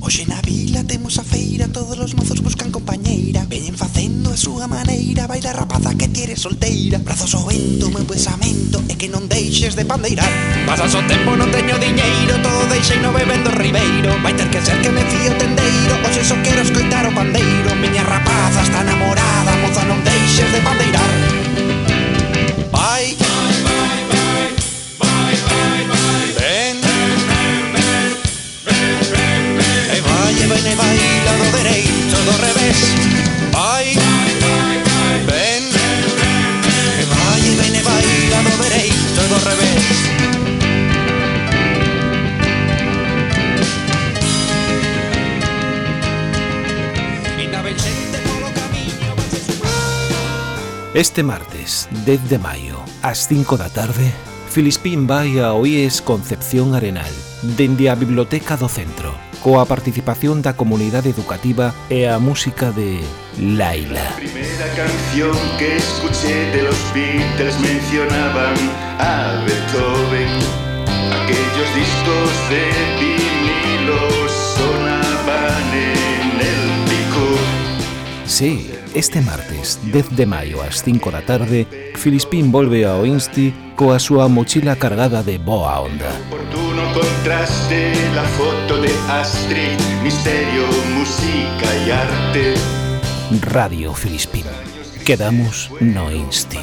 Hoxe na vila temos a feira Todos os mozos buscan compañeira. Veñen facendo a súa maneira Baila rapaza que tire solteira. Brazos ao vento, meu pensamento É que non deixes de pandeirar. Pasas o tempo, non teño diñeiro Todo deixei no bebendo ribeiro. Vai ter que ser que me fío tendeiro Hoxe só quero escoitar o pandeiro. Miña rapaza está namorada Moza non deixes de pandeirar. viene bailando derecho, todo revés. Ay, ven, ay, viene bailando derecho, todo revés. Este martes, 10 de maio, ás 5 da tarde, Filispín vai a Oíes Concepción Arenal, dende a Biblioteca do Centro coa participación da comunidade educativa e a música de Laila. A primera canción que escuché de los Beatles mencionaban a Beethoven, aquellos discos de vinilo Sí, este martes, 10 de maio ás 5 da tarde, Filispín volve ao Insti coa súa mochila cargada de boa onda. Oportuno contraste la foto de Astrid, misterio, música y arte. Radio Filispín. Quedamos no Insti.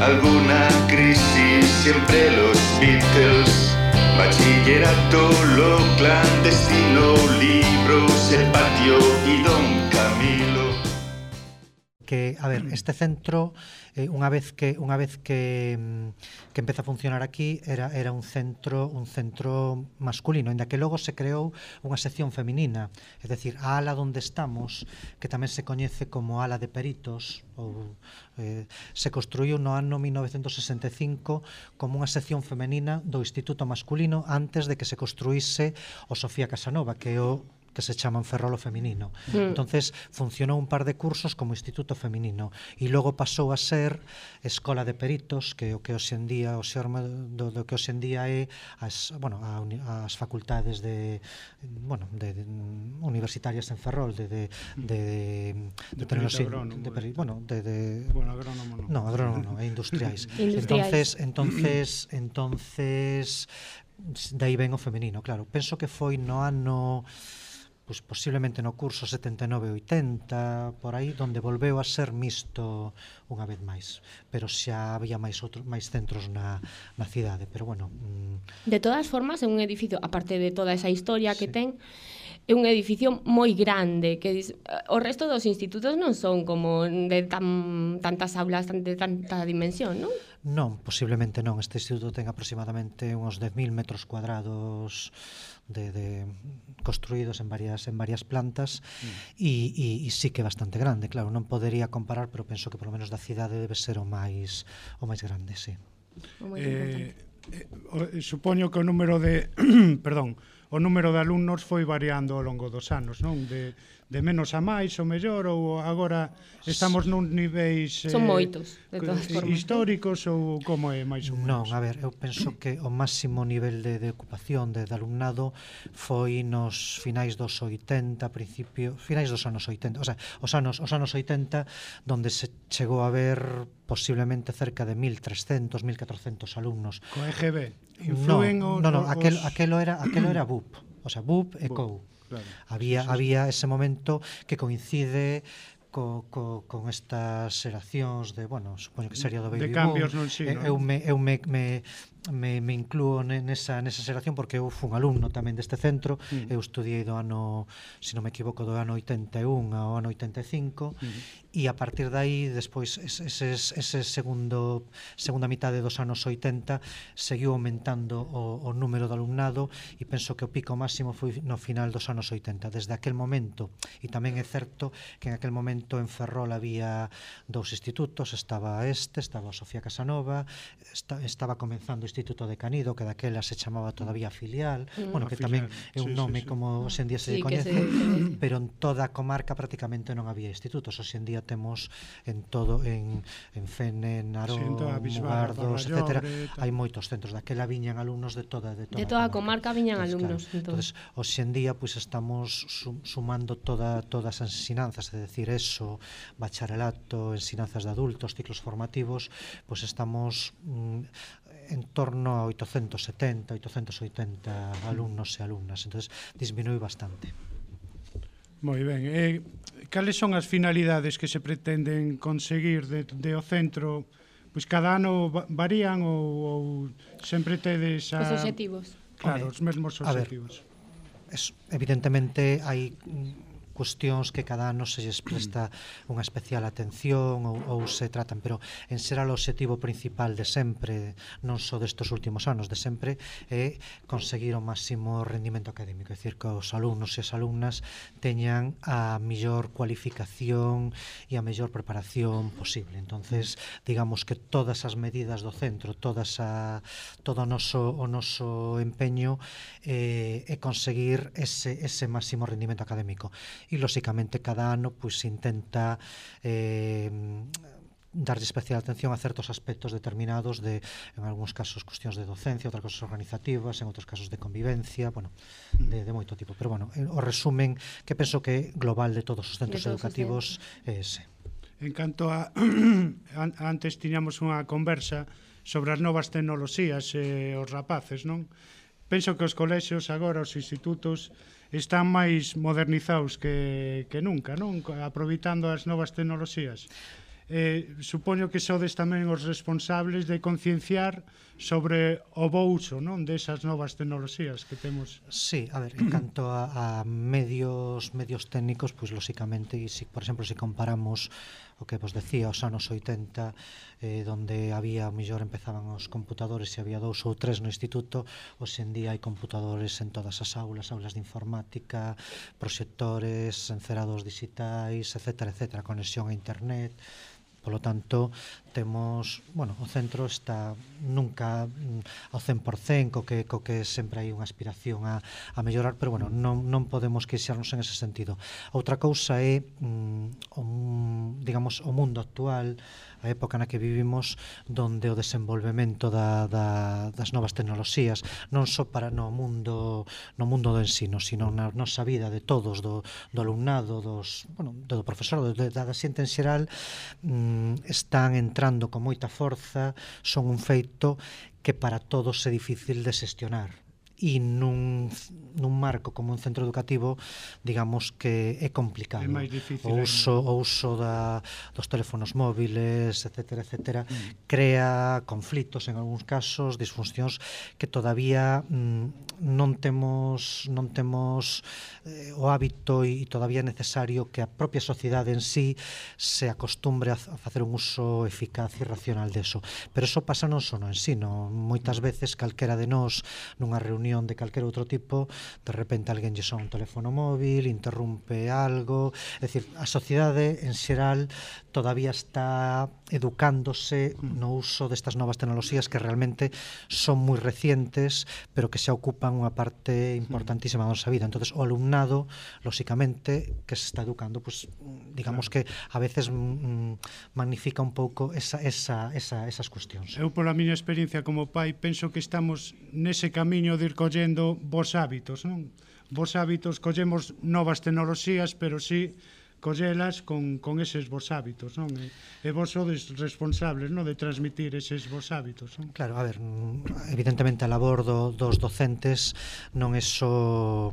Alguna crisis, siempre los Beatles. Bachillerato, lo clandestino, libros, el patio y Don. que, a ver, este centro eh, unha vez que unha vez que, mm, que empeza a funcionar aquí era era un centro un centro masculino, ainda que logo se creou unha sección feminina, é dicir, a ala onde estamos, que tamén se coñece como ala de peritos ou eh, se construiu no ano 1965 como unha sección femenina do Instituto Masculino antes de que se construíse o Sofía Casanova, que é o que se chaman Ferrolo Feminino. Mm. Entonces funcionou un par de cursos como Instituto Feminino e logo pasou a ser Escola de Peritos, que o que hoxendía o xerma do, do que hoxendía é as, bueno, a, as facultades de bueno, de, de universitarias en Ferrol de de de de, de, de, agrónomo, de, peri, eh. bueno, de, de bueno, agrónomo non. No, agrónomo no, é industriais. industriais. Entonces, entonces, entonces de aí ven o femenino, claro. Penso que foi no ano pues, posiblemente no curso 79-80, por aí, donde volveu a ser misto unha vez máis. Pero xa había máis outro, máis centros na, na cidade, pero bueno... Mm... De todas formas, é un edificio, aparte de toda esa historia sí. que ten, é un edificio moi grande que dis, o resto dos institutos non son como de tan, tantas aulas tan, de tanta dimensión, non? Non, posiblemente non. Este instituto ten aproximadamente uns 10.000 metros cuadrados de, de, construídos en varias en varias plantas e, e, e sí que é bastante grande, claro, non podería comparar, pero penso que polo menos da cidade debe ser o máis o máis grande, sí. Eh, eh, supoño que o número de perdón, o número de alumnos foi variando ao longo dos anos, non? De de menos a máis ou mellor ou agora estamos nun niveis eh, son moitos de todas formas. históricos ou como é máis ou menos? Non, a ver, eu penso que o máximo nivel de, de ocupación de, de alumnado foi nos finais dos 80, principio, finais dos anos 80, o sea, os anos os anos 80 donde se chegou a ver posiblemente cerca de 1300, 1400 alumnos. Co EGB influen no, no, no, aquel, aquelo era aquelo era BUP, o sea, BUP e COU. Claro. Había, sí. había ese momento que coincide co, co, con estas xeracións de, bueno, supoño que sería do baby de cambios, boom. Non, sí, eh, non? Eu, me, eu me, me, me, me inclúo nesa, nesa xeración porque eu fun alumno tamén deste centro, mm. eu estudiei do ano, se non me equivoco, do ano 81 ao ano 85 mm-hmm. e a partir dai, despois ese, ese segundo segunda mitade dos anos 80 seguiu aumentando o, o número de alumnado e penso que o pico máximo foi no final dos anos 80 desde aquel momento, e tamén é certo que en aquel momento en Ferrol había dous institutos, estaba este, estaba Sofía Casanova esta, estaba comenzando Instituto de Canido, que daquela se chamaba todavía mm. filial, mm. bueno, que tamén é un nome sí, sí, sí. como ah, hoxendía se sí, coñece, se... pero en toda a comarca prácticamente non había institutos. Hoxendía temos en todo en en Fene, Narón, Mugardos, etcétera, hai moitos centros. Daquela viñan alumnos de toda de toda, de toda a comarca, comarca viñan alumnos. Claro. Entonces, en hoxendía pois pues, estamos sumando toda todas as ensinanzas, é dicir, eso, bacharelato, ensinanzas de adultos, ciclos formativos, pois pues, estamos mm, en torno a 870, 880 alumnos e alumnas. entonces disminui bastante. Moi ben. Eh, cales son as finalidades que se pretenden conseguir de, de o centro? Pois cada ano varían ou, ou sempre tedes a... Os objetivos. Claro, os mesmos objetivos. A ver, es, evidentemente hai cuestións que cada ano se lles presta unha especial atención ou, ou se tratan, pero en ser o objetivo principal de sempre, non só destes últimos anos, de sempre, é conseguir o máximo rendimento académico, é dicir, que os alumnos e as alumnas teñan a mellor cualificación e a mellor preparación posible. Entonces, digamos que todas as medidas do centro, todas a, todo o noso, o noso empeño eh, é conseguir ese, ese máximo rendimento académico e lóxicamente cada ano pois intenta eh, darlle especial atención a certos aspectos determinados de, en algúns casos, cuestións de docencia, outras cosas organizativas, en outros casos de convivencia, bueno, de, de moito tipo. Pero, bueno, eh, o resumen que penso que global de todos os centros todos educativos é ese. En canto a... antes tiñamos unha conversa sobre as novas tecnoloxías e os rapaces, non? Penso que os colexios agora, os institutos, están máis modernizados que, que nunca, non? Aproveitando as novas tecnoloxías. Eh, supoño que sodes tamén os responsables de concienciar sobre o bo uso non desas novas tecnoloxías que temos. Sí, a ver, en canto a, a medios medios técnicos, pois pues, lóxicamente, si, por exemplo, se si comparamos o que vos decía, os anos 80, eh, donde había, o mellor empezaban os computadores e había dous ou tres no instituto, hoxe en día hai computadores en todas as aulas, aulas de informática, proxectores, encerados digitais, etc, etc, conexión a internet, Polo tanto, temos, bueno, o centro está nunca mm, ao 100% co que, co que sempre hai unha aspiración a, a mellorar, pero bueno, non, non podemos queixarnos en ese sentido. Outra cousa é, mm, o, digamos, o mundo actual, a época na que vivimos donde o desenvolvemento da, da, das novas tecnoloxías non só para no mundo no mundo do ensino, sino na nosa vida de todos, do, do alumnado, dos, bueno, do profesor, do, da, da xente en xeral, mm, están entrando con moita forza, son un feito que para todos é difícil de xestionar e nun, nun marco como un centro educativo digamos que é complicado. É máis difícil, o uso, o uso da, dos teléfonos móviles etc, etc mm. crea conflitos en algúns casos disfuncións que todavía mm, non temos non temos eh, o hábito e todavía é necesario que a propia sociedade en sí se acostumbre a, a facer un uso eficaz e racional deso pero eso pasa non só no ensino moitas veces calquera de nós nunha reunión reunión de calquer outro tipo, de repente alguén lle son un teléfono móvil, interrumpe algo, é dicir, a sociedade en xeral todavía está educándose mm. no uso destas novas tecnoloxías que realmente son moi recientes, pero que xa ocupan unha parte mm. importantísima da nosa vida. Entonces, o alumnado, lóxicamente, que se está educando, pues, digamos que a veces mm, mm, magnifica un pouco esa, esa, esa, esas cuestións. Eu, pola miña experiencia como pai, penso que estamos nese camiño de ir collendo vos hábitos, non? Vos hábitos, collemos novas tecnoloxías, pero sí collelas con, con eses vos hábitos, non? E, e vos sodes responsables, non? De transmitir eses vos hábitos, non? Claro, a ver, mm, evidentemente a labor do, dos docentes non é só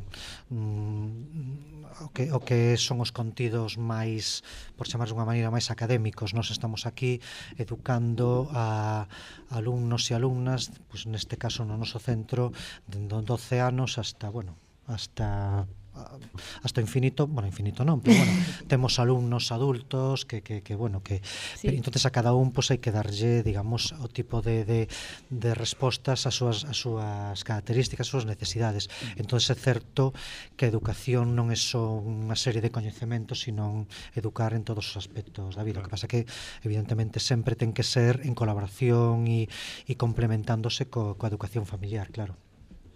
mm, o, que, o que son os contidos máis, por chamar unha maneira, máis académicos. nós estamos aquí educando a alumnos e alumnas, pois neste caso no noso centro, dende 12 anos hasta, bueno, hasta Ah, hasta infinito, bueno, infinito non, pero bueno, temos alumnos adultos que, que, que bueno, que sí. pero entonces a cada un pois pues, hai que darlle, digamos, o tipo de, de, de respostas ás súas, as súas características, as súas necesidades. Entón é certo que a educación non é só unha serie de coñecementos, sino educar en todos os aspectos da vida. Claro. O que pasa que, evidentemente, sempre ten que ser en colaboración e, e complementándose co, coa educación familiar, claro.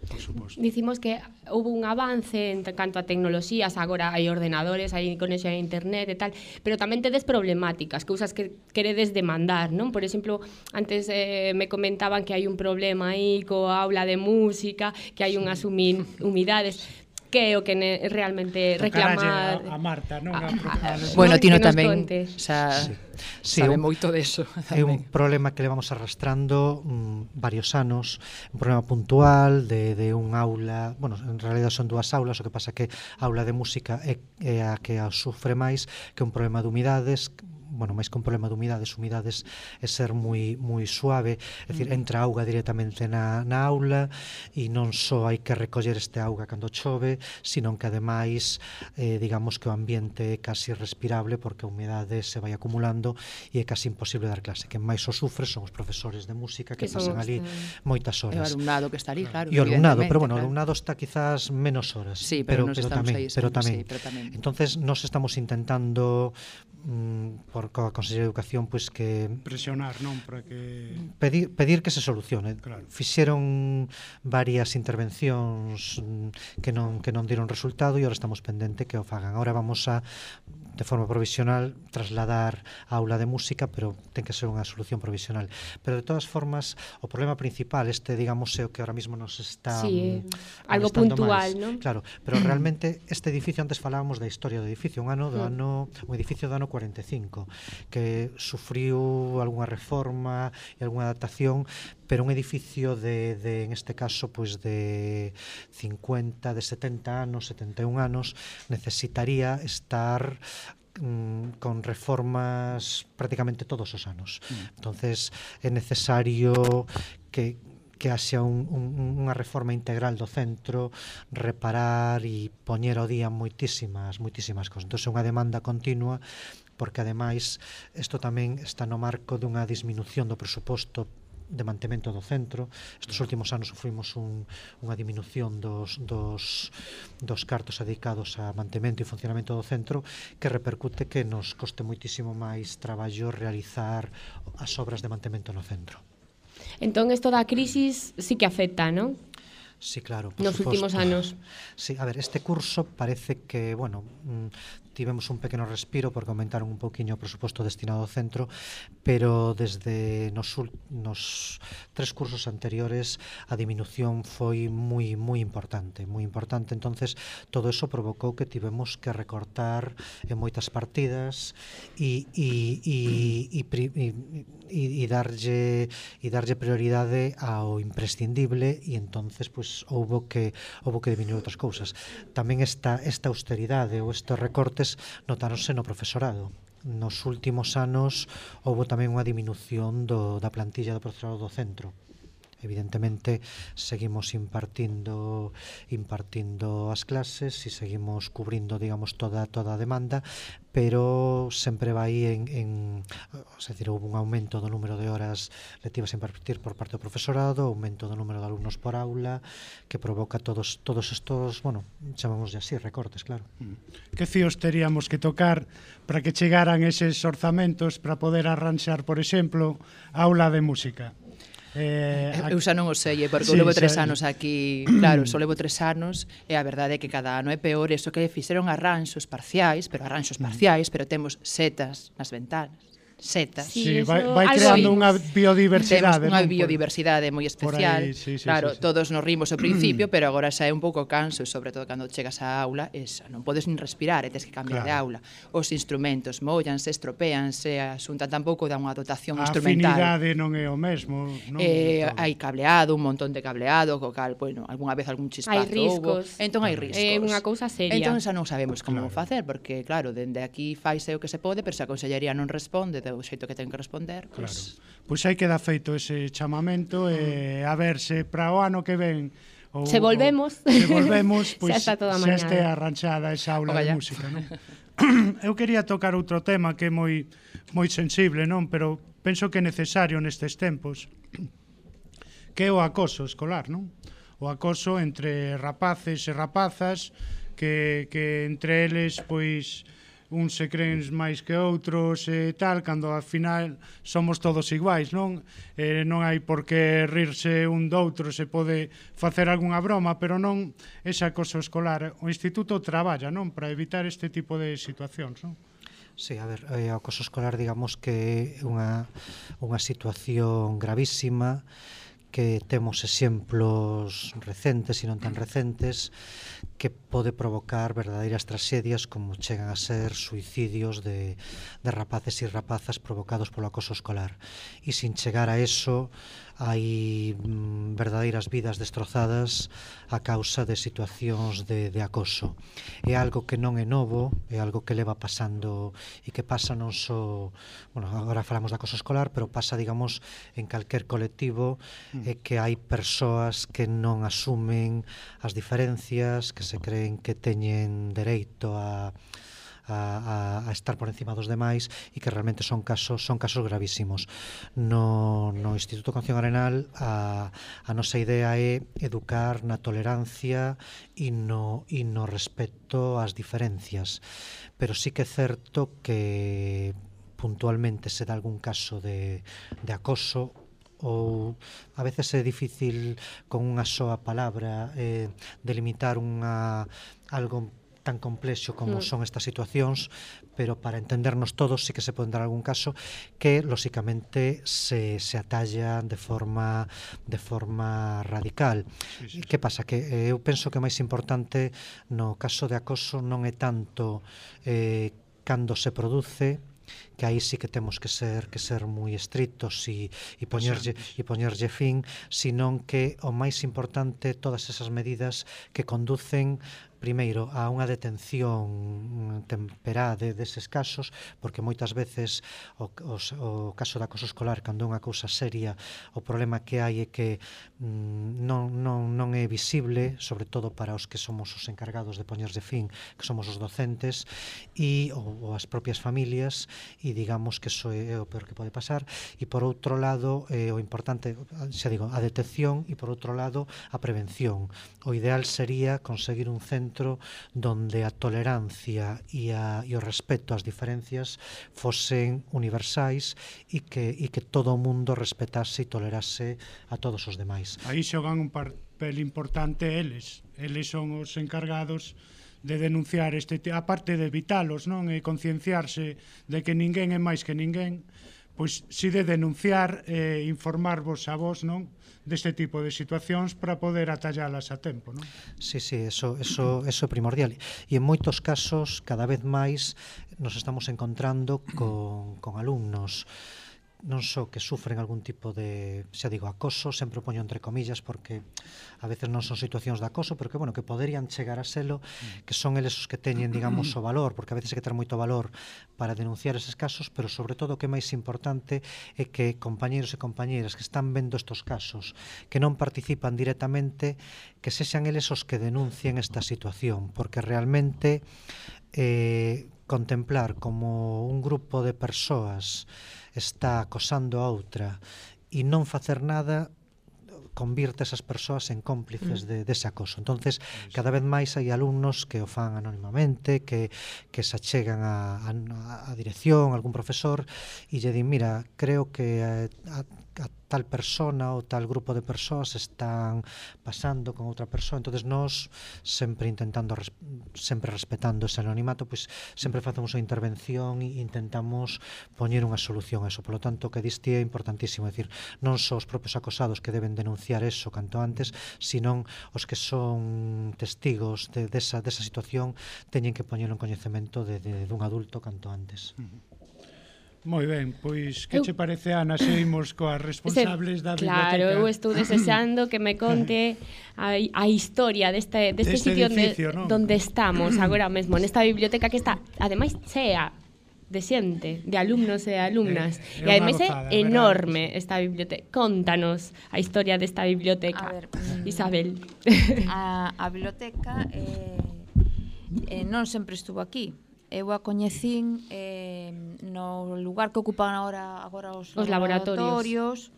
Por suposto. Dicimos que houve un avance en canto a tecnoloxías, agora hai ordenadores, hai conexión a internet e tal, pero tamén tedes problemáticas, cousas que queredes demandar, non? Por exemplo, antes eh, me comentaban que hai un problema aí coa aula de música, que hai unhas humidades, que é o que ne, realmente reclamar a, a Marta, non a, a, a, Bueno, Tino tamén xa sí. Sí, sabe un, moito deso. É un problema que levamos arrastrando mm, varios anos, un problema puntual de, de un aula, bueno, en realidad son dúas aulas, o que pasa que a aula de música é, é a que a sufre máis que un problema de humidades, bueno, máis que un problema de humidades, humidades é ser moi moi suave, é dicir, entra auga directamente na, na aula e non só hai que recoller este auga cando chove, sino que ademais eh, digamos que o ambiente é casi respirable porque a humidade se vai acumulando e é casi imposible dar clase. Que máis o sufre son os profesores de música que, que pasan os, ali moitas horas. E o alumnado que está ali, claro. E o alumnado, pero bueno, claro. o alumnado está quizás menos horas, sí, pero, pero, pero tamén, ahí, pero, tamén. Sí, pero tamén. Entonces, nos estamos intentando mm, por coa Consellería de Educación pois que presionar, non, para que pedir pedir que se solucione. Claro. Fixeron varias intervencións mm, que non que non dieron resultado e agora estamos pendente que o fagan. Agora vamos a de forma provisional trasladar a aula de música, pero ten que ser unha solución provisional. Pero de todas formas, o problema principal, este, digamos, é o que ahora mismo nos está sí, mm, algo puntual, máis. ¿no? Claro, pero realmente este edificio antes falábamos da historia do edificio, un ano do mm. ano, un edificio do ano 45 que sufriu algunha reforma e algunha adaptación, pero un edificio de, de en este caso pois de 50, de 70 anos, 71 anos necesitaría estar mm, con reformas prácticamente todos os anos. Mm. Entonces é necesario que que haxa un, un, unha reforma integral do centro, reparar e poñer ao día moitísimas, moitísimas cosas. Entón, é unha demanda continua porque ademais isto tamén está no marco dunha disminución do presuposto de mantemento do centro. Estes últimos anos sufrimos un, unha diminución dos, dos, dos cartos dedicados a mantemento e funcionamento do centro que repercute que nos coste moitísimo máis traballo realizar as obras de mantemento no centro. Entón, isto da crisis sí que afecta, non? Sí, claro. Por Nos suposto. últimos anos. Sí, a ver, este curso parece que, bueno, mm, tivemos un pequeno respiro porque aumentaron un pouquiño o presuposto destinado ao centro, pero desde nos, nos tres cursos anteriores a diminución foi moi moi importante, moi importante. Entonces, todo eso provocou que tivemos que recortar en moitas partidas e e e e, e, e, e darlle e darlle prioridade ao imprescindible e entonces pois pues, houbo que houbo que diminuir outras cousas. Tamén esta esta austeridade ou estes recortes notáronse no profesorado. Nos últimos anos houve tamén unha diminución do, da plantilla do profesorado do centro. Evidentemente, seguimos impartindo impartindo as clases e seguimos cubrindo, digamos, toda toda a demanda, pero sempre vai en, en es decir, houve un aumento do número de horas lectivas a impartir por parte do profesorado, aumento do número de alumnos por aula, que provoca todos todos estos, bueno, chamamos de así, recortes, claro. Mm. Que fíos teríamos que tocar para que chegaran eses orzamentos para poder arranxar, por exemplo, aula de música? Eh, eu xa non o sei, eh, porque sí, eu levo tres anos aquí, claro, só levo tres anos, e a verdade é que cada ano é peor, eso que fixeron arranxos parciais, pero arranxos mm. parciais, pero temos setas nas ventanas setas. Sí, sí vai, vai creando unha biodiversidade. Temos unha biodiversidade moi especial. Aí, sí, sí, claro, sí, sí. todos nos rimos ao principio, pero agora xa é un pouco canso, sobre todo cando chegas á aula, esa, non podes nin respirar, e tes que cambiar claro. de aula. Os instrumentos mollanse, estropeanse, a xunta tampouco dá unha dotación a instrumental. A afinidade non é o mesmo. Non eh, entón hai cableado, un montón de cableado, co cal, bueno, algunha vez algún chispazo. Hai riscos. Hubo, entón hai riscos. É eh, unha cousa seria. Entón xa non sabemos como claro. facer, porque claro, dende aquí faise o que se pode, pero se a consellería non responde, de o xeito que ten que responder. Claro. Pois, pois hai que dar feito ese chamamento e eh, a ver se para o ano que ven ou, se volvemos, ou, se volvemos, pois, se, se este arranxada esa aula de música, non? Eu quería tocar outro tema que é moi moi sensible, non? Pero penso que é necesario nestes tempos que é o acoso escolar, non? O acoso entre rapaces e rapazas que, que entre eles pois uns se creen máis que outros e tal, cando ao final somos todos iguais, non? Eh, non hai por que rirse un doutro, se pode facer algunha broma, pero non ese acoso escolar. O instituto traballa, non? Para evitar este tipo de situacións, non? Sí, a ver, eh, o acoso escolar digamos que é unha, unha situación gravísima que temos exemplos recentes e non tan recentes que pode provocar verdadeiras tragedias como chegan a ser suicidios de, de rapaces e rapazas provocados polo acoso escolar. E sin chegar a eso, hai mm, verdadeiras vidas destrozadas a causa de situacións de, de acoso. É algo que non é novo, é algo que leva pasando e que pasa non só, bueno, agora falamos de acoso escolar, pero pasa, digamos, en calquer colectivo mm. é que hai persoas que non asumen as diferencias, que se creen que teñen dereito a a, a, a estar por encima dos demais e que realmente son casos son casos gravísimos. No, no Instituto Canción Arenal a, a nosa idea é educar na tolerancia e no, e no respecto ás diferencias. Pero sí que é certo que puntualmente se dá algún caso de, de acoso ou a veces é difícil con unha soa palabra eh, delimitar unha algo tan complexo como mm. son estas situacións, pero para entendernos todos sí que se pode dar algún caso que lóxicamente se, se atalla de forma de forma radical. Sí, sí, sí. Que pasa que eh, eu penso que o máis importante no caso de acoso non é tanto eh cando se produce, que aí sí que temos que ser que ser moi estritos e, e poñerlle e poñerlle fin, senón que o máis importante todas esas medidas que conducen primeiro a unha detención temperá de, deses casos, porque moitas veces o, os, o caso da acoso escolar, cando é unha cousa seria, o problema que hai é que mm, non, non, non é visible, sobre todo para os que somos os encargados de poñerse fin, que somos os docentes, e ou, ou as propias familias, e digamos que iso é o peor que pode pasar, e por outro lado, eh, o importante, xa digo, a detección, e por outro lado, a prevención. O ideal sería conseguir un centro centro donde a tolerancia e, a, e o respeto ás diferencias fosen universais e que, e que todo o mundo respetase e tolerase a todos os demais. Aí xogan un papel importante eles. Eles son os encargados de denunciar este a parte de evitalos, non? E concienciarse de que ninguén é máis que ninguén, pois si de denunciar e eh, informarvos a vos, non? deste tipo de situacións para poder atallalas a tempo, non? Sí, sí, eso, eso, eso é primordial. E en moitos casos, cada vez máis, nos estamos encontrando con, con alumnos non só que sufren algún tipo de, xa digo, acoso, sempre poño entre comillas porque a veces non son situacións de acoso, pero que bueno, que poderían chegar a selo, mm. que son eles os que teñen, digamos, o valor, porque a veces hai que ter moito valor para denunciar eses casos, pero sobre todo o que é máis importante é que compañeiros e compañeiras que están vendo estos casos, que non participan directamente, que sexan eles os que denuncien esta situación, porque realmente eh, contemplar como un grupo de persoas está acosando a outra e non facer nada convirte esas persoas en cómplices mm. de, dese acoso. Entonces, cada vez máis hai alumnos que o fan anónimamente, que, que se achegan a, a, a dirección, algún profesor, e lle din, mira, creo que eh, a, a tal persona ou tal grupo de persoas están pasando con outra persoa, entonces nós sempre intentando res, sempre respetando ese anonimato, pois sempre facemos a intervención e intentamos poñer unha solución a eso. Por lo tanto, que diste é importantísimo, é dicir, non só os propios acosados que deben denunciar eso canto antes, senón os que son testigos de desa desa situación teñen que poñer en coñecemento de, de dun adulto canto antes. Uh -huh. Moi ben, pois que eu... che parece Ana, seguimos coas responsables da biblioteca. Claro, eu estou desexando que me conte a, a historia deste, deste, deste sitio edificio, onde, no? donde estamos agora mesmo, nesta biblioteca que está, ademais, chea de xente, de alumnos e alumnas. Eh, é e ademais é enorme esta biblioteca. Contanos a historia desta biblioteca, a ver, mm, Isabel. A, a biblioteca eh, eh, non sempre estuvo aquí, eu a coñecín eh, no lugar que ocupan agora, agora os, os laboratorios, laboratorios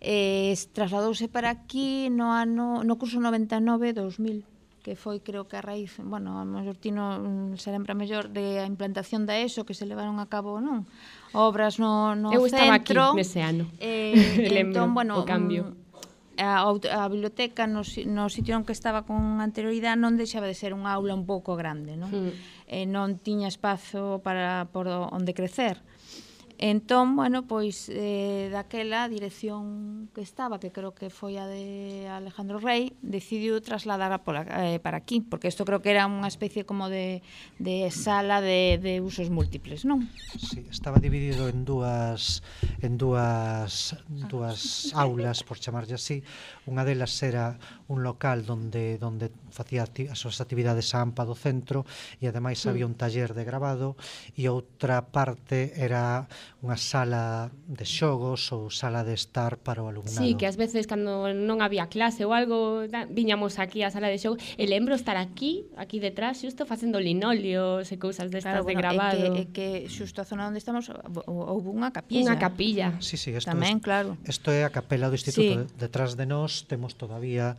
eh, trasladouse para aquí no ano no curso 99-2000 que foi creo que a raíz, bueno, a Mallortino se lembra mellor de a implantación da ESO que se levaron a cabo, non? Obras no, no Eu centro. Eu estaba aquí nese ano. Eh, Lembro entón, bueno, o cambio. Mm, a, a biblioteca no, no sitio en que estaba con anterioridade non deixaba de ser unha aula un pouco grande, non? Mm e non tiña espazo para por onde crecer. Entón, bueno, pois eh, daquela a dirección que estaba, que creo que foi a de Alejandro Rey, decidiu trasladar pola, eh, para aquí, porque isto creo que era unha especie como de, de sala de, de usos múltiples, non? Sí, estaba dividido en dúas en dúas dúas aulas, por chamarlle así. Unha delas era un local donde donde facía acti as súas actividades a AMPA do centro e ademais mm. había un taller de grabado e outra parte era unha sala de xogos ou sala de estar para o alumnado. Sí, que ás veces cando non había clase ou algo, da, viñamos aquí á sala de xogos e lembro estar aquí, aquí detrás, xusto facendo linóleos e cousas destas claro, bueno, de grabado. É que, é que xusto a zona onde estamos houve unha capilla. Unha capilla. Sí, sí, esto Tamén, es, claro. Isto é a capela do instituto, sí. detrás de nós temos todavía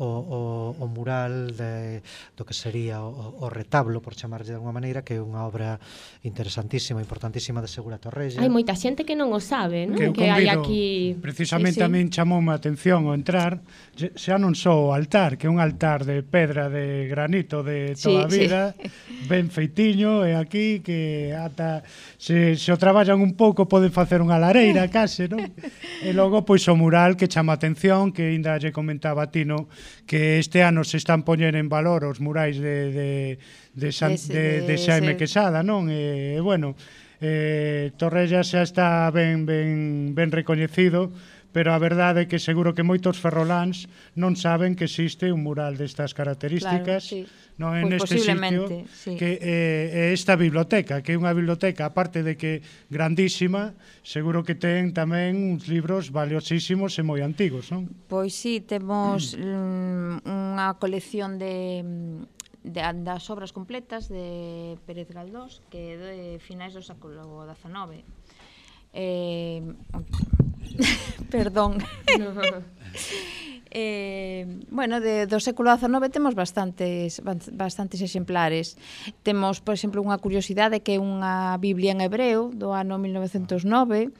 o, o, o mural de, do que sería o, o retablo, por chamarlle de alguma maneira, que é unha obra interesantísima, importantísima de Segura Torrella. Hai moita xente que non o sabe, non? Que, que hai aquí... Precisamente sí, sí. a min chamou a atención o entrar, xa non só o altar, que é un altar de pedra de granito de toda sí, a vida, sí. ben feitiño, e aquí que ata se, se o traballan un pouco poden facer unha lareira case, non? E logo pois o mural que chama atención, que ainda lle comentaba Tino, que este ano se están poñer en valor os murais de, de, de, San, ese, de, de, de Xaime ese. Quesada, non? E, bueno, eh, Torrella xa está ben, ben, ben recoñecido, pero a verdade é que seguro que moitos ferroláns non saben que existe un mural destas características claro, sí. non en este sitio sí. que eh, é eh, esta biblioteca, que é unha biblioteca aparte de que grandísima, seguro que ten tamén uns libros valiosísimos e moi antigos, non? Pois sí, temos mm. unha colección de mm, de, das obras completas de Pérez Galdós que é de finais do século XIX. Eh, Perdón. No. Eh, bueno, de, do século XIX temos bastantes bastantes exemplares. Temos, por exemplo, unha curiosidade que é unha Biblia en hebreo do ano 1909.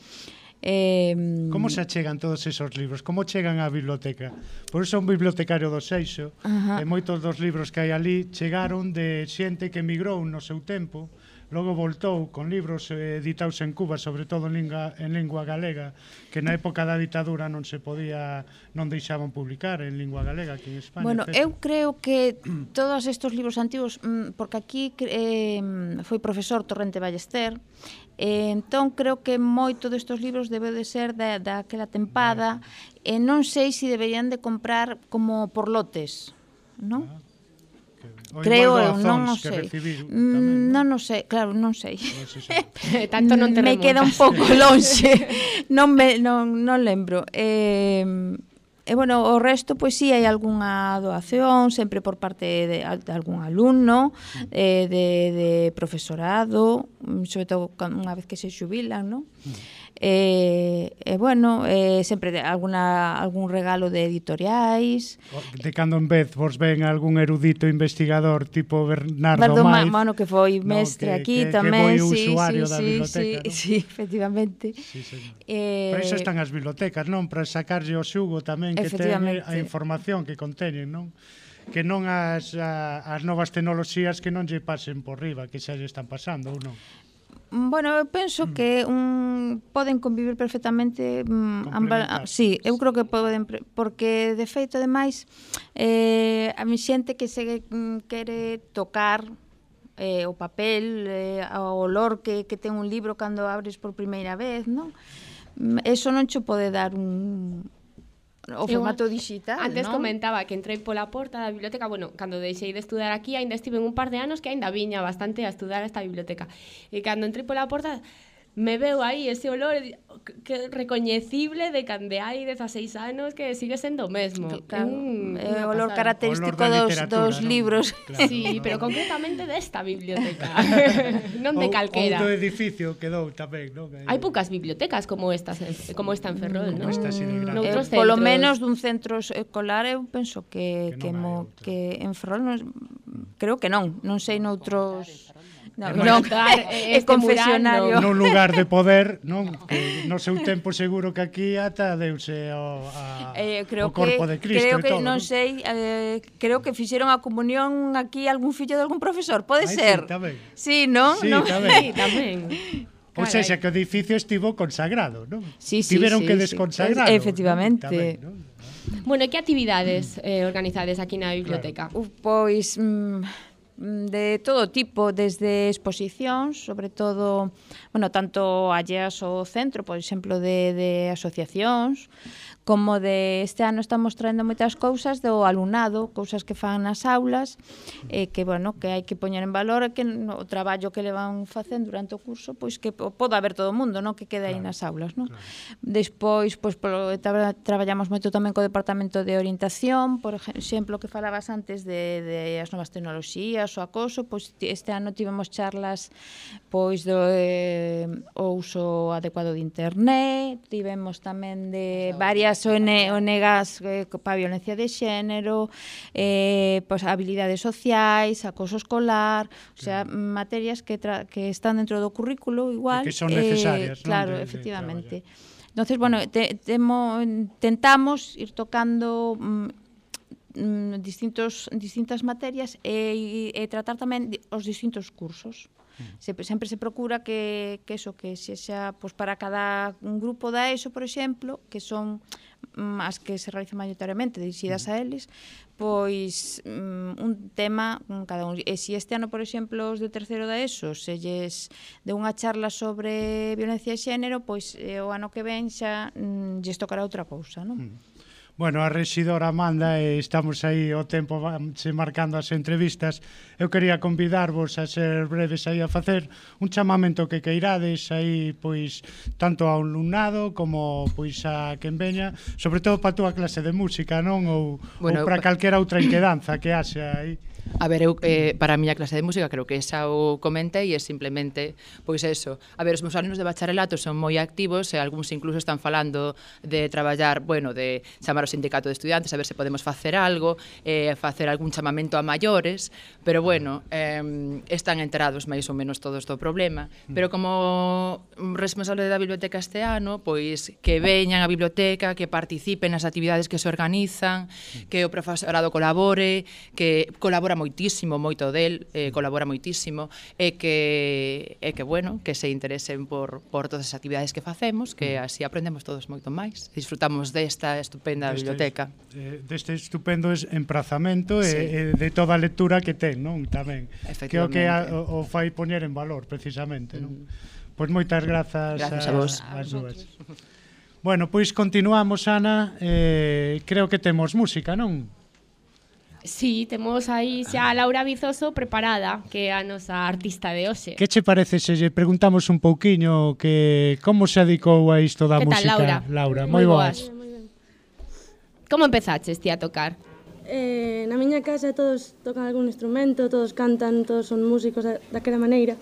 Eh, Como se achegan todos esos libros? Como chegan á biblioteca? Por iso un bibliotecario do Seixo uh -huh. e moitos dos libros que hai ali chegaron de xente que emigrou no seu tempo logo voltou con libros eh, editados en Cuba, sobre todo en lingua, en lingua galega, que na época da ditadura non se podía, non deixaban publicar en lingua galega aquí en España. Bueno, etc. eu creo que todos estes libros antigos, mm, porque aquí eh, foi profesor Torrente Ballester, eh, entón creo que moito destes libros debe de ser da, daquela tempada, e eh, non sei se deberían de comprar como por lotes, non? Ah, O Creo, eu non o sei. Recibir, mm, non o sei, claro, non sei. Non sei. Eh, tanto non te Me remontas. queda un pouco lonxe. non me non non lembro. Eh, E, bueno, o resto, pois si sí, hai algunha doación, sempre por parte de, de algún alumno, mm. eh, de, de profesorado, mm, sobre todo unha vez que se xubilan, non? Mm. E, e bueno, eh, sempre de alguna, algún regalo de editoriais. De cando en vez vos ven algún erudito investigador tipo Bernardo, Bernardo Maiz. Bueno, que foi mestre no, que, aquí que, tamén. Que foi sí, usuario sí, da sí, biblioteca, sí, non? sí, efectivamente. Sí, señor. eh, Para iso están as bibliotecas, non? Para sacarlle o xugo tamén que ten a información que conteñen, non? que non as, a, as novas tecnoloxías que non lle pasen por riba, que xa lle están pasando ou non? Bueno, eu penso que un poden convivir perfectamente mm, amba, sí, eu creo que poden porque de feito ademais eh a mi xente que se mm, quere tocar eh, o papel, eh, o olor que, que ten un libro cando abres por primeira vez, non? Mm, eso non cho pode dar un, O formato digital, Antes non? comentaba que entrei pola porta da biblioteca, bueno, cando deixei de estudar aquí, aínda estive un par de anos que aínda viña bastante a estudar a esta biblioteca. E cando entrei pola porta, me veu aí ese olor oh, que recoñecible de cande hai 16 anos que sigue sendo o mesmo. Claro, mm, é o olor característico olor dos, dos non? libros. Claro, sí, no. pero concretamente desta biblioteca. non de calquera. Outro edificio quedou tamén, non? Hai poucas bibliotecas como estas eh, como esta en mm, Ferrol, non? Esta sí de mm, grande. Eh, polo menos dun centro escolar eh, eu penso que que, que, mo, que en Ferrol non, creo que non, non sei noutros non, eh, non, este confesionario nun lugar de poder, non? Que no seu tempo seguro que aquí ata deuse o, a, eh, creo o corpo que, de Cristo creo que, todo, non, non sei, eh, creo que fixeron a comunión aquí algún fillo de algún profesor, pode Ay, ser? Sí, tamén. Sí, non? Sí, non? tamén. Sí, tamén. O sea, xa que o edificio estivo consagrado, non? Sí, sí, Tiveron sí, que desconsagrarlo. Sí. Efectivamente. Tamén, non? Bueno, que actividades eh, organizades aquí na biblioteca? Claro. Uf, pois... Mm, Mm, de todo tipo, desde exposicións, sobre todo, bueno, tanto alleas ao centro, por exemplo, de, de asociacións, como de este ano estamos traendo moitas cousas do alumnado, cousas que fan nas aulas, e eh, que, bueno, que hai que poñer en valor e que no, o traballo que le van facendo durante o curso, pois que poda ver todo o mundo, non que quede aí claro, nas aulas, non? Claro. Despois, pois polo, tra, traballamos moito tamén co departamento de orientación, por exemplo, que falabas antes de, de as novas tecnoloxías, o acoso, pois este ano tivemos charlas pois do eh, o uso adecuado de internet, tivemos tamén de varias as ONGs eh, para a violencia de xénero, eh, pues, habilidades sociais, acoso escolar, o sea, materias que, tra que están dentro do currículo igual. E que son necesarias. Eh, claro, de, efectivamente. De. Entonces, bueno, te, temo, tentamos ir tocando mm, mm, distintos distintas materias e, e tratar tamén os distintos cursos. Se, sempre se procura que, que eso, que se xa, pois para cada un grupo da ESO, por exemplo, que son mm, as que se realizan maioritariamente dirixidas a eles, pois mm, un tema mm, cada un. E se si este ano, por exemplo, os de terceiro da ESO se lles de unha charla sobre violencia de xénero, pois eh, o ano que ven xa mm, lles tocará outra cousa, non? Mm. Bueno, a rexidora manda e estamos aí o tempo se marcando as entrevistas. Eu quería convidarvos a ser breves aí a facer un chamamento que queirades aí pois tanto ao alumnado como pois a quen veña, sobre todo para a túa clase de música, non? Ou, bueno, ou para calquera outra inquedanza que haxa aí. A ver, eu, eh, para a miña clase de música creo que xa o comentei e simplemente, pois eso, a ver, os meus alumnos de bacharelato son moi activos e algúns incluso están falando de traballar, bueno, de chamar ao sindicato de estudiantes a ver se podemos facer algo, eh, facer algún chamamento a maiores, pero bueno, eh, están enterados máis ou menos todos do problema, mm. pero como responsable da biblioteca este ano, pois que veñan á biblioteca, que participen nas actividades que se organizan, mm. que o profesorado colabore, que colabore colabora moitísimo, moito del, eh, colabora moitísimo, e que, e que bueno, que se interesen por, por todas as actividades que facemos, que mm. así aprendemos todos moito máis, disfrutamos desta estupenda deste, biblioteca. Eh, deste estupendo emprazamento sí. e, e de toda a lectura que ten, non? Tamén. Creo que a, o, o fai poñer en valor, precisamente, non? Mm. Pois moitas grazas, grazas a, a vos. As, a. Bueno, pois continuamos, Ana. Eh, creo que temos música, non? Sí, temos aí xa a Laura Bizoso preparada, que é a nosa artista de hoxe. Que che parece se lle preguntamos un pouquiño que como se dedicou a isto da que música? Tal, Laura? Laura, moi, moi boas. Como empezaches ti a tocar? Eh, na miña casa todos tocan algún instrumento, todos cantan, todos son músicos da, daquela maneira.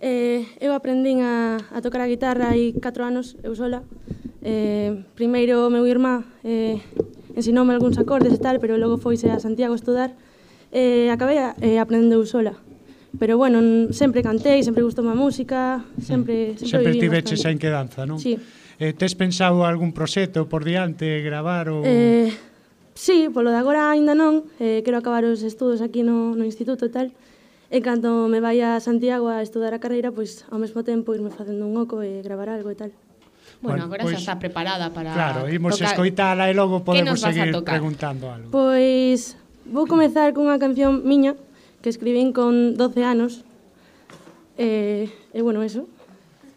Eh, eu aprendín a, a tocar a guitarra hai 4 anos, eu sola. Eh, primeiro meu irmá eh, ensinoume algúns acordes e tal, pero logo foise a Santiago a estudar e acabei eh, aprendendo sola. Pero bueno, sempre cantei, sempre gustou a música, sempre... Eh, sempre, sempre tiveches a inquedanza, non? Sí. Eh, tes pensado algún proxecto por diante, gravar ou... Eh, sí, polo de agora aínda non, eh, quero acabar os estudos aquí no, no instituto e tal, e cando me vai a Santiago a estudar a carreira, pois ao mesmo tempo irme facendo un oco e gravar algo e tal. Bueno, bueno agora pois, xa está preparada para Claro, imos tocar. escoitala e logo podemos seguir preguntando algo. Pois vou comezar cunha canción miña que escribín con 12 anos. Eh, e bueno, eso.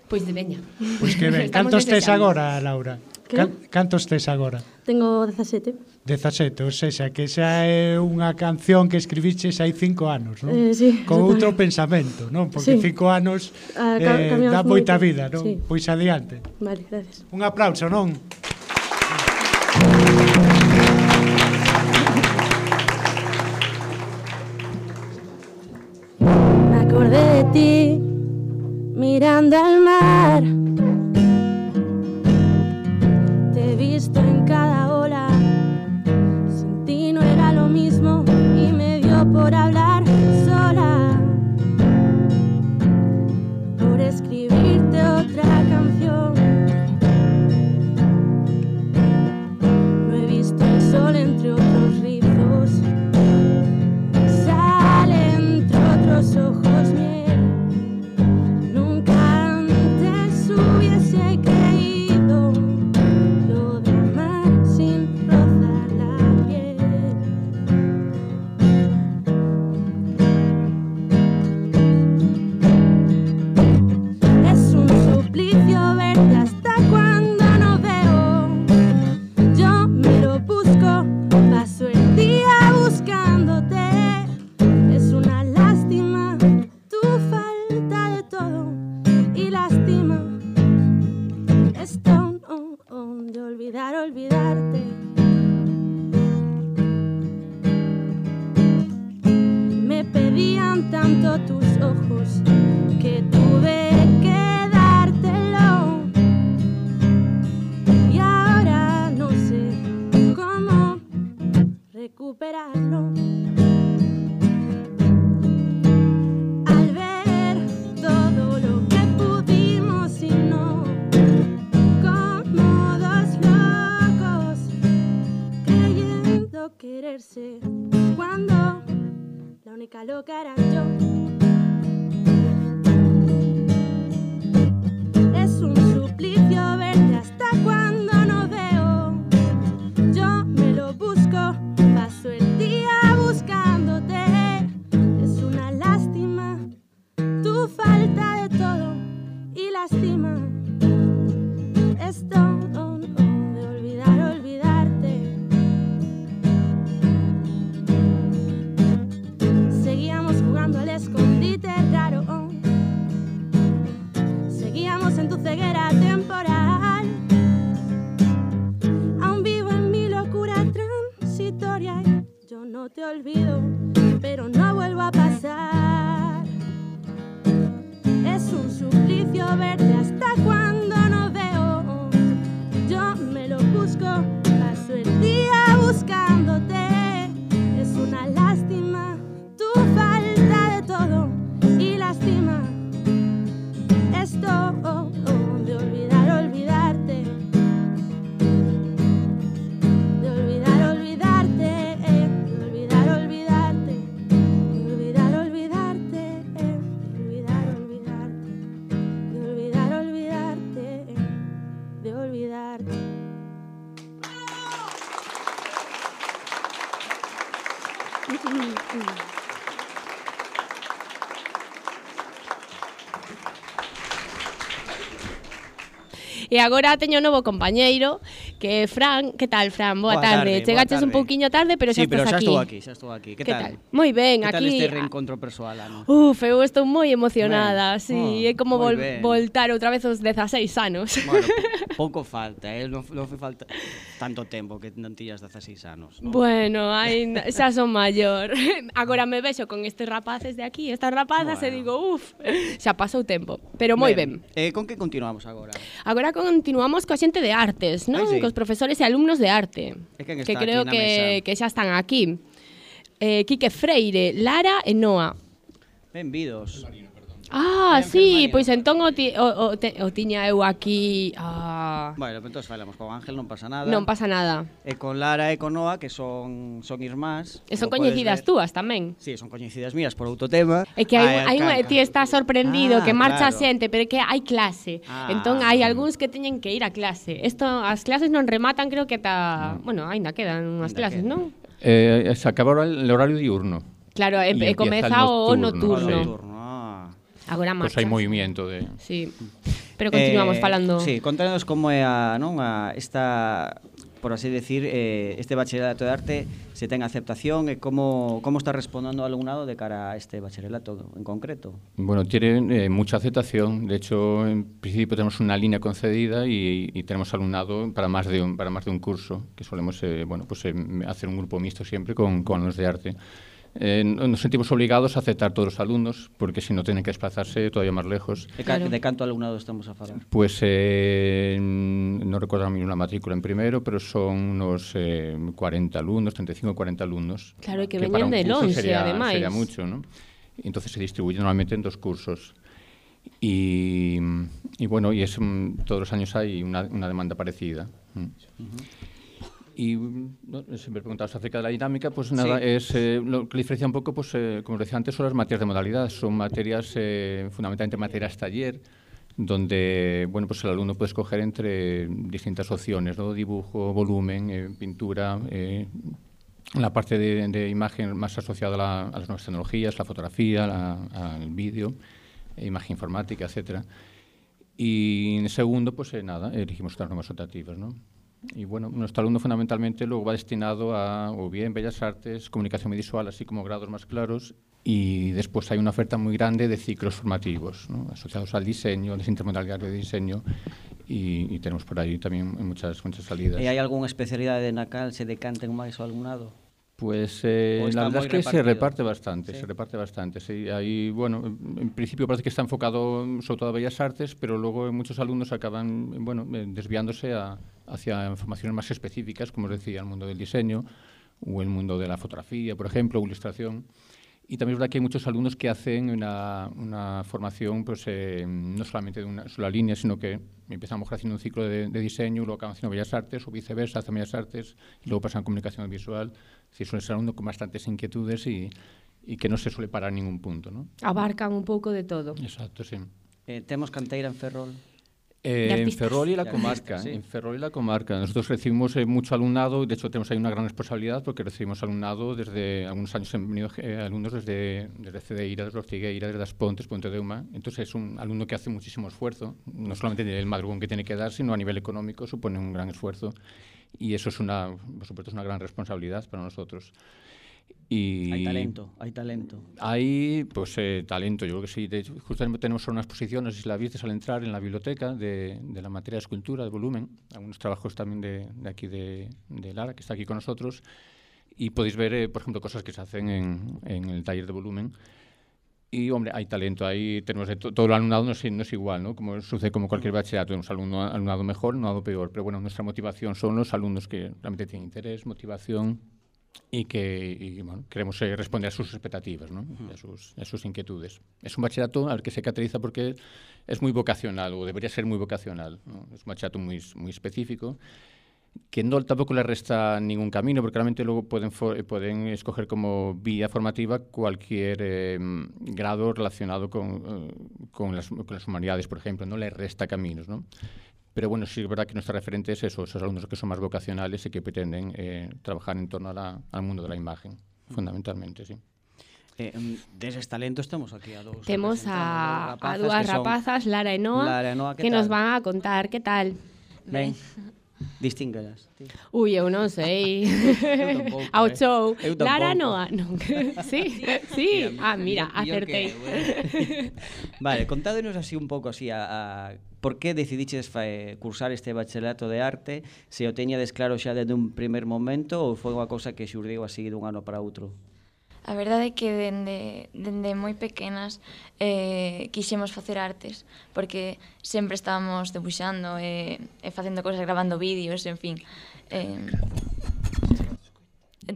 Pois de veña. Pois que ben. Cantos tes agora, Laura? Que? Can, cantos tes agora? Tengo 17. 17, ou seja, que xa é unha canción que escribiches hai cinco anos, non? Eh, sí, Con outro pensamento, non? Porque sí. cinco anos ah, eh, dá moita vida, non? Sí. Pois adiante. Vale, gracias. Un aplauso, non? Me acordé de ti mirando al mar recuperarlo. Al ver todo lo que pudimos y no como dos locos creyendo quererse cuando la única loca era yo. E agora teño novo compañeiro que Fran, que tal Fran? Boa, boa tarde. tarde Chegaches un pouquiño tarde, pero xa sí, estás pero xa aquí. Sí, pero xa estou aquí, xa estou aquí. Que, que tal? tal? Moi ben, que aquí. Que tal este reencontro persoal, Ana? Uf, eu estou moi emocionada, ben. sí, ah, oh, é como vol ben. voltar outra vez aos 16 anos. Bueno, pouco falta, eh? non, non foi falta tanto tempo que non tías 16 anos. ¿no? Bueno, aí xa son maior. Agora me vexo con estes rapaces de aquí, estas rapazas, bueno. e digo, uf, xa pasou tempo. Pero moi ben. ben. Eh, con que continuamos agora? Agora continuamos coa xente de artes, non? Ai, sí. Cos profesores y alumnos de arte, que, creo que, que, ya están aquí. Eh, Quique Freire, Lara Enoa. Bienvenidos. Ah, sí, pois entón o, ti, o, o, te, o tiña eu aquí ah. Bueno, entón falamos con Ángel, non pasa nada. Non pasa nada. E con Lara e con Noa, que son son irmás E son coñecidas túas tamén. Sí, son coñecidas mías por outro tema. É que hai, ah, hai un, ti está sorprendido ah, que marcha claro. xente, pero é que hai clase. Ah, Entón hai algúns que teñen que ir a clase. Esto, As clases non rematan, creo que ata... No. Bueno, aínda quedan unhas clases, non? Eh, eh se acabou el horario diurno. Claro, e, e comeza o nocturno. nocturno. Agora Pues marcha. hay movimiento de... Sí. Pero continuamos falando. Sí, contanos como é a, non, a esta por así decir, eh, este bacharelato de arte se ten aceptación e como, como está respondendo o alumnado de cara a este bacharelato en concreto? Bueno, tiene eh, mucha aceptación. De hecho, en principio tenemos una línea concedida y, y tenemos alumnado para más de un, para más de un curso, que solemos eh, bueno, pues, eh, hacer un grupo mixto siempre con, con los de arte. Eh, nos sentimos obligados a aceptar todos los alumnos, porque si no tienen que desplazarse todavía más lejos. De, claro. de canto alumnado estamos a falar? Pues eh, no recuerdo a mí una matrícula en primero, pero son unos eh, 40 alumnos, 35 o 40 alumnos. Claro, que, que veñen de longe, sería, además. Sería mucho, ¿no? Entonces se distribuye normalmente en dos cursos. Y, y bueno, y es, todos los años hay una, una demanda parecida. Uh -huh. Y no, siempre preguntabas acerca de la dinámica, pues nada, sí. es eh, lo que diferencia un poco, pues eh, como decía antes, son las materias de modalidad. Son materias, eh, fundamentalmente materias taller, donde bueno, pues el alumno puede escoger entre distintas opciones, ¿no? dibujo, volumen, eh, pintura, eh, la parte de, de, imagen más asociada a, la, a, las nuevas tecnologías, la fotografía, la, al vídeo, eh, imagen informática, etcétera. Y en segundo, pues nada, elegimos otras nuevas optativas, ¿no? Y bueno, nuestro alumno fundamentalmente luego va destinado a o bien Bellas Artes, comunicación visual, así como grados más claros, y después hay una oferta muy grande de ciclos formativos, ¿no? asociados al diseño, las intermodalidades de diseño, y, y, tenemos por ahí también muchas, muchas salidas. ¿Y hay alguna especialidad de Nacal se decanten máis o alumnado? Pues eh, la verdad es que repartido? se reparte bastante, ¿Sí? se reparte bastante. Sí, ahí, bueno, en principio parece que está enfocado sobre todo a Bellas Artes, pero luego muchos alumnos acaban, bueno, eh, desviándose a, hacia formaciones más específicas, como os decía, el mundo del diseño o el mundo de la fotografía, por ejemplo, o ilustración. Y también es verdad que hay muchos alumnos que hacen una, una formación pues, eh, no solamente de una sola línea, sino que empiezan a lo mejor haciendo un ciclo de, de diseño, luego acaban haciendo Bellas Artes, o viceversa, hacen Bellas Artes, y luego pasan a comunicación visual. Es decir, suelen ser alumnos con bastantes inquietudes y, y que no se suele parar en ningún punto. ¿no? Abarcan un pouco de todo. Exacto, sí. Eh, temos canteira en Ferrol? Eh, en Ferrol y la comarca, sí. en Ferrol y la comarca. Nosotros recibimos eh, mucho alumnado, de hecho tenemos ahí una gran responsabilidad porque recibimos alumnado desde algunos años han venido eh, alumnos desde, desde Cedeira, desde Ortigueira, desde As Pontes, Ponte de Uma. Entonces es un alumno que hace muchísimo esfuerzo, no solamente el madrugón que tiene que dar, sino a nivel económico supone un gran esfuerzo y eso es una, por supuesto, es una gran responsabilidad para nosotros. Y hay talento, hay talento. Hay, pues, eh, talento, yo creo que sí. De tenemos una exposición, no sé si la viste al entrar, en la biblioteca de, de la materia de escultura, de volumen, algunos trabajos también de, de aquí de, de Lara, que está aquí con nosotros, y podéis ver, eh, por ejemplo, cosas que se hacen en, en el taller de volumen. Y, hombre, hay talento, ahí tenemos de to todo el alumnado no es, no es igual, ¿no? Como sucede como cualquier bachillerato, tenemos alumno, alumnado mejor, alumnado peor, pero bueno, nuestra motivación son los alumnos que realmente tienen interés, motivación, y que y, bueno, queremos eh, responder a sus expectativas, ¿no? uh -huh. a, sus, a sus inquietudes. Es un bachillerato al que se caracteriza porque es muy vocacional, o debería ser muy vocacional. ¿no? Es un bachillerato muy, muy específico, que no tampoco le resta ningún camino, porque realmente luego pueden, pueden escoger como vía formativa cualquier eh, grado relacionado con, eh, con, las, con las humanidades, por ejemplo, no le resta caminos, ¿no? Pero bueno, sí es verdad que nuestra referente es eso, esos alumnos que son más vocacionales y que pretenden eh, trabajar en torno a la, al mundo de la imagen, fundamentalmente, sí. Eh, deses talentos temos aquí a dous Temos a, a dúas rapazas, Lara e Noa, Lara e Noa que, que nos van a contar que tal. Ben. Distínguelas. Ui, eu non sei. tampouco, Ao eh. show. Tampouco. Lara Noa. Ah, non. sí, sí. Mira, ah, mira, mira acertei. Que, bueno. vale, contádenos así un pouco así a, a por que decidiches eh, cursar este bacharelato de arte? Se o teñades claro xa desde un primer momento ou foi unha cousa que xurdiu así dun ano para outro? A verdade é que dende, dende moi pequenas eh, quixemos facer artes, porque sempre estábamos debuxando e, eh, e facendo cousas, grabando vídeos, en fin. Eh,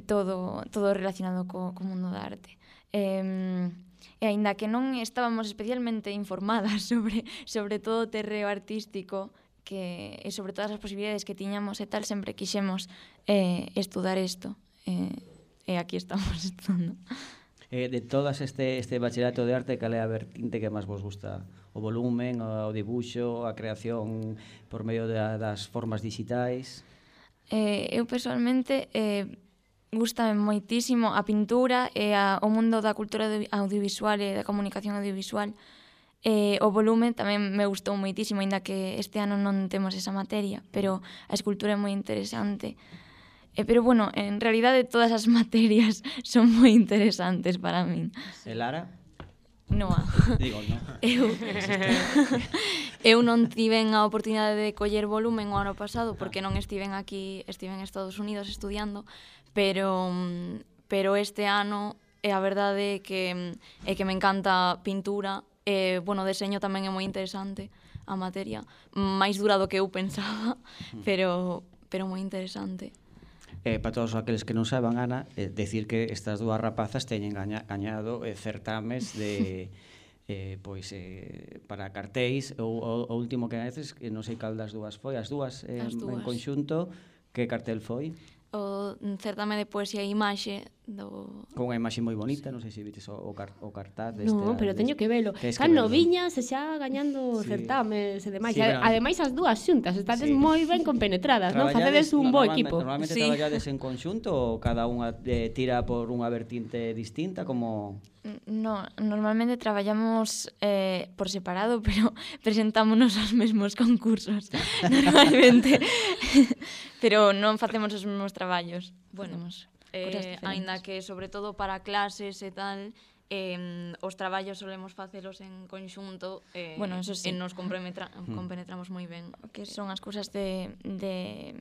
todo, todo relacionado co, co mundo da arte. Eh, e aínda que non estábamos especialmente informadas sobre, sobre todo o terreo artístico, que, e sobre todas as posibilidades que tiñamos e tal, sempre quixemos eh, estudar isto. Eh, e aquí estamos estando. Eh, de todas este, este bachillerato de arte, cal é a vertinte que máis vos gusta? O volumen, o dibuixo, a creación por medio da, das formas digitais? Eh, eu personalmente eh, gustame moitísimo a pintura e a, o mundo da cultura audiovisual e da comunicación audiovisual. Eh, o volume tamén me gustou moitísimo, aínda que este ano non temos esa materia, pero a escultura é moi interesante. E, pero bueno, en realidade todas as materias son moi interesantes para min. E Lara? Noa. Digo, no. Eu, eu non tiven a oportunidade de coller volumen o ano pasado porque non estiven aquí, estiven en Estados Unidos estudiando, pero mm, pero este ano é a verdade é que mm, é que me encanta pintura e bueno, deseño tamén é moi interesante a materia, máis dura do que eu pensaba, pero pero moi interesante. Eh, para todos aqueles que non saben, Ana, eh, decir que estas dúas rapazas teñen gaña, gañado eh, certames de eh, pois eh, para cartéis o, o, o último que gañeces, que non sei cal das dúas foi, as dúas, eh, as dúas. en conxunto, que cartel foi? O mm, certame de poesía e imaxe do... Con unha imaxe moi bonita, sí. non sei se vites o, o, car o cartaz deste... Non, pero teño que velo. Están noviñas e xa gañando sí. certames e demais. Sí, pero... Ademais, as dúas xuntas, estades sí. moi ben compenetradas, non? Facedes un bo equipo. Normalmente sí. traballades en conxunto ou cada unha eh, tira por unha vertinte distinta, como... No, normalmente traballamos eh, por separado, pero presentámonos aos mesmos concursos, normalmente. pero non facemos os mesmos traballos. Bueno, facemos eh, aínda que sobre todo para clases e tal eh, os traballos solemos facelos en conxunto eh, bueno, eso sí. e nos compenetra hmm. compenetramos moi ben. Que eh, son as cousas de, de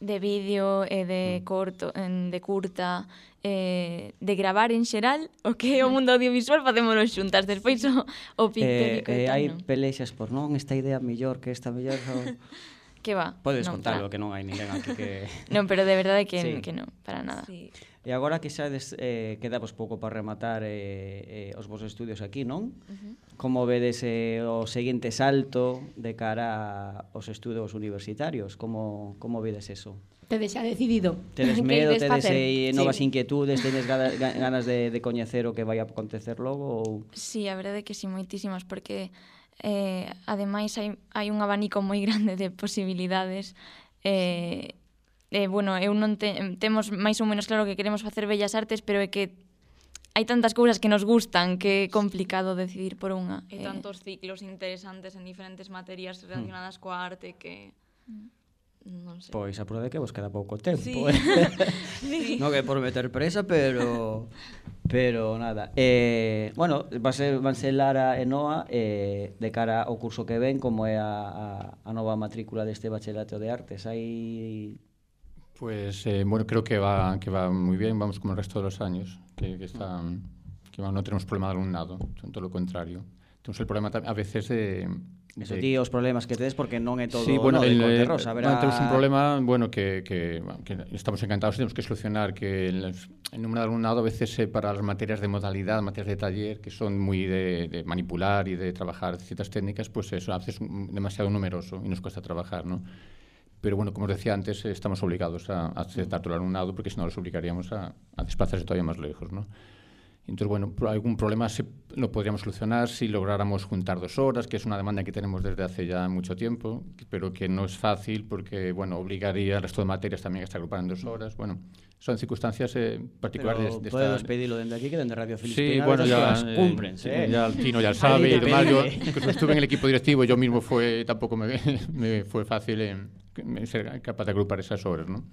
de vídeo e de hmm. corto, de curta, eh, de gravar en xeral, o que é o hmm. mundo audiovisual facémolo xuntas, despois o, o pictórico. Eh, eh, hai pelexas por non, esta idea mellor que esta mellor, o, Que va? Podes non, contalo, para... que non hai ninguén aquí que... non, pero de verdade que, sí. que non, para nada. Sí. E agora que quizades eh, quedamos pouco para rematar eh, eh, os vosos estudios aquí, non? Uh -huh. Como vedes eh, o seguinte salto de cara aos estudos universitarios? Como, como vedes eso? Tedes xa decidido. Tedes medo, tedes eh, novas sí. inquietudes, tedes ganas de, de coñecer o que vai acontecer logo? Ou... Sí, a verdade é que si, sí, moitísimas, porque eh, ademais hai, hai un abanico moi grande de posibilidades eh, eh, bueno, eu non te, temos máis ou menos claro que queremos facer bellas artes, pero é que hai tantas cousas que nos gustan que é complicado decidir por unha. E tantos eh, ciclos interesantes en diferentes materias relacionadas mm. coa arte que... Mm. Non sei. Pois a prueba de que vos queda pouco tempo. Sí. Eh? sí. non que por meter presa, pero pero nada. Eh, bueno, va ser van ser Lara e Noa eh, de cara ao curso que ven, como é a, a, a nova matrícula deste bacharelato de artes. Hai Pues eh, bueno, creo que va que va muy bien, vamos como el resto de los años, que, que está que bueno, no tenemos problema de alumnado, todo lo contrario. Tenemos el problema a veces de Eso ti os problemas que tedes porque non é todo sí, bueno, no, de el, rosa, bueno, verá... tenemos un problema bueno, que, que, bueno, que estamos encantados y tenemos que solucionar, que el, el número de alumnado a veces eh, para las materias de modalidad, materias de taller, que son muy de, de manipular y de trabajar ciertas técnicas, pues eso a veces demasiado numeroso y nos cuesta trabajar, ¿no? Pero bueno, como os decía antes, estamos obligados a, a aceptar todo el alumnado porque si no los obligaríamos a, a desplazarse todavía más lejos, ¿no? Entonces, bueno, algún problema se, lo podríamos solucionar si lográramos juntar dos horas, que es una demanda que tenemos desde hace ya mucho tiempo, pero que no es fácil porque, bueno, obligaría al resto de materias también a estar agrupadas en dos horas. Bueno, son circunstancias eh, particulares Pero de podemos esta... pedirlo dende aquí que dende Radio Sí, Filispina bueno, ya, las eh, cumplen, sí, eh. ya el Tino ya sabe y demás. Yo estuve en el equipo directivo, yo mismo fue, tampoco me, me fue fácil eh, ser capaz de agrupar esas horas, ¿no?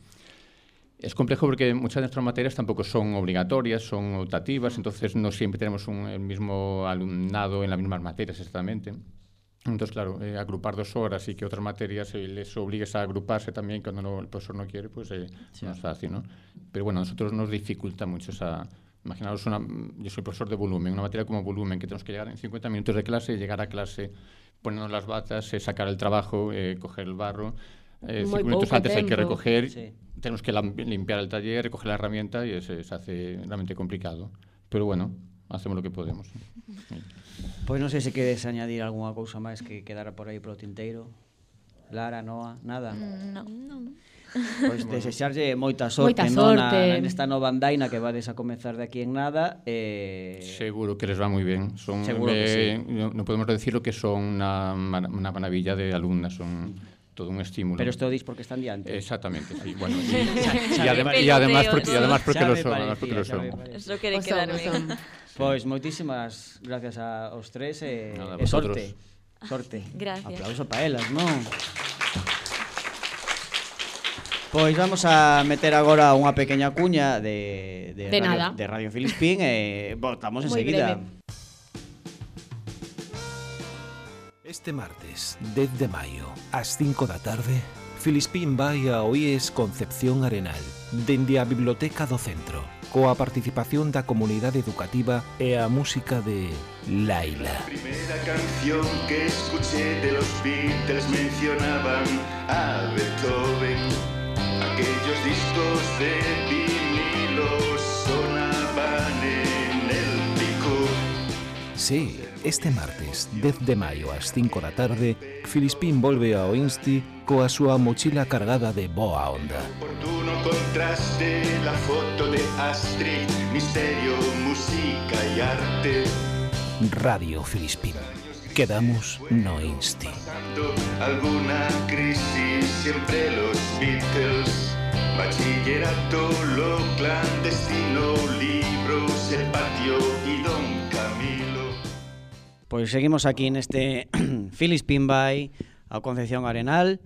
Es complejo porque muchas de nuestras materias tampoco son obligatorias, son optativas, entonces no siempre tenemos un, el mismo alumnado en las mismas materias exactamente. Entonces, claro, eh, agrupar dos horas y que otras materias eh, les obligues a agruparse también cuando no- el profesor no quiere, pues eh, no es fácil, ¿no? Pero bueno, a nosotros nos dificulta mucho esa... Imaginaos, una, yo soy profesor de volumen, una materia como volumen, que tenemos que llegar en 50 minutos de clase, llegar a clase, ponernos las batas, sacar el trabajo, coger el barro. eh, cinco minutos antes tempo. hai que recoger, sí. temos que limpiar el taller, recoger la herramienta e se, se hace realmente complicado. Pero bueno, hacemos lo que podemos. Pois pues non sei se queres añadir algunha cousa máis que quedara por aí polo tinteiro. Lara, Noa, nada? Mm, no, non. Pois pues desexarlle moita sorte, moita sorte. No, na, nesta nova andaina que vades a comezar de aquí en nada eh... Seguro que les va moi ben son, Seguro eh, que sí. non no podemos decirlo que son unha maravilla de alumnas son mm todo un estímulo. Pero isto dis porque están diante. Exactamente, sí. Bueno, y, y, además adem y además porque, y además porque lo son, además porque lo son. Eso quere quedarme. Pois moitísimas gracias a os tres e, Nada, eh, e sorte. Sorte. Gracias. Aplauso para elas, non? Pois vamos a meter agora unha pequeña cuña de, de, de, radio, nada. de radio Filispín e eh, voltamos enseguida. Breve. Este martes, 10 de maio, ás 5 da tarde, Filispín vai a OIES Concepción Arenal, dende a Biblioteca do Centro, coa participación da comunidade educativa e a música de Laila. A primera canción que escuché de los Beatles mencionaban a Beethoven, aquellos discos de vinilo Sí, este martes, 10 de maio ás 5 da tarde, Filispín volve ao Insti coa súa mochila cargada de boa onda. Oportuno contraste la foto de Astrid, misterio, música y arte. Radio Filispín. Quedamos no Insti. Alguna crisis, siempre los Beatles. Bachillerato, lo clandestino, libros, el patio y Don. Pois seguimos aquí neste Phyllis Pinbay ao Concepción Arenal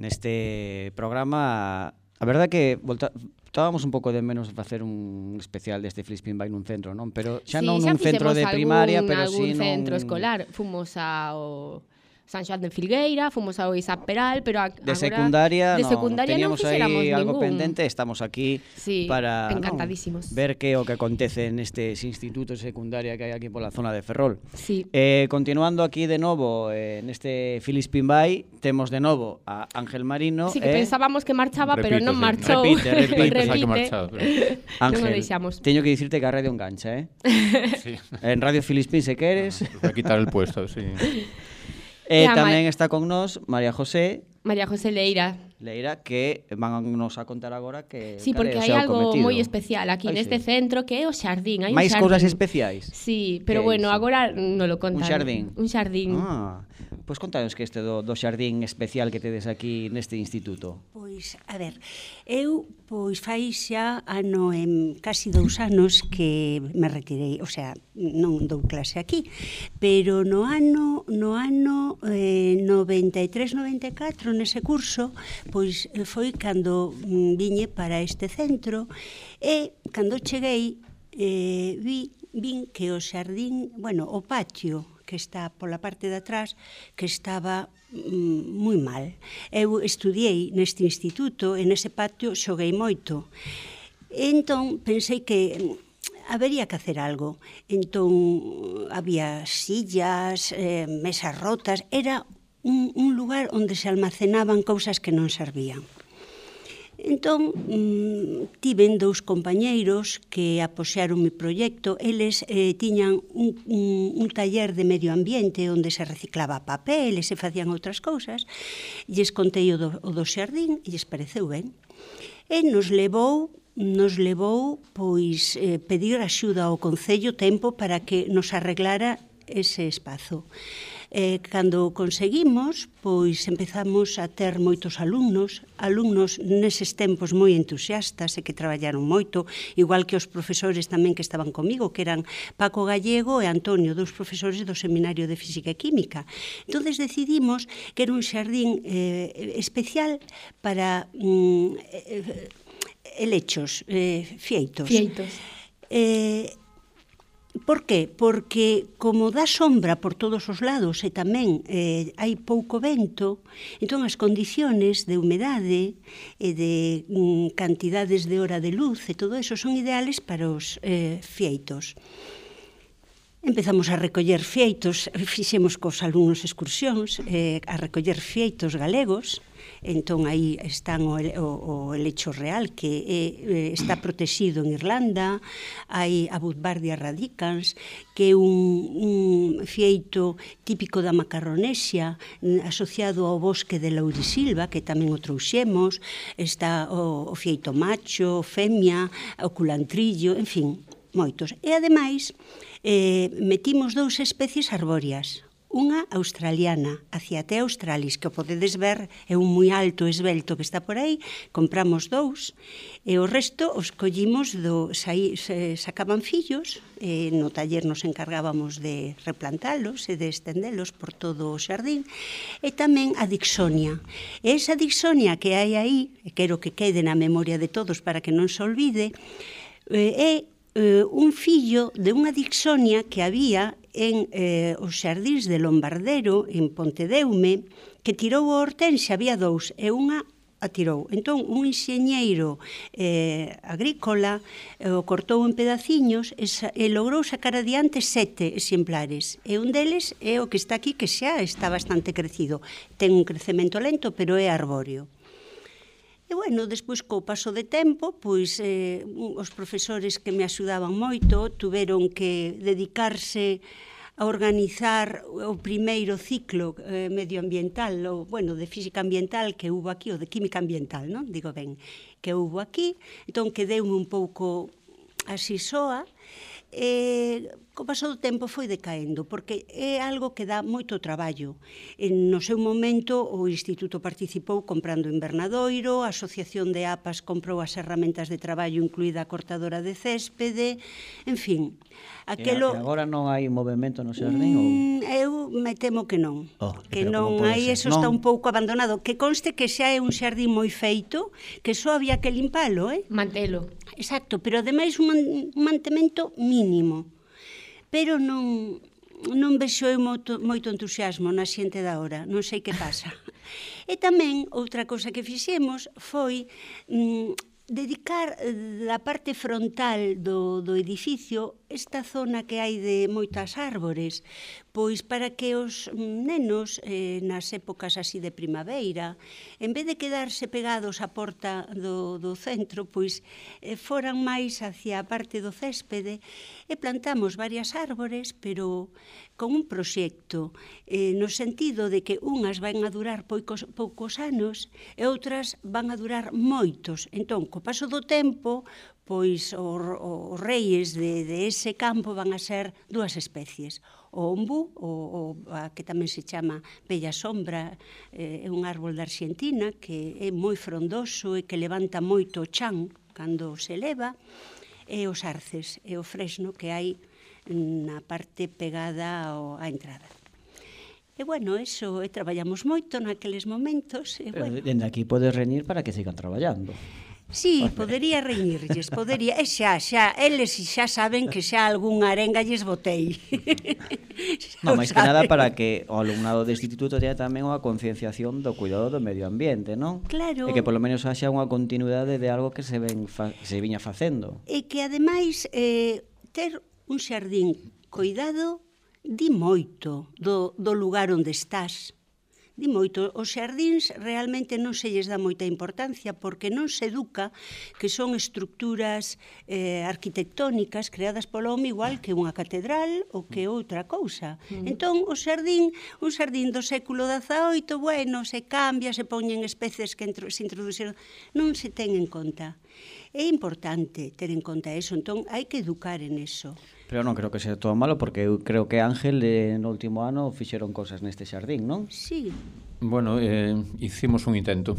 neste programa a verdade que volta, estábamos un pouco de menos facer un especial deste Phyllis Pinbay nun centro, non? Pero xa sí, non nun centro de algún, primaria, pero algún si non centro escolar, fomos ao San Xoán de Filgueira, fomos ao Isaac Peral, pero a, de agora, secundaria, de non, secundaria teníamos non aí fixéramos algo ningún. pendente, estamos aquí Sí, para non, encantadísimos. ver que é o que acontece nestes institutos de secundaria que hai aquí pola zona de Ferrol. Sí. Eh, continuando aquí de novo eh, neste Filispín Bay, temos de novo a Ángel Marino Sí, que e pensábamos que marchaba, pero Repito, non sí. marchou. Repite, repite. Pensaba que marchaba, pero- non Ángel, deixamos. teño que dicirte que a radio engancha, eh? Sí. En Radio Filispín se queres. Voy a quitar el puesto, sí. Eh, también está con nos María José. María José Leira, Leira que van nos a contar agora que Sí, porque hai algo moi especial aquí neste sí. centro que é o xardín, hai Máis cousas especiais. Sí, pero que bueno, iso? agora non lo contan. Un xardín. Un xardín. Ah, pois pues contanos que este do, do xardín especial que tedes aquí neste instituto. Pois, a ver, eu pois fai xa ano en casi dous anos que me retirei, o sea, non dou clase aquí, pero no ano no ano eh, 93-94 nese curso pois eh, foi cando mm, viñe para este centro e cando cheguei eh, vi, vin que o xardín, bueno, o patio que está pola parte de atrás, que estaba mm, moi mal. Eu estudiei neste instituto, e nese patio xoguei moito. E entón pensei que mm, habería que hacer algo. Entón había sillas, eh, mesas rotas, era un, un lugar onde se almacenaban cousas que non servían. Entón, mm, tiven dous compañeiros que apoxearon mi proxecto. Eles eh, tiñan un, un, un taller de medio ambiente onde se reciclaba papel e se facían outras cousas. Lles contei o do, o do xardín e lles pareceu ben. E nos levou nos levou pois eh, pedir axuda ao Concello tempo para que nos arreglara ese espazo. Eh, cando conseguimos, pois empezamos a ter moitos alumnos, alumnos neses tempos moi entusiastas e que traballaron moito, igual que os profesores tamén que estaban comigo, que eran Paco Gallego e Antonio, dous profesores do Seminario de Física e Química. entonces decidimos que era un xardín eh, especial para mm, eh, eh helechos, eh, fieitos. Fieitos. Eh, Por qué? Porque como dá sombra por todos os lados e tamén eh, hai pouco vento, entón as condiciones de humedade e de mm, cantidades de hora de luz e todo eso son ideales para os eh, fieitos. Empezamos a recoller fieitos, fixemos cos alumnos excursións, eh, a recoller fieitos galegos, Entón aí están o, o, o helecho real que é, está protegido en Irlanda, hai a Budbardia radicans, que é un, un fieito típico da Macarronesia asociado ao bosque de Laurisilva, que tamén o trouxemos, está o, o fieito macho, femia, o culantrillo, en fin, moitos. E ademais, eh, metimos dous especies arbóreas, Unha australiana, hacia australis, que o podedes ver, é un moi alto esbelto que está por aí, compramos dous, e o resto os collimos do... Saí, sacaban fillos, e no taller nos encargábamos de replantalos e de estendelos por todo o xardín, e tamén a Dixonia. E esa Dixonia que hai aí, e quero que quede na memoria de todos para que non se olvide, eh, é eh, un fillo de unha dixonia que había en eh, os xardís de Lombardero, en Pontedeume, que tirou o Hortense, había dous, e unha atirou. Entón, un enxeñeiro eh, agrícola eh, o cortou en pedaciños e, sa, e logrou sacar adiante sete exemplares. E un deles é o que está aquí, que xa está bastante crecido. Ten un crecemento lento, pero é arbóreo. E, bueno, despois, co paso de tempo, pois eh, os profesores que me axudaban moito tuveron que dedicarse a organizar o primeiro ciclo eh, medioambiental, o, bueno, de física ambiental que hubo aquí, o de química ambiental, non? Digo ben, que hubo aquí, entón quedeume un pouco así soa, e eh, co paso do tempo foi decaendo, porque é algo que dá moito traballo. En, no seu momento, o Instituto participou comprando invernadoiro, a Asociación de APAS comprou as herramentas de traballo, incluída a cortadora de céspede, en fin. Aquelo... E agora non hai movimento no xardín? Mm, ou... Eu me temo que non. Oh, que non hai, eso non. está un pouco abandonado. Que conste que xa é un xardín moi feito, que só había que limpalo, eh? Mantelo. Exacto, pero ademais un, man, un mantemento mínimo pero non, non vexo eu moito, moito entusiasmo na xente da hora, non sei que pasa. e tamén, outra cosa que fixemos foi mm, dedicar a parte frontal do, do edificio esta zona que hai de moitas árbores, pois para que os nenos eh, nas épocas así de primavera, en vez de quedarse pegados á porta do, do centro, pois eh, foran máis hacia a parte do céspede e plantamos varias árbores, pero con un proxecto, eh, no sentido de que unhas van a durar poucos, poucos anos e outras van a durar moitos. Entón, co paso do tempo, pois os, os reis de, de ese campo van a ser dúas especies. O ombu, o, o, a que tamén se chama Bella Sombra, eh, é un árbol da Argentina que é moi frondoso e que levanta moito o chan cando se eleva, e os arces, e o fresno que hai na parte pegada ao, á entrada. E bueno, eso, e traballamos moito naqueles momentos. E, bueno. Dende aquí podes reñir para que sigan traballando. Sí, podería reñirlles, podería, e xa, xa, eles xa saben que xa algún arenga lles botei. non, máis que nada para que o alumnado do instituto teña tamén unha concienciación do cuidado do medio ambiente, non? Claro. E que polo menos haxa unha continuidade de algo que se, ven fa, se viña facendo. E que ademais eh, ter un xardín coidado di moito do, do lugar onde estás di moito, os xardíns realmente non se lles dá moita importancia porque non se educa que son estructuras eh, arquitectónicas creadas polo home igual que unha catedral ou que outra cousa. Mm. Entón, o xardín, un xardín do século XVIII, bueno, se cambia, se poñen especies que entro, se introduxeron, non se ten en conta. É importante ter en conta eso, entón hai que educar en eso. Pero non creo que sea todo malo porque eu creo que Ángel eh, no último ano fixeron cosas neste xardín, non? Sí. Bueno, eh, hicimos un intento.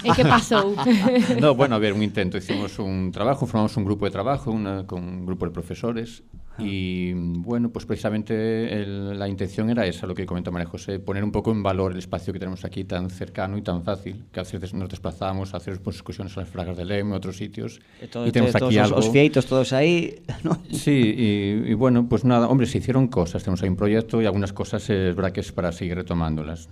E que pasou? no, bueno, a ver, un intento. Hicimos un trabajo, formamos un grupo de trabajo una, con un grupo de profesores y, bueno, pues precisamente el, la intención era esa, lo que comenta María José, poner un poco en valor el espacio que tenemos aquí tan cercano y tan fácil, que a veces nos desplazamos a hacer pues, excursiones a las Fragas del Leme, a otros sitios, e, todo, y tenemos todos aquí os, algo... os fieitos todos aí, ¿no? Sí, y, y, bueno, pues nada, hombre, se hicieron cosas, tenemos ahí un proyecto y algunas cosas es verdad que es para seguir retomándolas.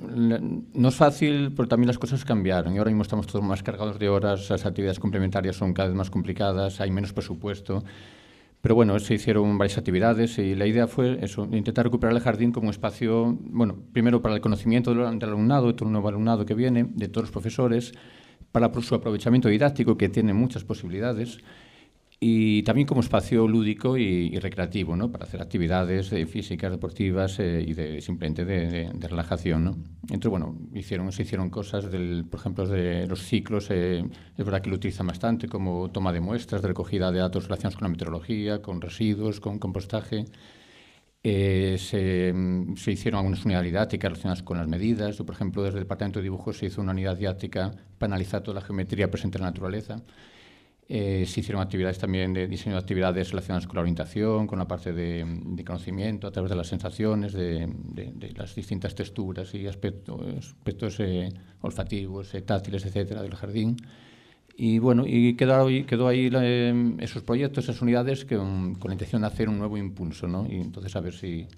No es fácil, pero también las cosas cambiaron y ahora mismo estamos todos más cargados de horas, las actividades complementarias son cada vez más complicadas, hay menos presupuesto. Pero bueno, se hicieron varias actividades y la idea fue eso, intentar recuperar el jardín como espacio, bueno, primero para el conocimiento del alumnado, de todo el nuevo alumnado que viene, de todos los profesores, para su aprovechamiento didáctico, que tiene muchas posibilidades, y también como espacio lúdico y, y recreativo, ¿no? para hacer actividades eh, físicas, deportivas eh, y de, simplemente de, de, de relajación. ¿no? Entonces, bueno, hicieron, se hicieron cosas, del, por ejemplo, de los ciclos, eh, es verdad que lo utilizan bastante como toma de muestras, de recogida de datos relacionados con la meteorología, con residuos, con compostaje. Eh, se, se hicieron algunas unidades didácticas relacionadas con las medidas. Por ejemplo, desde el Departamento de Dibujo se hizo una unidad didáctica para analizar toda la geometría presente en la naturaleza. Eh, se hicieron actividades también de diseño de actividades relacionadas con la orientación, con la parte de, de conocimiento, a través de las sensaciones, de, de, de las distintas texturas y aspectos, aspectos eh, olfativos, eh, táctiles, etcétera, del jardín. Y bueno, y quedó quedó ahí eh, esos proyectos, esas unidades que, con la intención de hacer un nuevo impulso, ¿no? Y entonces a ver si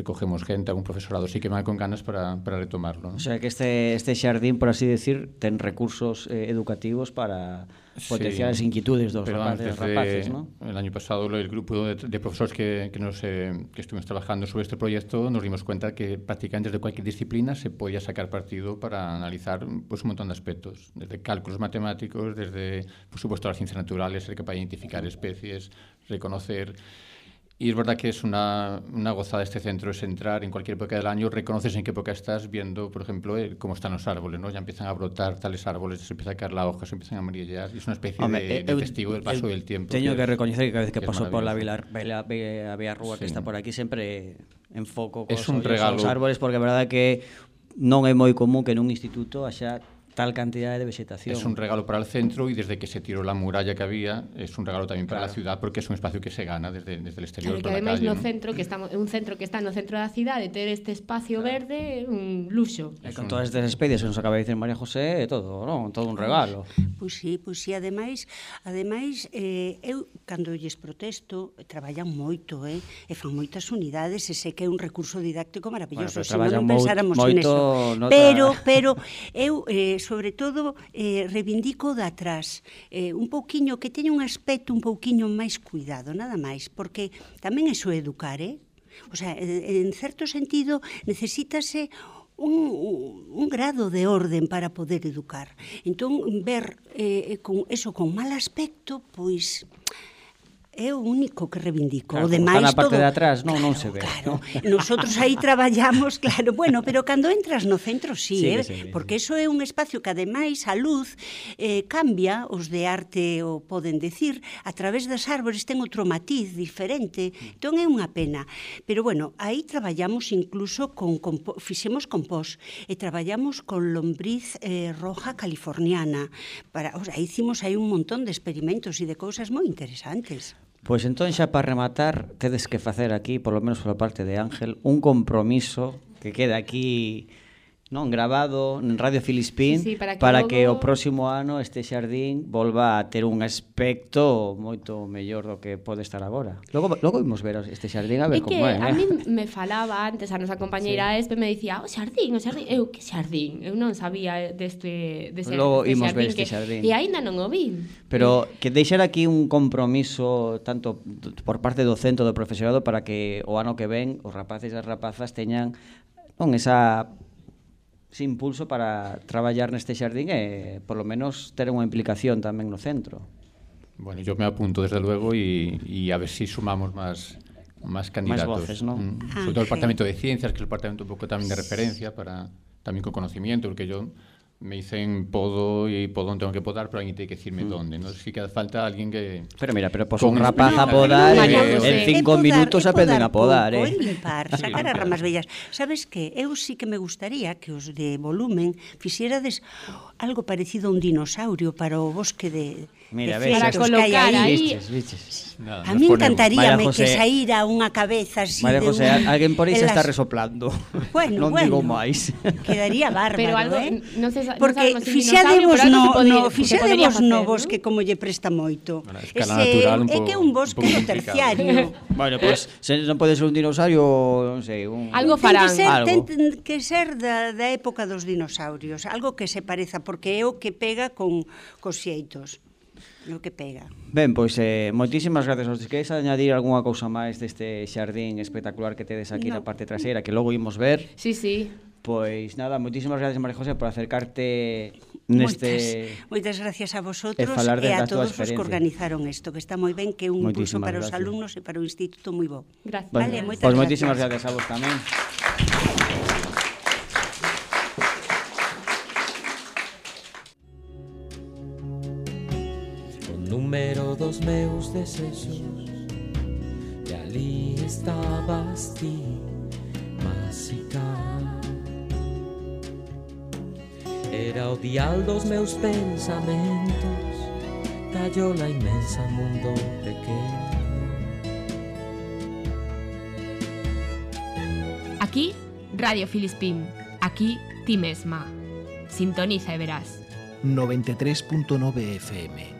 recogemos gente, algún profesorado sí que va con ganas para, para retomarlo. ¿no? O sea que este, este xardín, por así decir, ten recursos eh, educativos para potenciar as inquietudes dos pero rapaces, antes de, rapaces ¿no? El año pasado el grupo de, de profesores que, que, nos, eh, que estuvimos trabajando sobre este proyecto nos dimos cuenta que prácticamente desde cualquier disciplina se podía sacar partido para analizar pues, un montón de aspectos, desde cálculos matemáticos, desde, por supuesto, las ciencias naturales, ser capaz de identificar especies, reconocer Y es verdad que es una, una, gozada este centro, es entrar en cualquier época del año, reconoces en qué época estás viendo, por ejemplo, eh, cómo están los árboles, ¿no? Ya empiezan a brotar tales árboles, se empieza a caer la hoja, se empiezan a amarillar, es una especie Home, de, eh, de eu, testigo del paso eu, del tiempo. Teño que, que recoñecer que cada vez que, que paso pola Vilar, Vila, Vela, Vela Rúa sí. que está por aquí, sempre enfoco cos, los regalo. árboles, porque a verdade que non é moi común que nun instituto haxa tal cantidad de vegetación. Es un regalo para el centro y desde que se tiró la muralla que había, es un regalo también para claro. la ciudad porque es un espacio que se gana desde, desde el exterior. Claro, que ademais calle, no, ¿no? centro que estamos, un centro que está no centro da cidade, ter este espacio claro. verde, un luxo. E con un... todas estas especies que nos acaba de dicir María José, é todo, non? Todo un regalo. Pois pues, sí, pois pues, sí, ademais, ademais eh, eu cando lles protesto, traballan moito, eh, e fan moitas unidades, e sei que é un recurso didáctico maravilloso, bueno, se non pensáramos moito, niso. Nota... Pero, pero eu eh, Eh, sobre todo eh, reivindico de atrás, eh, un pouquiño que teña un aspecto un pouquiño máis cuidado, nada máis, porque tamén eso educar, eh? O sea, en certo sentido necesítase un, un grado de orden para poder educar. Entón, ver eh, eh con eso con mal aspecto, pois é o único que reivindico. Claro, o demais na parte todo... de atrás, non, claro, non se ve. Claro, nosotros aí traballamos, claro, bueno, pero cando entras no centro sí, sí, eh, sí porque eso é un espacio que ademais a luz eh, cambia, os de arte o poden decir, a través das árbores ten outro matiz diferente, entón é unha pena. Pero bueno, aí traballamos incluso con, con fixemos compós e traballamos con lombriz eh, roja californiana. Para, o sea, hicimos aí un montón de experimentos e de cousas moi interesantes. Pois entón xa para rematar tedes que facer aquí, por lo menos pola parte de Ángel, un compromiso que queda aquí non grabado en Radio Filispín sí, para que, para logo... que o próximo ano este xardín volva a ter un aspecto moito mellor do que pode estar agora. Logo logo imos ver este xardín a ver é como é. A eh? mí me falaba antes a nosa compañeira sí. Espe me dicía, "O xardín, o xardín, eu que xardín, eu non sabía deste dese Logo deste imos xardín, ver este xardín. Que, e aínda non o vin. Pero que deixar aquí un compromiso tanto por parte do centro do profesorado para que o ano que ven os rapaces e as rapazas teñan non esa ese impulso para traballar neste xardín e, por lo menos, ter unha implicación tamén no centro. Bueno, yo me apunto, desde luego, y, y a ver si sumamos más, más candidatos. Más voces, ¿no? Mm. Ah, sobre todo el Departamento de Ciencias, que es el departamento un poco también de referencia para también con conocimiento, porque yo me dicen podo y podón tengo que podar, pero alguien tiene que decirme mm. dónde. No sé que hace falta alguien que... Pero mira, pero pues un rapaz eh, a podar eh, en cinco podar, minutos aprenden a podar, eh. Limpar, sacar as ramas bellas. Sabes que? Eu sí que me gustaría que os de volumen fixerades algo parecido a un dinosaurio para o bosque de Mira, ves, para colocar aí. Vistes, vistes. Nada, a mí encantaríame José, que saíra unha cabeza así María José, un... alguén por aí se está resoplando. Bueno, non bueno, digo máis. Quedaría bárbaro, pero algo, eh? Non se, porque no fixademos no, no, fixademos no bosque ¿no? como lle presta moito. Bueno, Ese, natural, un é que un bosque un no terciario. bueno, pois pues, se non pode ser un dinosaurio, non sei, un Algo farán. Ten que ser, algo. Ten que ser da, da época dos dinosaurios, algo que se pareza porque é o que pega con cos xeitos o que pega. Ben, pois eh, moitísimas gracias. aos queres añadir algunha cousa máis deste xardín espectacular que tedes aquí no. na parte traseira que logo imos ver? Sí, sí. Pois nada, moitísimas gracias María José por acercarte neste Moitas, moitas gracias a vosotros e, falar e a todos os que organizaron isto, que está moi ben, que é un impulso para gracias. os alumnos e para o instituto moi bo. Gracias. Vale, moitas pois, gracias. Gracias a vos tamén. Número dos meus desexos e ali estabas ti, máxica. Era o dial dos meus pensamentos, tallola inmensa mundo pequeno. Aquí, Radio Filispín. Aquí, ti mesma. Sintoniza e verás. 93.9 FM.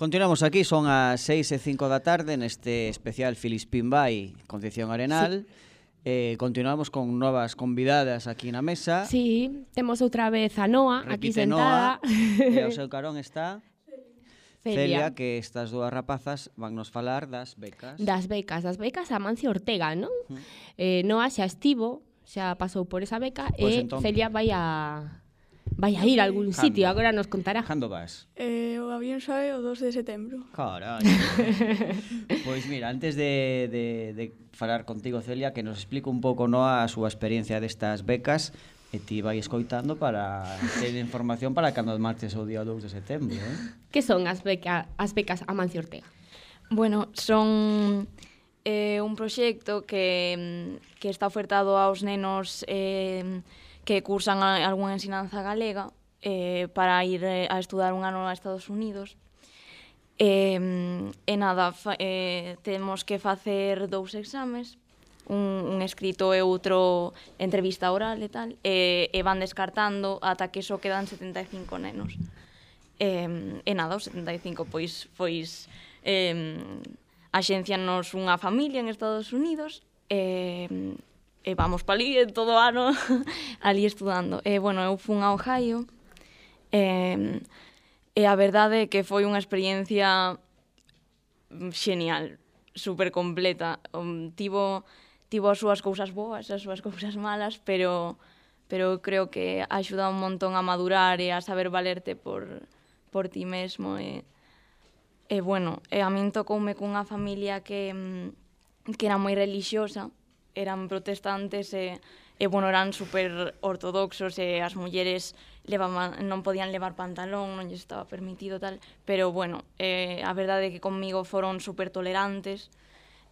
Continuamos aquí, son as 6 e 5 da tarde neste especial Filispín Bay, Concepción Arenal. Sí. Eh, continuamos con novas convidadas aquí na mesa. Sí, temos outra vez a Noa Repite aquí sentada. Noa, e ao seu carón está Celia. Celia, que estas dúas rapazas van nos falar das becas. Das becas, das becas a Mancio Ortega, non? Eh, Noa xa estivo, xa pasou por esa beca pois pues e entón... Celia vai a Vai a ir a algún cando? sitio, agora nos contará. Cando vas? Eh, o avión sae o 2 de setembro. Caralho. pois mira, antes de, de, de falar contigo, Celia, que nos explique un pouco no, a súa experiencia destas becas, eh, E ti vai escoitando para ter información para cando martes o día 2 de setembro. Eh? Que son as, beca, as becas Amancio Ortega? Bueno, son eh, un proxecto que, que está ofertado aos nenos eh, que cursan a, algunha ensinanza galega eh, para ir eh, a estudar un ano a Estados Unidos. E, eh, e nada, fa, eh, temos que facer dous exames, un, un escrito e outro entrevista oral e tal, e, e van descartando ata que só quedan 75 nenos. E, e nada, os 75 pois, pois eh, axencianos unha familia en Estados Unidos e, e vamos palí todo o ano ali estudando. E, bueno, eu fun a Ohio e, e a verdade é que foi unha experiencia xenial, super completa. Um, tivo, tivo as súas cousas boas, as súas cousas malas, pero pero creo que axuda un montón a madurar e a saber valerte por, por ti mesmo. E, e bueno, e a min tocoume cunha familia que, que era moi relixiosa, eran protestantes e, e bueno, eran super ortodoxos e as mulleres levaban, non podían levar pantalón, non lles estaba permitido tal, pero bueno, eh, a verdade é que conmigo foron super tolerantes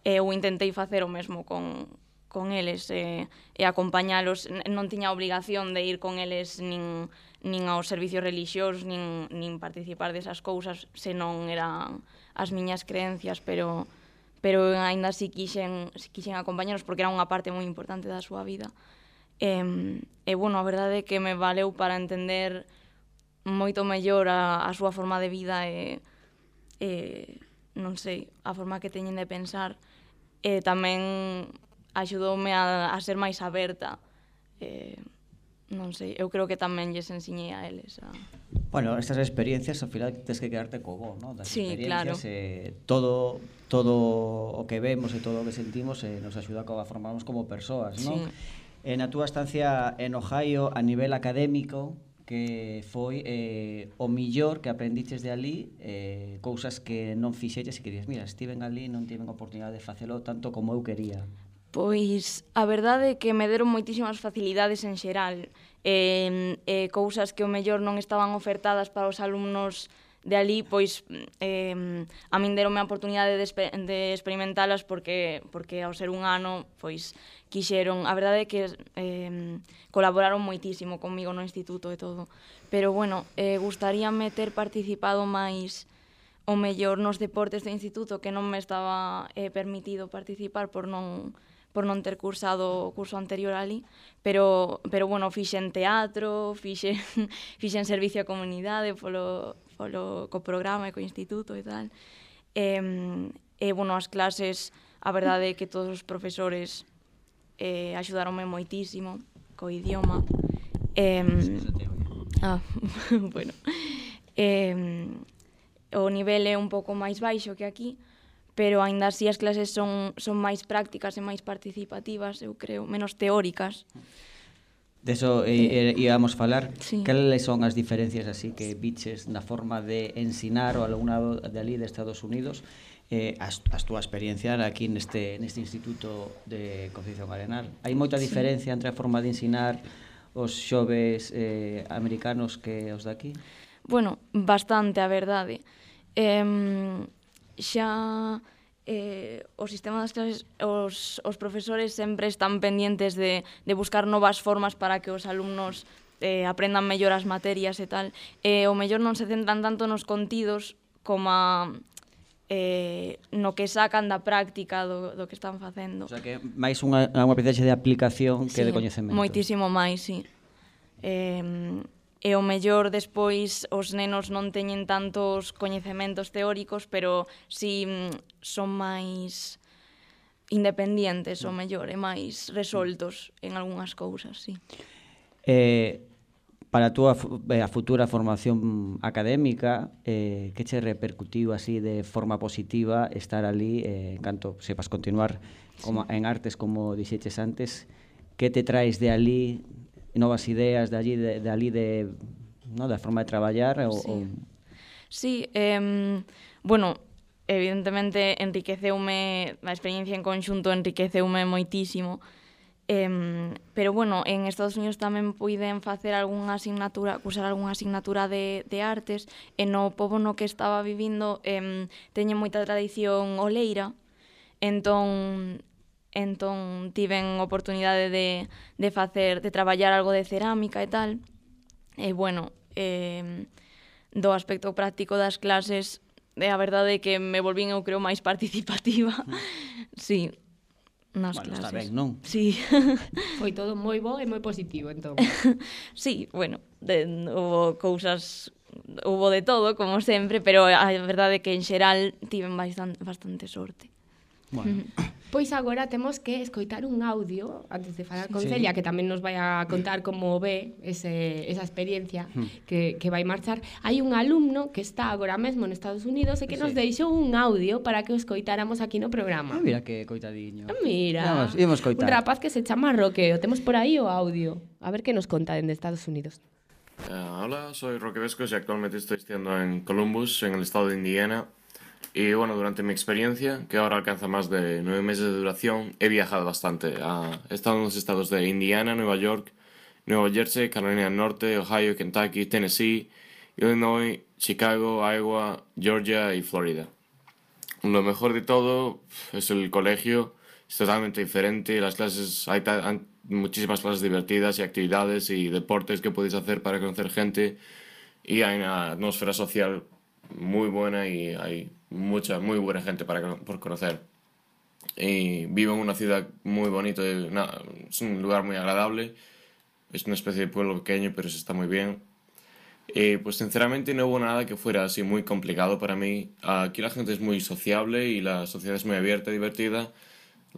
e eu intentei facer o mesmo con, con eles e, e acompañalos, non tiña obligación de ir con eles nin, nin aos servicios religiosos, nin, nin participar desas cousas, senón eran as miñas creencias, pero pero aínda si quixen, si quixen acompañarnos porque era unha parte moi importante da súa vida. E, e bueno, a verdade é que me valeu para entender moito mellor a, a súa forma de vida e, e non sei, a forma que teñen de pensar e tamén axudoume a, a ser máis aberta e, non sei, eu creo que tamén lles ensiñei a eles a... Bueno, estas experiencias ao final tens que quedarte co bo, ¿no? Das sí, claro. Eh, todo todo o que vemos e todo o que sentimos eh, nos axuda a formarnos como persoas, non? Sí. Eh, na túa estancia en Ohio a nivel académico que foi eh, o millor que aprendiches de ali eh, cousas que non fixeches e que dices, mira, estiven ali non tiven oportunidade de facelo tanto como eu quería. Pois a verdade é que me deron moitísimas facilidades en xeral eh, eh, cousas que o mellor non estaban ofertadas para os alumnos de ali, pois, eh, a min deronme a oportunidade de, exper de experimentalas porque, porque ao ser un ano, pois, quixeron, a verdade é que eh, colaboraron moitísimo comigo no instituto e todo. Pero, bueno, eh, gustaríame ter participado máis o mellor nos deportes do instituto que non me estaba eh, permitido participar por non por non ter cursado o curso anterior ali, pero, pero bueno, fixen teatro, fixen, fixen servicio á comunidade polo, polo, co programa e co instituto e tal. E, e bueno, as clases, a verdade é que todos os profesores eh, axudaronme moitísimo co idioma. E, ah, bueno. E, o nivel é un pouco máis baixo que aquí, pero aínda así as clases son, son máis prácticas e máis participativas, eu creo, menos teóricas. Mm Deso eh, eh, íbamos falar sí. Cales son as diferencias así que biches na forma de ensinar o alumnado de ali de Estados Unidos eh, as, as túa experiencia aquí neste, neste Instituto de Concepción Arenal Hai moita diferencia sí. entre a forma de ensinar os xoves eh, americanos que os daqui? Bueno, bastante, a verdade eh, Xa eh, o sistema das clases, os, os profesores sempre están pendientes de, de buscar novas formas para que os alumnos eh, aprendan mellor as materias e tal. Eh, o mellor non se centran tanto nos contidos como a, eh, no que sacan da práctica do, do que están facendo. O sea que máis unha, unha aprendizaxe de aplicación que sí, de coñecemento. Moitísimo máis, sí. Eh, e o mellor despois os nenos non teñen tantos coñecementos teóricos, pero si mm, son máis independientes, o mellor, e máis resoltos en algunhas cousas, sí. Eh, para a túa eh, a futura formación académica, eh, que che repercutiu así de forma positiva estar ali, eh, en canto sepas continuar como, sí. en artes como dixeches antes, que te traes de ali novas ideas de allí, de, de ali de, no, da forma de traballar ou, sí. ou... Sí, eh, bueno, evidentemente enriqueceume, a experiencia en conxunto enriqueceume moitísimo, eh, pero bueno, en Estados Unidos tamén puiden facer algunha asignatura, cursar algunha asignatura de, de artes, e no pobo no que estaba vivindo eh, teñen moita tradición oleira, entón entón tiven oportunidade de, de facer, de traballar algo de cerámica e tal. E bueno, eh, do aspecto práctico das clases, é a verdade é que me volvín, eu creo, máis participativa. Mm. sí, nas bueno, clases. Está ben, non? Sí. Foi todo moi bo e moi positivo, entón. sí, bueno, de, houve cousas hubo de todo, como sempre, pero a verdade é que en xeral tiven bastante, bastante sorte. Bueno. Pois agora temos que escoitar un audio antes de falar con sí. Celia, que tamén nos vai a contar como ve ese, esa experiencia que, que vai marchar. Hai un alumno que está agora mesmo en Estados Unidos e que sí. nos deixou un audio para que o escoitáramos aquí no programa. Ah, mira que coitadiño. Ah, mira. Vamos, imos coitar. Un rapaz que se chama Roque, o temos por aí o audio. A ver que nos conta dende Estados Unidos. Uh, hola, soy Roque Vescos y actualmente estoy estudiando en Columbus, en el estado de Indiana. Y bueno, durante mi experiencia, que ahora alcanza más de nueve meses de duración, he viajado bastante. Ah, he estado en los estados de Indiana, Nueva York, Nueva Jersey, Carolina del Norte, Ohio, Kentucky, Tennessee, Illinois, Chicago, Iowa, Georgia y Florida. Lo mejor de todo es el colegio, es totalmente diferente, las clases, hay han- muchísimas clases divertidas y actividades y deportes que podéis hacer para conocer gente y hay una atmósfera social muy buena y hay mucha, muy buena gente para por conocer. Y vivo en una ciudad muy bonita, es un lugar muy agradable, es una especie de pueblo pequeño pero se está muy bien. Y pues sinceramente no hubo nada que fuera así muy complicado para mí. Aquí la gente es muy sociable y la sociedad es muy abierta divertida.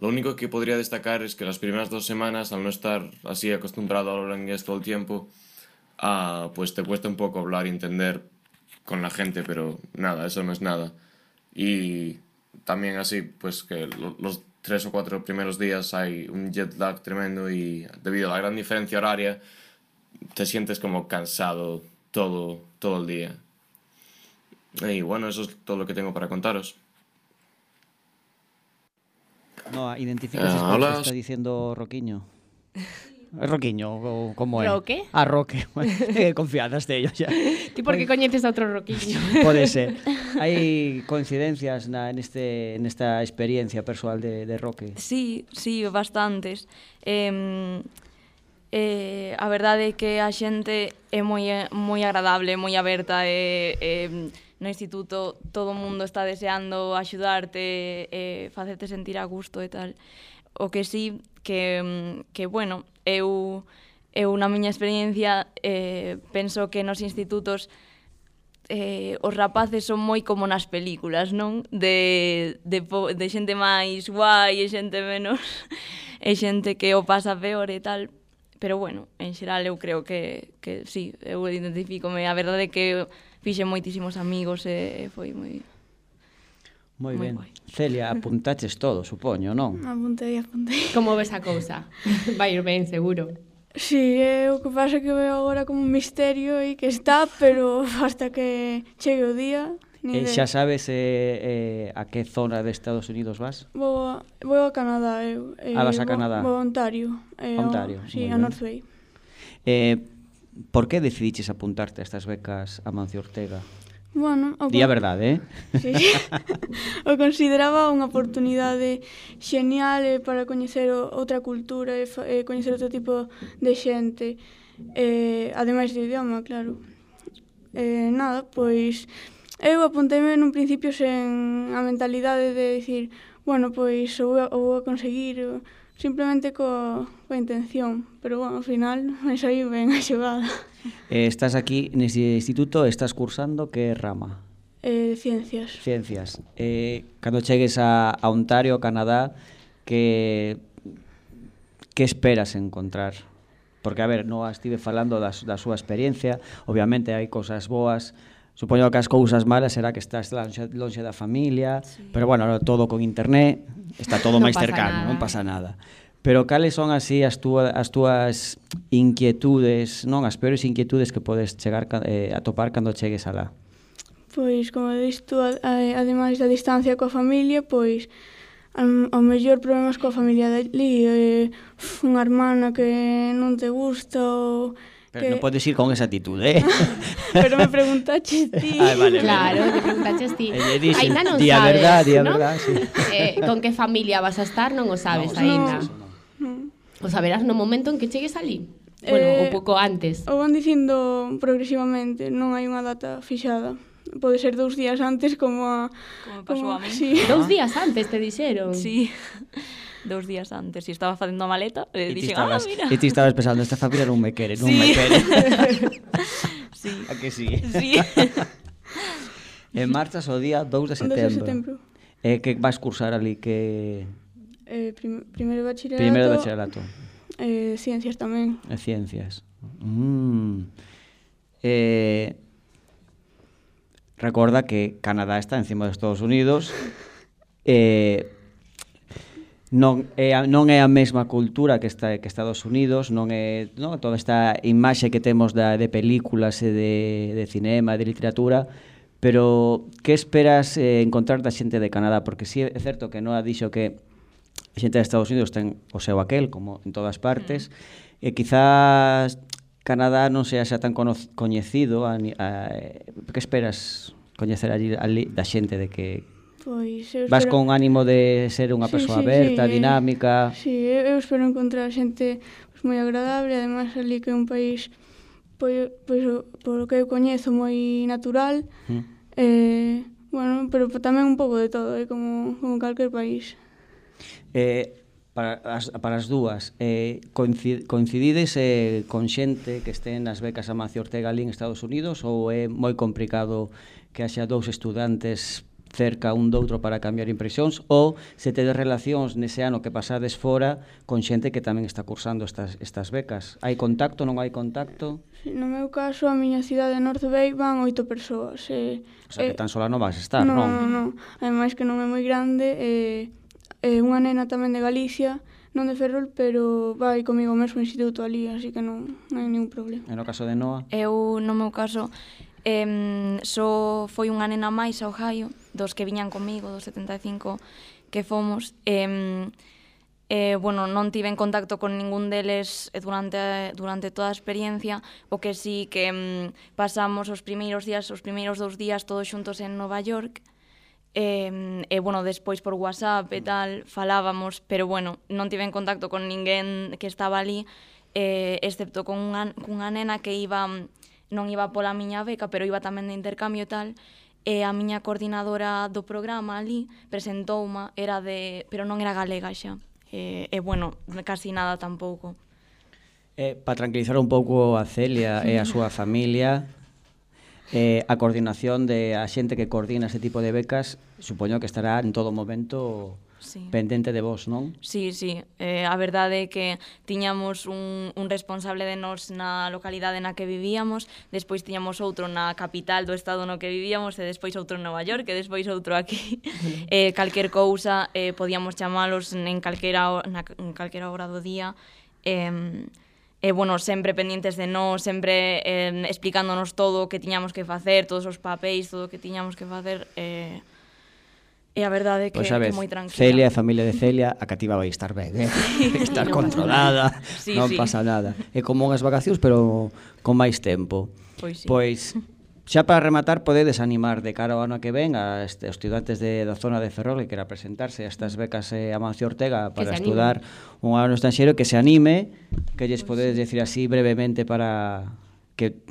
Lo único que podría destacar es que las primeras dos semanas, al no estar así acostumbrado a hablar inglés todo el tiempo, ah, pues te cuesta un poco hablar y entender con la gente, pero nada, eso no es nada. Y también así, pues que lo- los tres o cuatro primeros días hay un jet lag tremendo y debido a la gran diferencia horaria, te sientes como cansado todo, todo el día. Y bueno, eso es todo lo que tengo para contaros. No, identificas Ah, uh, hola. que está diciendo Roquiño. Roquiño, ou como é? Roque? A Roque. eh, confiadas de ellos xa. Ti porque pois coñeces a outro Roquiño. Pode ser. Hai coincidencias na, neste, nesta experiencia persoal de, de Roque? Sí, sí, bastantes. Eh, eh, a verdade é que a xente é moi, moi agradable, moi aberta e... Eh, eh, no instituto todo o mundo está deseando axudarte e facerte sentir a gusto e tal. O que sí que, que bueno, Eu, eu na miña experiencia, eh, penso que nos institutos eh, os rapaces son moi como nas películas, non? De, de, de xente máis guai e xente menos e xente que o pasa peor e tal. Pero bueno, en xeral eu creo que, que sí, eu identifícome. A verdade é que fixe moitísimos amigos e foi moi Moi ben. Guai. Celia, apuntaches todo, supoño, non? Apuntei, apuntei. Como ves a cousa? Vai ir ben, seguro. Sí, é o que pasa que veo agora como un misterio e que está, pero hasta que chegue o día... Eh, xa sabes eh, eh, a que zona de Estados Unidos vas? Vou, vou a Canadá. Eu, eh, ah, vas a Canadá? Vou a Ontario. Eh, Ontario. O, sí, a North Bay. Eh, por que decidiches apuntarte a estas becas a Mancio Ortega? Bueno, o Di a verdade, eh? Sí. o consideraba unha oportunidade xenial eh, para coñecer outra cultura e eh, coñecer outro tipo de xente. Eh, ademais do idioma, claro. Eh, nada, pois eu apunteime nun principio sen a mentalidade de dicir, bueno, pois o vou a, o vou a conseguir, o, simplemente co, coa intención, pero bueno, ao final me saiu ben a xogada. Eh, estás aquí neste instituto, estás cursando que rama? Eh, ciencias. Ciencias. Eh, cando chegues a, a Ontario, Canadá, que que esperas encontrar? Porque, a ver, non estive falando da, da súa experiencia, obviamente hai cousas boas, Supoño que as cousas malas será que estás longe, lonxe da familia, sí. pero bueno, todo con internet, está todo máis cercano, nada. non pasa nada. Pero cales son así as túas as túas inquietudes, non, as peores inquietudes que podes chegar eh, a topar cando chegues alá? Pois, como dis tú, ademais da distancia coa familia, pois ao mellor problemas coa familia dali, eh, unha hermana que non te gusta ou Pero que... non podes ir con esa actitude, eh? Pero me preguntaches ti. Ah, vale, claro, me preguntaches ti. Eh, dixen, ainda non sabes, a verdade, a ¿no? verdade, sí. Eh, con que familia vas a estar non o sabes no, ainda. No. O saberás no momento en que chegues ali. Bueno, eh, un pouco antes. O van dicindo progresivamente, non hai unha data fixada. Pode ser dous días antes como a... Como pasou como, a mí. Sí. Dous ah. días antes te dixeron. Sí dous días antes e estaba facendo a maleta e, e dixen, estabas, ah, mira. E ti estabas pensando, esta familia non me quere, non sí. me quere. sí. A que sí? Sí. en marchas o día 2 de setembro. 2 de setembro. E eh, que vas cursar ali? Que... Eh, prim primeiro bachillerato. Primeiro bachillerato. Eh, ciencias tamén. E eh, ciencias. Mm. Eh, recorda que Canadá está encima dos Estados Unidos. Eh, non é a, non é a mesma cultura que está que Estados Unidos, non é, non, toda esta imaxe que temos da de películas e de de cinema, de literatura, pero que esperas eh, encontrar da xente de Canadá porque si sí, é certo que non ha dixo que a xente de Estados Unidos ten o seu aquel como en todas partes, mm. e quizás Canadá non sea xa tan coñecido a, a, a que esperas coñecer ali, ali da xente de que Pois, eu espero... Con ánimo de ser unha sí, persoa sí, aberta, sí, dinámica... Sí, eu espero encontrar xente pois, moi agradable, además ali que é un país, pois, pois, polo que eu coñezo, moi natural, mm. eh, bueno, pero tamén un pouco de todo, eh, como, como calquer país. Eh, para as, para as dúas, eh, coincidides eh, con xente que estén nas becas Amacio Ortega ali en Estados Unidos ou é moi complicado que haxa dous estudantes cerca un doutro para cambiar impresións ou se tedes relacións nese ano que pasades fora con xente que tamén está cursando estas, estas becas. Hai contacto, non hai contacto? No meu caso, a miña cidade de North Bay van oito persoas. E, o sea, e, que tan sola non vas estar, non? Non, non, non. Ademais que non é moi grande, e, e unha nena tamén de Galicia, non de Ferrol, pero vai comigo mesmo instituto ali, así que non, non hai ningún problema. E no caso de Noa? Eu, no meu caso, em, só so foi unha nena máis a Ohio, dos que viñan comigo, dos 75 que fomos, eh, eh, bueno, non tive en contacto con ningún deles durante, durante toda a experiencia, o que sí que mm, pasamos os primeiros días, os primeiros dous días todos xuntos en Nova York, E, e, bueno, despois por WhatsApp e mm. tal falábamos, pero bueno, non tive en contacto con ninguén que estaba ali, eh, excepto con unha, cunha nena que iba non iba pola miña beca, pero iba tamén de intercambio e tal, e a miña coordinadora do programa ali presentouma, era de, pero non era galega xa. E, e bueno, casi nada tampouco. Eh, para tranquilizar un pouco a Celia e a súa familia, eh, a coordinación de a xente que coordina ese tipo de becas, supoño que estará en todo momento sí. pendente de vos, non? Sí, sí. Eh, a verdade é que tiñamos un, un responsable de nós na localidade na que vivíamos, despois tiñamos outro na capital do estado no que vivíamos e despois outro en Nova York e despois outro aquí. Eh, calquer cousa eh, podíamos chamalos en calquera, na, en calquera hora do día. Eh, e, eh, bueno, sempre pendientes de nós, sempre eh, explicándonos todo o que tiñamos que facer, todos os papéis, todo o que tiñamos que facer. Eh, E a verdade é que pois, é moi tranquila. Celia e familia de Celia, a cativa vai estar ben, eh? estar non controlada, sí, non sí. pasa nada. Eh, é como unhas vacacións, pero con máis tempo. Pois, sí. pois Xa para rematar, podedes animar de cara ao ano que ven a este, os estudantes de, da zona de Ferrol que quera presentarse a estas becas eh, Amancio Ortega para estudar un ano estranxeiro que se anime, que lles podedes decir así brevemente para que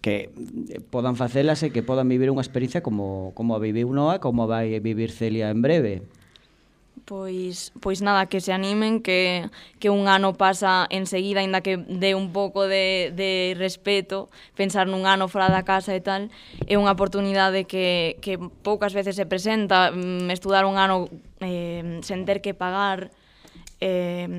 que eh, podan facelas e que podan vivir unha experiencia como, como a viviu Noa, como vai vivir Celia en breve. Pois, pois nada, que se animen, que, que un ano pasa enseguida, aínda que dé un pouco de, de respeto, pensar nun ano fora da casa e tal, é unha oportunidade que, que poucas veces se presenta, mm, estudar un ano eh, sen ter que pagar, eh,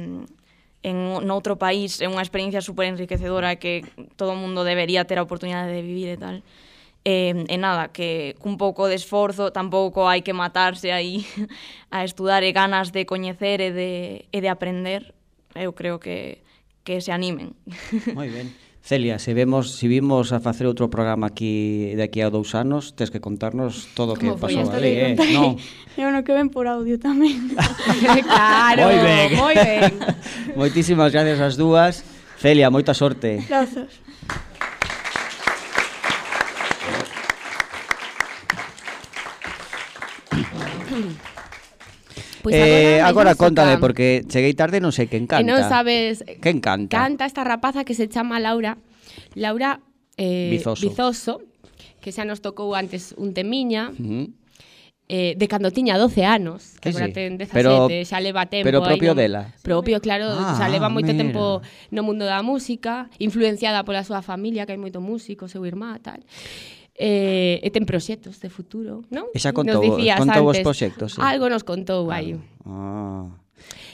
en noutro país é unha experiencia super enriquecedora que todo o mundo debería ter a oportunidade de vivir e tal. E, e nada, que cun pouco de esforzo tampouco hai que matarse aí a estudar e ganas de coñecer e eh, de, e de aprender. Eu creo que, que se animen. Moi ben. Celia, se vemos se vimos a facer outro programa aquí de aquí a dous anos, tes que contarnos todo o que pasou ali, eh? No. Eu no que ven por audio tamén. claro, moi ben. moi ben. Moitísimas gracias ás dúas. Celia, moita sorte. Grazas. Pois eh, agora, agora contame, porque cheguei tarde e non sei quen eh, canta. E non sabes... Quen canta? Canta esta rapaza que se chama Laura. Laura eh, Bizoso. Bizoso, que xa nos tocou antes un temiña. Uh -huh. Eh, de cando tiña 12 anos, que agora sí, ten 17, pero, xa leva tempo. Pero propio non, dela. Propio, claro, ah, xa leva moito mira. tempo no mundo da música, influenciada pola súa familia, que hai moito músico, seu irmá, tal eh, e ten proxectos de futuro, non? E xa contou, dicías contou antes, os proxectos. Sí. Algo nos contou aí. Ah.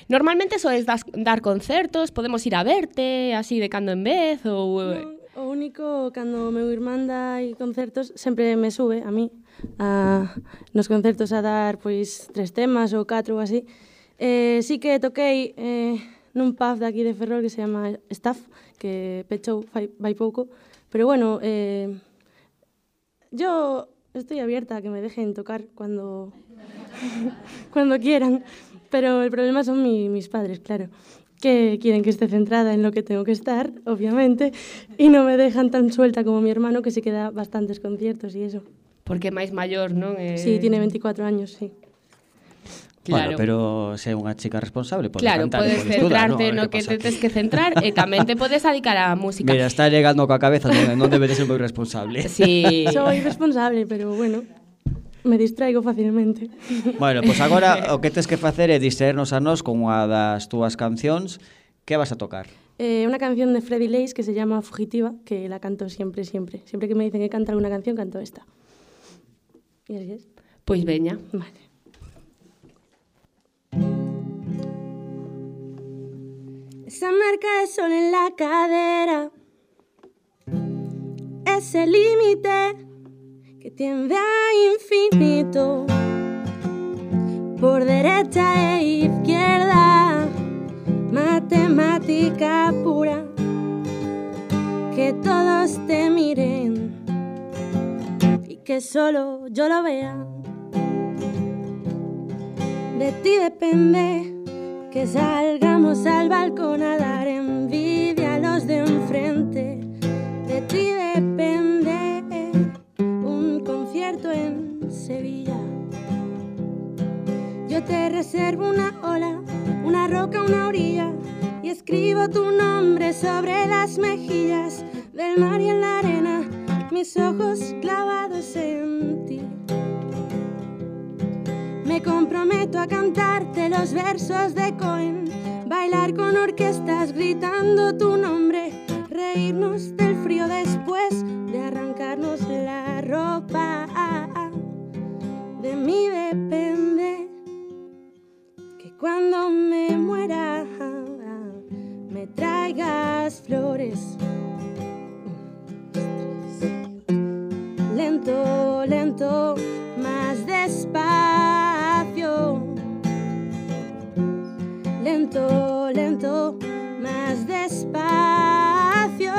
Normalmente soes das, dar concertos, podemos ir a verte, así de cando en vez, ou... No, eh, o único, cando meu irmán dai concertos, sempre me sube a mí a, nos concertos a dar pois tres temas ou catro ou así. Eh, sí que toquei eh, nun pub aquí de Ferrol que se chama Staff, que pechou fai, vai pouco, pero bueno, eh, yo estoy abierta a que me dejen tocar cuando, cuando quieran, pero el problema son mi, mis padres, claro que quieren que esté centrada en lo que tengo que estar, obviamente, y no me dejan tan suelta como mi hermano, que se queda bastantes conciertos y eso. Porque máis maior, non? Eh... Sí, tiene 24 años, sí. Claro. Bueno, pero se unha chica responsable, pode claro, cantar podes centrarte estuda, no, no que, que te tes que centrar e tamén te podes adicar á música. Mira, está llegando coa cabeza, non, non deberes ser moi responsable. Sí. Soy responsable, pero bueno, me distraigo facilmente. Bueno, pois pues agora o que tes que facer é distraernos a nós con unha das túas cancións. Que vas a tocar? Eh, una canción de Freddy Leis que se llama Fugitiva, que la canto siempre, siempre. Siempre que me dicen que canta alguna canción, canto esta. Y así es. Pois veña. Vale. Esa marca de sol en la cadera, ese límite que tiende a infinito, por derecha e izquierda, matemática pura, que todos te miren y que solo yo lo vea. De ti depende que salgamos al balcón a dar envidia a los de enfrente. De ti depende un concierto en Sevilla. Yo te reservo una ola, una roca, una orilla y escribo tu nombre sobre las mejillas del mar y en la arena, mis ojos clavados en ti. Me comprometo a cantarte los versos de Cohen, bailar con orquestas gritando tu nombre, reírnos del frío después de arrancarnos la ropa. De mí depende cuando me muera me traigas flores. Lento, lento, más despacio. Lento, lento, más despacio.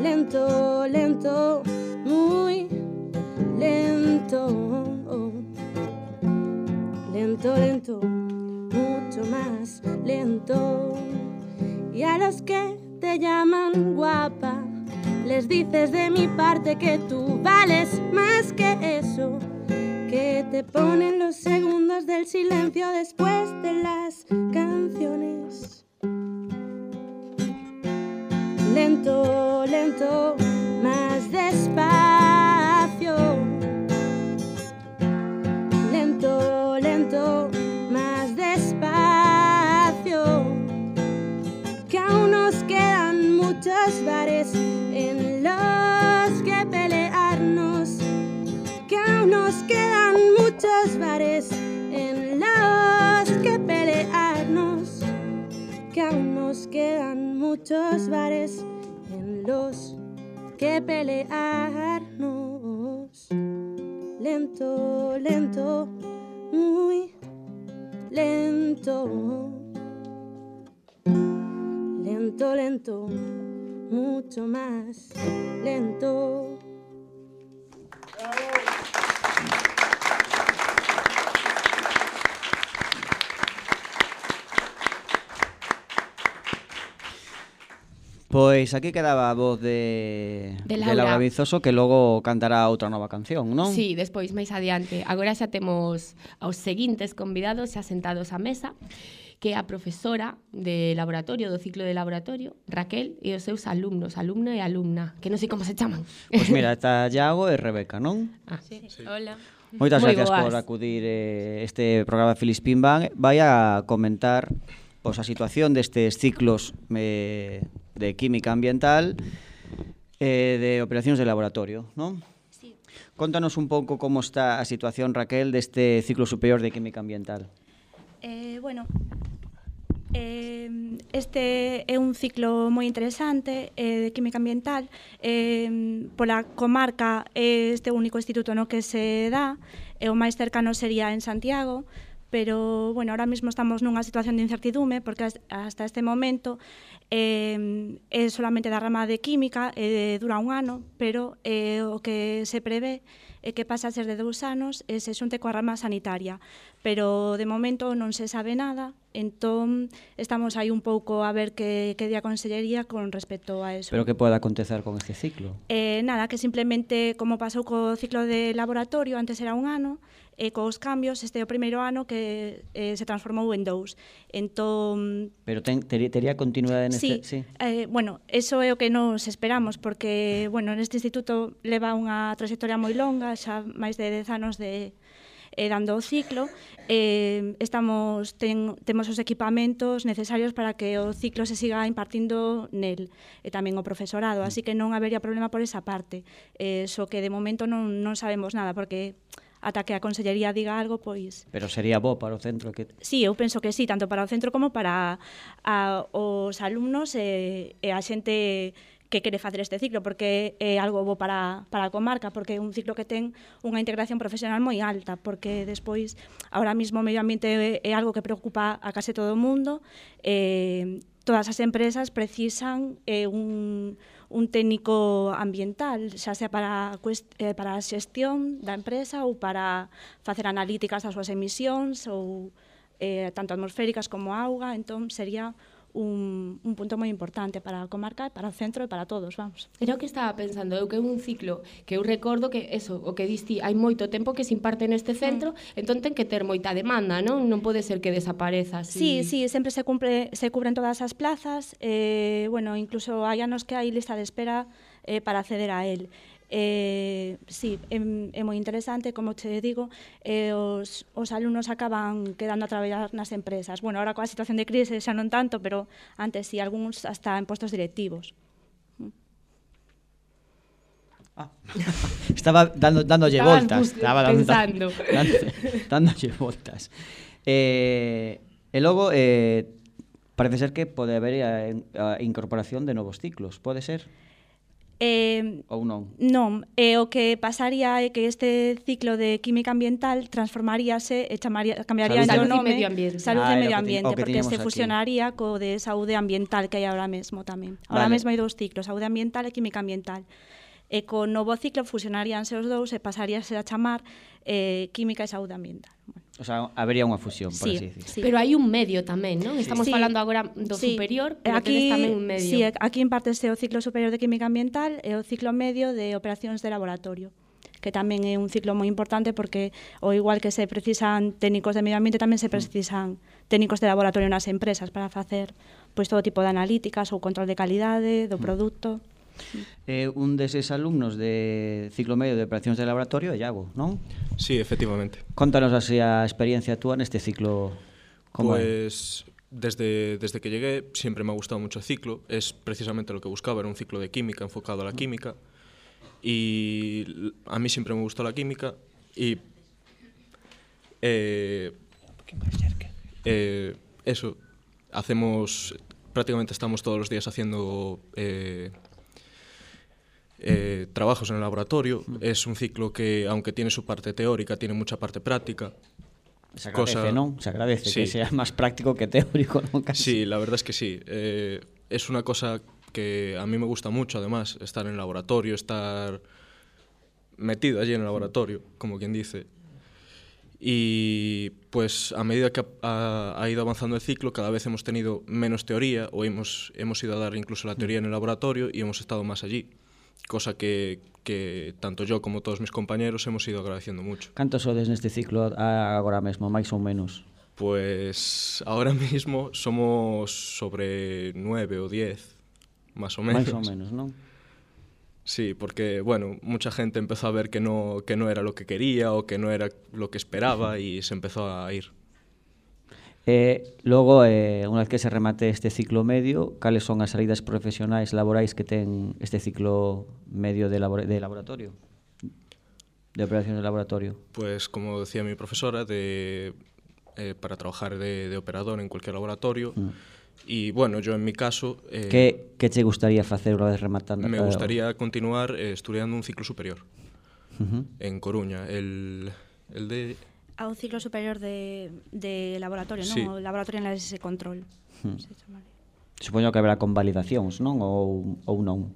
Lento, lento, muy lento. Lento, lento, mucho más lento. Y a los que te llaman guapa, les dices de mi parte que tú vales más que eso, que te ponen los segundos del silencio después de las canciones. Lento, lento, más despacio. Pois aquí quedaba a voz de, de, Laura. de Laura Vizoso que logo cantará outra nova canción, non? Sí, despois máis adiante. Agora xa temos aos seguintes convidados xa sentados á mesa que é a profesora de laboratorio, do ciclo de laboratorio, Raquel, e os seus alumnos, alumno e alumna, que non sei como se chaman. Pois pues mira, está Iago e Rebeca, non? Ah, sí. sí. Hola. Moitas Muy gracias boas. por acudir eh, este programa Filispín Van. Vai a comentar pois a situación destes ciclos eh, de química ambiental eh, de operacións de laboratorio, non? Sí. Contanos un pouco como está a situación, Raquel, deste ciclo superior de química ambiental. Eh, bueno, Eh, este é un ciclo moi interesante eh, de química ambiental eh, pola comarca é este único instituto no que se dá e o máis cercano sería en Santiago pero bueno, ahora mismo estamos nunha situación de incertidume porque hasta este momento eh, é solamente da rama de química, eh, dura un ano, pero eh, o que se prevé é que pasa a ser de dous anos e se xunte coa rama sanitaria. Pero de momento non se sabe nada, entón estamos aí un pouco a ver que, que di a Consellería con respecto a eso. Pero que pode acontecer con este ciclo? Eh, nada, que simplemente como pasou co ciclo de laboratorio, antes era un ano, e cos cambios este é o primeiro ano que eh, se transformou en dous. Entón... Pero ten, tería continuidade neste... Sí, sí. Eh, bueno, eso é o que nos esperamos, porque, bueno, neste instituto leva unha trayectoria moi longa, xa máis de 10 anos de, eh, dando o ciclo, eh, estamos ten, temos os equipamentos necesarios para que o ciclo se siga impartindo nel e tamén o profesorado, mm. así que non habería problema por esa parte. Eh, so que de momento non, non sabemos nada, porque ata que a Consellería diga algo, pois... Pero sería bo para o centro que... Sí, eu penso que sí, tanto para o centro como para a, os alumnos e, e a xente que quere facer este ciclo, porque é algo bo para, para a comarca, porque é un ciclo que ten unha integración profesional moi alta, porque despois, ahora mismo o medio ambiente é, é algo que preocupa a case todo o mundo, eh, todas as empresas precisan eh, un, un técnico ambiental, xa sea para, eh, para a xestión da empresa ou para facer analíticas das súas emisións ou eh, tanto atmosféricas como auga, entón sería un, un punto moi importante para a comarca, para o centro e para todos, vamos. Era o que estaba pensando, eu que é un ciclo que eu recordo que, eso, o que diste, hai moito tempo que se imparte neste centro, mm. entón ten que ter moita demanda, non? Non pode ser que desapareza así. Sí, sí, sempre se, cumple, se cubren todas as plazas, eh, bueno, incluso hai anos que hai lista de espera eh, para acceder a él. Eh, sí, é, é moi interesante, como te digo, eh, os, os alumnos acaban quedando a traballar nas empresas. Bueno, ahora coa situación de crise xa non tanto, pero antes sí, algúns hasta en postos directivos. Ah. Estaba dando, dándolle Estabas voltas. Estaba dando, pensando. Dando, dándolle voltas. Eh, e logo, eh, parece ser que pode haber a, a incorporación de novos ciclos, pode ser? Eh, Ou non? Non, eh, o que pasaría é que este ciclo de química ambiental transformaríase e chamaría, cambiaría salud, o nome medio ambiente. Salud ah, e medio ambiente, que, porque se fusionaría aquí. co de saúde ambiental que hai agora mesmo tamén. Agora vale. mesmo hai dous ciclos, saúde ambiental e química ambiental. E co novo ciclo fusionaríanse os dous e pasaríase a chamar eh, química e saúde ambiental. Bueno. O sea, habería unha fusión, por sí, así dicir. Sí. Pero hai un medio tamén, non? Estamos sí. falando agora do sí. superior, pero aquí, tamén un medio. Sí, aquí impartese o ciclo superior de química ambiental e o ciclo medio de operacións de laboratorio que tamén é un ciclo moi importante porque o igual que se precisan técnicos de medio ambiente tamén se mm. precisan técnicos de laboratorio nas empresas para facer pois todo tipo de analíticas ou control de calidade do mm. produto. Eh, un deses alumnos de ciclo medio de operacións de laboratorio é Iago, non? Sí, efectivamente. Contanos así a experiencia túa neste ciclo. Como pues, é? desde, desde que llegué siempre me ha gustado mucho el ciclo, es precisamente lo que buscaba, era un ciclo de química enfocado a la química y a mí siempre me gustó la química y eh, eh, eso, hacemos, prácticamente estamos todos los días haciendo eh, eh, trabajos en el laboratorio. Es un ciclo que, aunque tiene su parte teórica, tiene mucha parte práctica. Se agradece, non? Se agradece que Sí. sea máis práctico que teórico, non? Casi. Sí, la verdad es que sí. Eh, es una cosa que a mí me gusta mucho, además, estar en el laboratorio, estar metido allí en el laboratorio, como quien dice. Y pues a medida que ha, ha ido avanzando el ciclo, cada vez hemos tenido menos teoría o hemos, hemos ido a dar incluso la teoría en el laboratorio y hemos estado más allí. cosa que, que tanto yo como todos mis compañeros hemos ido agradeciendo mucho. Cantos sodes neste ciclo agora mesmo, máis ou menos? Pues ahora mismo somos sobre 9 o 10, más o menos. Máis ou menos, non? Sí, porque, bueno, mucha gente empezó a ver que no, que no era lo que quería o que no era lo que esperaba y se empezó a ir. Eh, logo, eh, unha vez que se remate este ciclo medio, cales son as salidas profesionais laborais que ten este ciclo medio de, labor de laboratorio? De operacións de laboratorio. Pues como decía mi profesora, de, eh, para trabajar de, de operador en cualquier laboratorio. Mm. Y bueno, yo en mi caso... eh, Que, que che gustaría facer unha vez rematando? Me eh, gustaría continuar eh, estudiando un ciclo superior Ujú. en Coruña. El, el de... ao ciclo superior de, de laboratorio, non? O laboratorio en ese control. Hmm. Se Supoño que haberá convalidacións, non? Ou, ou non?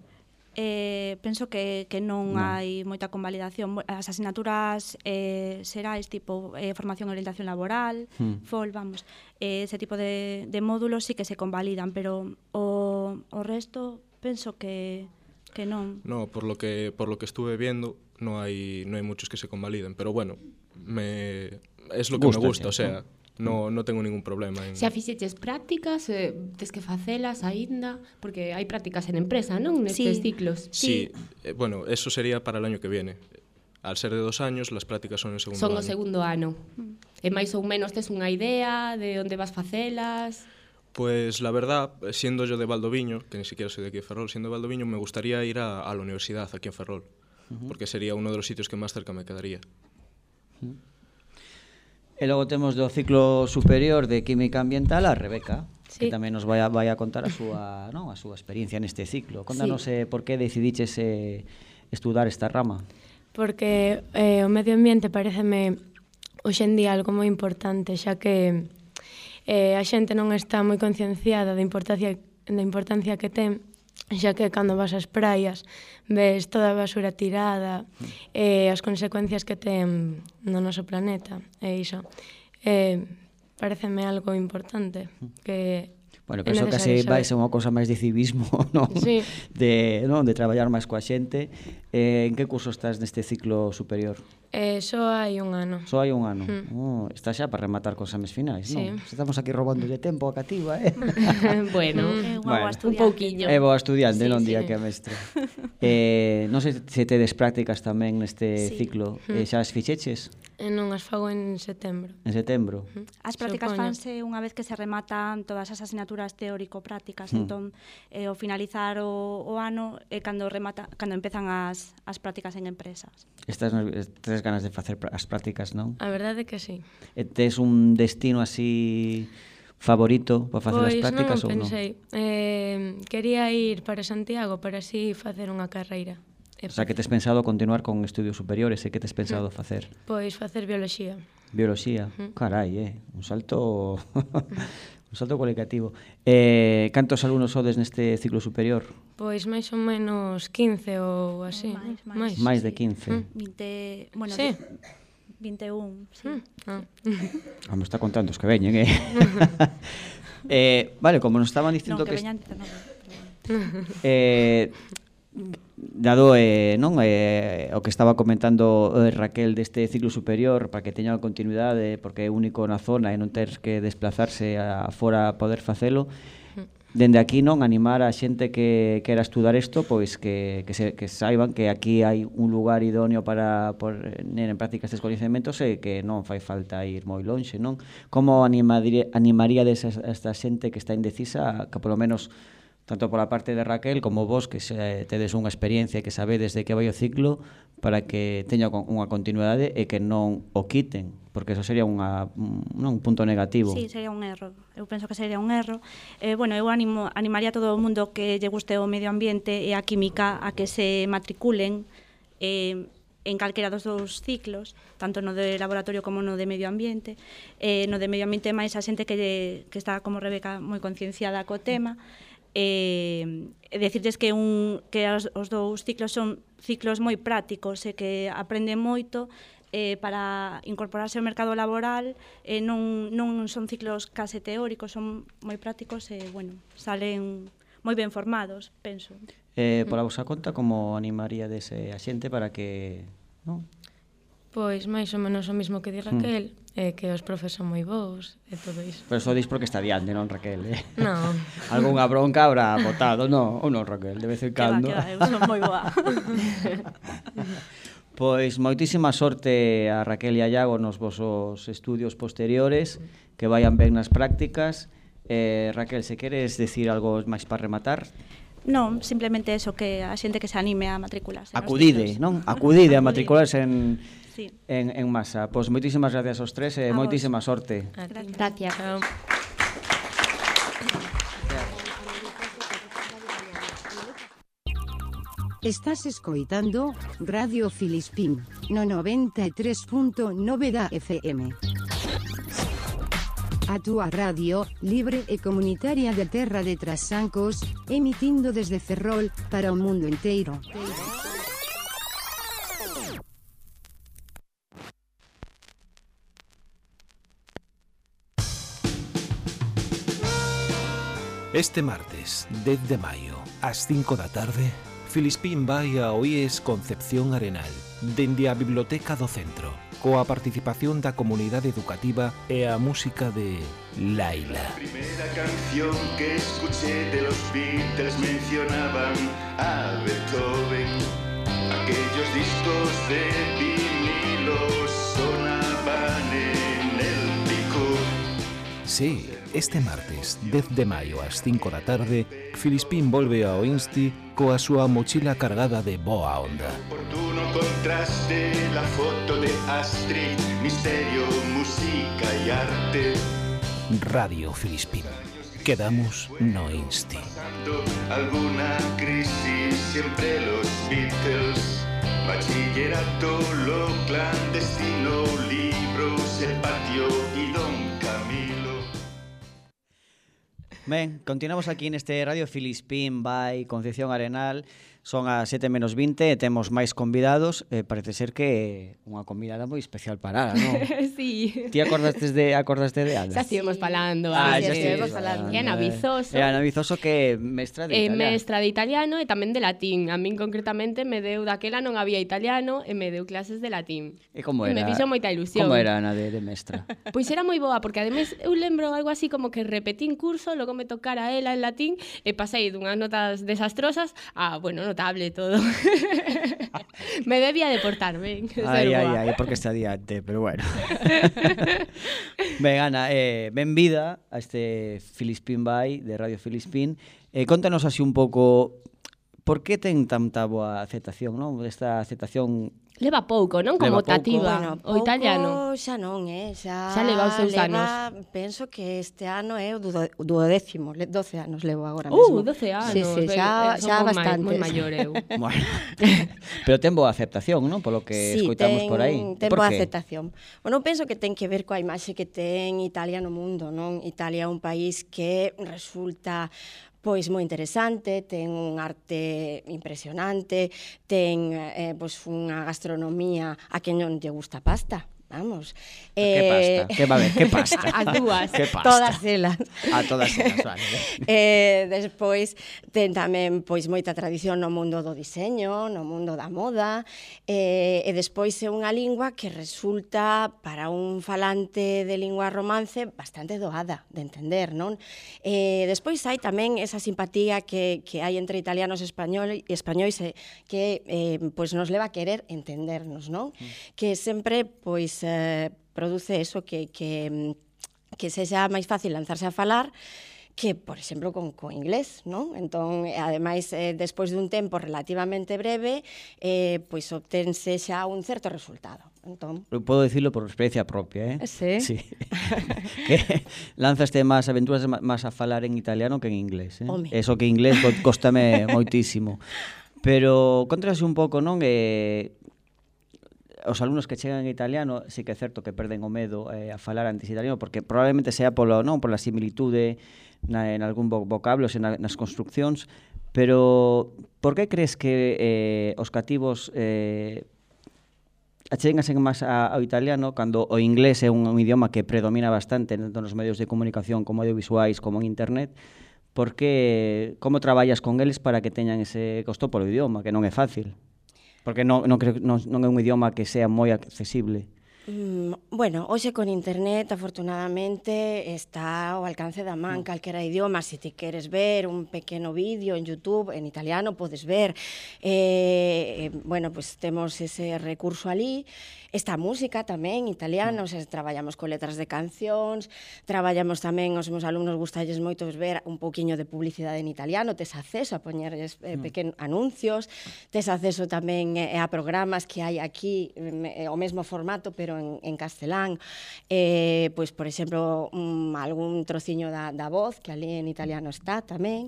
Eh, penso que, que non, non hai moita convalidación. As asignaturas eh, serais tipo eh, formación e orientación laboral, hmm. FOL, vamos, eh, ese tipo de, de módulos sí que se convalidan, pero o, o resto penso que, que non. No, por lo que, por lo que estuve viendo, no hai, no hai muchos que se convaliden, pero bueno, me es lo que Gústate, me gusta, o sea, mm. no, no tengo ningún problema. En... Se fixeches prácticas, eh, tes que facelas aínda, porque hai prácticas en empresa, non? Nestes sí. ciclos. Sí, sí. Eh, bueno, eso sería para el año que viene. Al ser de dos años, las prácticas son en segundo son año. Son o segundo ano. E máis ou menos tes unha idea de onde vas facelas? Pues la verdad, siendo yo de Valdoviño, que ni siquiera soy de aquí de Ferrol, siendo de Valdoviño me gustaría ir a, a la universidad aquí en Ferrol, uh -huh. porque sería uno de los sitios que más cerca me quedaría. Hmm. E logo temos do ciclo superior de Química Ambiental a Rebeca, sí. que tamén nos vai a, vai a contar a súa, non, a súa experiencia neste ciclo. Contanos sí. eh, por que decidiches eh, estudar esta rama. Porque eh, o medio ambiente pareceme hoxendía algo moi importante, xa que eh, a xente non está moi concienciada da importancia da importancia que ten xa que cando vas ás praias ves toda a basura tirada e as consecuencias que ten no noso planeta e iso. eh, pareceme algo importante mm. que Bueno, penso que se vai ser unha cousa máis de civismo, non? Sí. De, non? de traballar máis coa xente. Eh, en que curso estás neste ciclo superior? Eh, só hai un ano. Só hai un ano. Mm. Oh, está xa para rematar cos exames finais, sí. non? Estamos aquí robándolle tempo a cativa, eh? bueno, mm. Eh, bueno, un pouquiño. Eh, é boa estudiante, sí, non sí. día que a mestre. eh, non sei se tedes prácticas tamén neste sí. ciclo. Mm. Eh, xa as fixeches? Eh, non, as fago en setembro. En setembro. Mm. As prácticas Supoño. fanse unha vez que se rematan todas as asignaturas teórico-prácticas. Mm. Entón, eh, ao finalizar o, o ano, é eh, cando remata, cando empezan as, as prácticas en empresas. Estás, estás ganas de facer as prácticas, non? A verdade é que sí. E tes un destino así favorito para facer pois as prácticas non, ou non? pensei. Eh, quería ir para Santiago para así facer unha carreira. E o sea, que tes pensado continuar con estudios superiores e que tes pensado mm. facer? Pois facer bioloxía. Bioloxía, mm. carai, eh? un salto un salto cualitativo. Eh, cantos alumnos sodes neste ciclo superior? Pois máis ou menos 15 ou así. Máis, máis. Máis de 15. 20, mm. bueno, sí. 21, sí. Mm, ah. Vamos, está contando os que veñen, eh? eh vale, como nos estaban dicindo no, que... que veñan 19. Pero... eh, dado eh, non eh, o que estaba comentando eh, Raquel deste ciclo superior para que teña continuidade porque é único na zona e non ter que desplazarse a fora a poder facelo dende aquí non animar a xente que quera estudar isto, pois que, que, se, que saiban que aquí hai un lugar idóneo para poner en práctica estes coñecementos e que non fai falta ir moi lonxe, non? Como animaría, animaría a esta xente que está indecisa que polo menos tanto pola parte de Raquel como vos que se, tedes unha experiencia que sabedes de que vai o ciclo para que teña unha continuidade e que non o quiten porque eso sería unha, non, un punto negativo. Sí, sería un erro. Eu penso que sería un erro. Eh, bueno, eu animo, animaría a todo o mundo que lle guste o medio ambiente e a química a que se matriculen eh, en calquera dos dous ciclos, tanto no de laboratorio como no de medio ambiente. Eh, no de medio ambiente máis a xente que, lle, que está, como Rebeca, moi concienciada co tema. Eh, e decirles que, un, que os, os dous ciclos son ciclos moi prácticos e que aprenden moito eh, para incorporarse ao mercado laboral eh, non, non son ciclos case teóricos, son moi prácticos e, eh, bueno, salen moi ben formados, penso. Eh, pola vosa conta, como animaría dese a xente para que... Non? Pois máis ou menos o mesmo que di hmm. Raquel, mm. eh, que os profes son moi bons e todo iso. Pero só dis porque está diante, non Raquel? Eh? Non. Algúnha bronca habrá botado, non? Ou non, Raquel? De vez en cando. Que va, que va, eu son moi boa. Pois moitísima sorte a Raquel e a Iago nos vosos estudios posteriores, que vayan ben nas prácticas. Eh, Raquel, se queres decir algo máis para rematar? Non, simplemente eso, que a xente que se anime a matricularse. Acudide, non? Acudide, Acudide. a matricularse en, sí. en, en masa. Pois moitísimas gracias aos tres e a moitísima sorte. Gracias. gracias. Estás escoitando Radio Filispín no 93.9 da FM. A radio, libre e comunitaria de Terra de Trasancos, emitindo desde Ferrol para o mundo inteiro. Este martes, 10 de maio, ás 5 da tarde, Filispín vai a OIES Concepción Arenal, dende a Biblioteca do Centro, coa participación da comunidade educativa e a música de Laila. primera canción que escuché de los Beatles mencionaban a Beethoven. Aquellos discos de vinilo sonaban en el pico. Sí, este martes, 10 de maio ás 5 da tarde, Filispín volve ao Insti coa súa mochila cargada de boa onda. Oportuno contraste la foto de Astrid, misterio, música y arte. Radio Filispín. Quedamos no Insti. Alguna crisis, siempre los Beatles. Bachillerato, lo clandestino, libros, Ben, continuamos aquí neste Radio Filispín by Concepción Arenal. Son as 7 menos 20 e temos máis convidados. Eh, Parece ser que unha convidada moi especial para ela, non? sí. Ti acordastes de, acordaste de Ana? Xa estivemos falando ah, sí, xa estivemos falando. E eh, Ana Bizoso E Ana Bizoso que é mestra de eh, italiano. Mestra de italiano e tamén de latín. A min concretamente me deu daquela non había italiano e me deu clases de latín. E como era? E me fixo moita ilusión. Como era Ana de, de mestra? pois pues era moi boa porque ademais eu lembro algo así como que repetín curso, logo me tocara ela en latín e pasei dunhas notas desastrosas a, bueno, notable todo. me debía de portar ben. Ai, ai, ai, porque está diante, pero bueno. ben, Ana, eh, benvida a este Filispín Bay de Radio Filispín. Eh, contanos así un pouco Por que ten tanta boa aceptación, non? Esta aceptación Leva pouco, non como leva tativa, bueno, o italiano. Xa non, eh? Xa, xa leva os seus leva, anos. Penso que este ano é o duodécimo, 12 anos levo agora uh, mesmo. Uh, 12 anos. Sí, sí, eh, xa, eh, xa bastante. Moi maior eu. bueno, pero ten boa aceptación, non? Polo que sí, escoitamos ten, por aí. ten por boa qué? aceptación. Bueno, penso que ten que ver coa imaxe que ten Italia no mundo, non? Italia é un país que resulta pois moi interesante, ten un arte impresionante, ten eh, pois unha gastronomía a quen non lle gusta pasta. Vamos. Eh... Que pasta, que va a haber? que pasta. As dúas, que pasta. todas elas. A todas elas, vale. eh, despois ten tamén pois moita tradición no mundo do diseño, no mundo da moda, eh, e despois é unha lingua que resulta para un falante de lingua romance bastante doada de entender, non? Eh, despois hai tamén esa simpatía que, que hai entre italianos e español, españois eh, que eh, pois nos leva a querer entendernos, non? Mm. Que sempre pois pois eh, produce eso que, que, mm, que sexa máis fácil lanzarse a falar que, por exemplo, con, con inglés, non? Entón, ademais, eh, despois dun tempo relativamente breve, eh, pois obtense xa un certo resultado. Entón... Eu podo dicirlo por experiencia propia, eh? eh sí. sí. que lanzaste máis aventuras máis a falar en italiano que en inglés, eh? Home. Eso que inglés costame moitísimo. Pero contrase un pouco, non? Eh, os alumnos que chegan en italiano sí que é certo que perden o medo eh, a falar antes italiano porque probablemente sea polo non pola similitude na, en algún vocablo, en na, nas construccións, pero por que crees que eh, os cativos eh, achéganse máis ao italiano cando o inglés é un, un idioma que predomina bastante tanto nos medios de comunicación como audiovisuais como en internet, porque como traballas con eles para que teñan ese costo polo idioma, que non é fácil? Porque non, non, creo, non, non é un idioma que sea moi accesible. Mm, bueno, hoxe con internet, afortunadamente, está ao alcance da man mm. calquera idioma. Se ti queres ver un pequeno vídeo en YouTube, en italiano, podes ver. Eh, eh bueno, pues temos ese recurso ali esta música tamén italiana, mm. o sea, traballamos con letras de cancións, traballamos tamén os meus alumnos gustalles moito ver un pouquiño de publicidade en italiano, tes acceso a poñerlles eh, mm. pequenos anuncios, tes acceso tamén eh, a programas que hai aquí mm, eh, o mesmo formato pero en, en castelán. Eh, pois, por exemplo, um, algún trociño da, da voz que ali en italiano está tamén.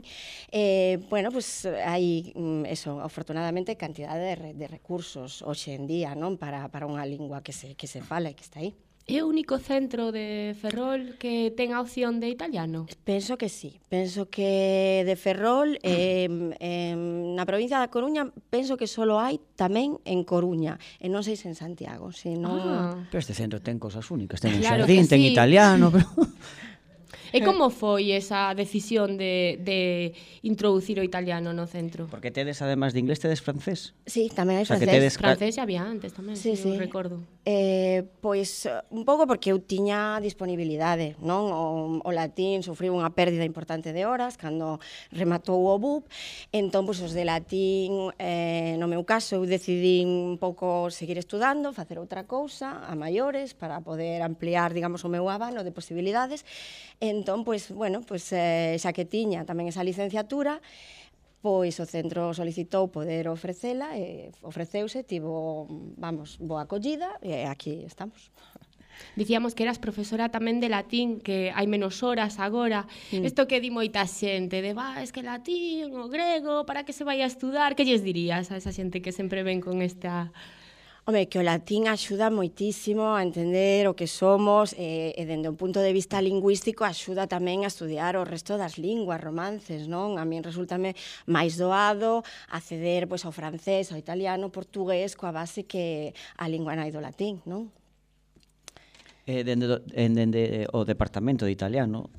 Eh, bueno, pois pues, hai um, eso, afortunadamente cantidade de, de recursos hoxe en día, non, para para unha lingua que se, que se fala e que está aí. É o único centro de Ferrol que ten a opción de italiano? Penso que sí. Penso que de Ferrol, eh, eh, na provincia da Coruña, penso que só hai tamén en Coruña. E non sei se en Santiago. Se non... Ah. Pero este centro ten cosas únicas. Ten claro un xardín, sí. ten italiano, pero... E como eh. foi esa decisión de, de introducir o italiano no centro? Porque tedes, además de inglés, tedes francés? Sí, tamén hai francés. O sea, tedes... Francés xa había antes tamén, sí, sí, sí. recordo. Eh, pois eh, un pouco porque eu tiña disponibilidade, non? O, o latín sufriu unha pérdida importante de horas cando rematou o BUP, entón pois os de latín, eh, no meu caso, eu decidí un pouco seguir estudando, facer outra cousa a maiores para poder ampliar, digamos, o meu abano de posibilidades. Entón, pois, bueno, pois eh, xa que tiña tamén esa licenciatura, pois o centro solicitou poder ofrecela e ofreceuse, tivo, vamos, boa acollida e aquí estamos. Dicíamos que eras profesora tamén de latín, que hai menos horas agora. Mm. Isto mm. que di moita xente, de, va, es que latín, o grego, para que se vai a estudar, que lles dirías a esa xente que sempre ven con esta Home, que o latín axuda moitísimo a entender o que somos e, e dende un punto de vista lingüístico axuda tamén a estudiar o resto das linguas, romances, non? A min resultame máis doado acceder pois, ao francés, ao italiano, portugués, coa base que a lingua nai do latín, non? Eh, dende, do, en, dende eh, o departamento de italiano,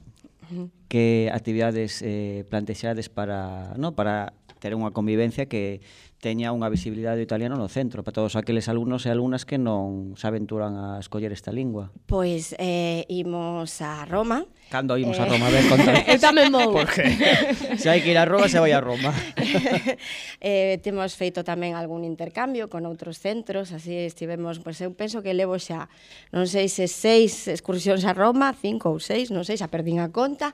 que actividades eh, plantexades para, no, para ter unha convivencia que teña unha visibilidade do italiano no centro para todos aqueles alumnos e alumnas que non se aventuran a escoller esta lingua. Pois eh, imos a Roma. Cando imos eh... a Roma? A ver, conta. Eu tamén vou. Porque se hai que ir a Roma, se vai a Roma. eh, temos feito tamén algún intercambio con outros centros, así estivemos, pois eu penso que levo xa, non sei se seis excursións a Roma, cinco ou seis, non sei, xa perdín a conta.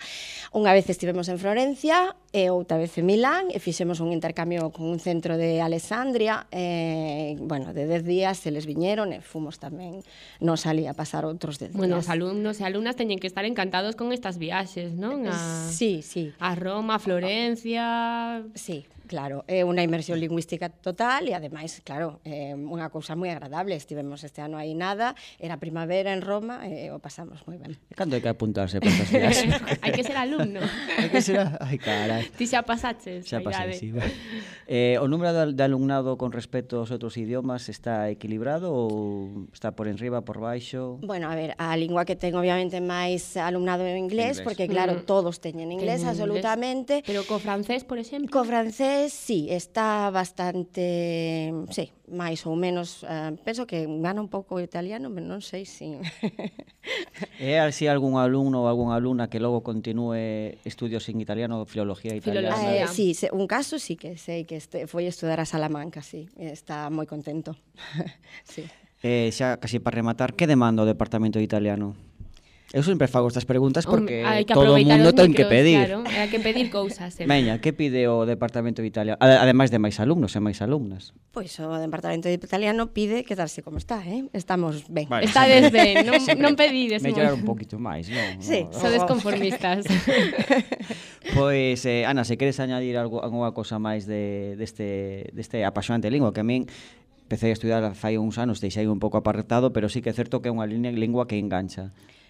Unha vez estivemos en Florencia, e outra vez en Milán, e fixemos un intercambio con un centro de Alexandria Alessandria, eh, bueno, de 10 días se les viñeron e fomos tamén nos ali a pasar outros 10 días. Bueno, os alumnos e alumnas teñen que estar encantados con estas viaxes, non? A, sí, sí. A Roma, a Florencia... Sí, Claro, eh, é unha inmersión lingüística total e ademais, claro, eh, é unha cousa moi agradable. Estivemos este ano aí nada, era primavera en Roma e o pasamos moi ben. E cando hai que apuntarse para estas viaxes? hai que ser alumno. hai que ser, ai carai. Ti xa pasaches. Xa pasé, sí. Eh, o número de, de alumnado con respecto aos outros idiomas está equilibrado ou está por enriba, por baixo? Bueno, a ver, a lingua que ten obviamente máis alumnado é o inglés, inglés, porque claro, mm. todos teñen inglés teñen absolutamente. Pero co francés, por exemplo? Co francés Sí, está bastante, sí, máis ou menos, eh, penso que gana un pouco o italiano, pero non sei se... Eh, é así algún alumno ou algunha alumna que logo continúe estudios en italiano, filología italiana? Ah, eh, sí, se, un caso sí que sei que este, foi estudar a Salamanca, sí, está moi contento. sí. Eh, xa, casi para rematar, que demanda o Departamento de Italiano? Eu sempre fago estas preguntas porque Home, que todo o mundo ten que pedir. Claro, hai que pedir cousas. Eh. Sempre. Meña, que pide o Departamento de Italia? Ademais de máis alumnos e máis alumnas. Pois o Departamento de Italiano pide quedarse como está, eh? Estamos ben. Vale. Está desde, non, non pedides Mellorar un poquito máis, non? Sí, no. sodes conformistas. pois, eh, Ana, se queres añadir algo, alguna cosa máis de, deste, deste apasionante lingua, que a min empecé a estudar fai uns anos, deixei un pouco apartado, pero sí que é certo que é unha lingua que engancha.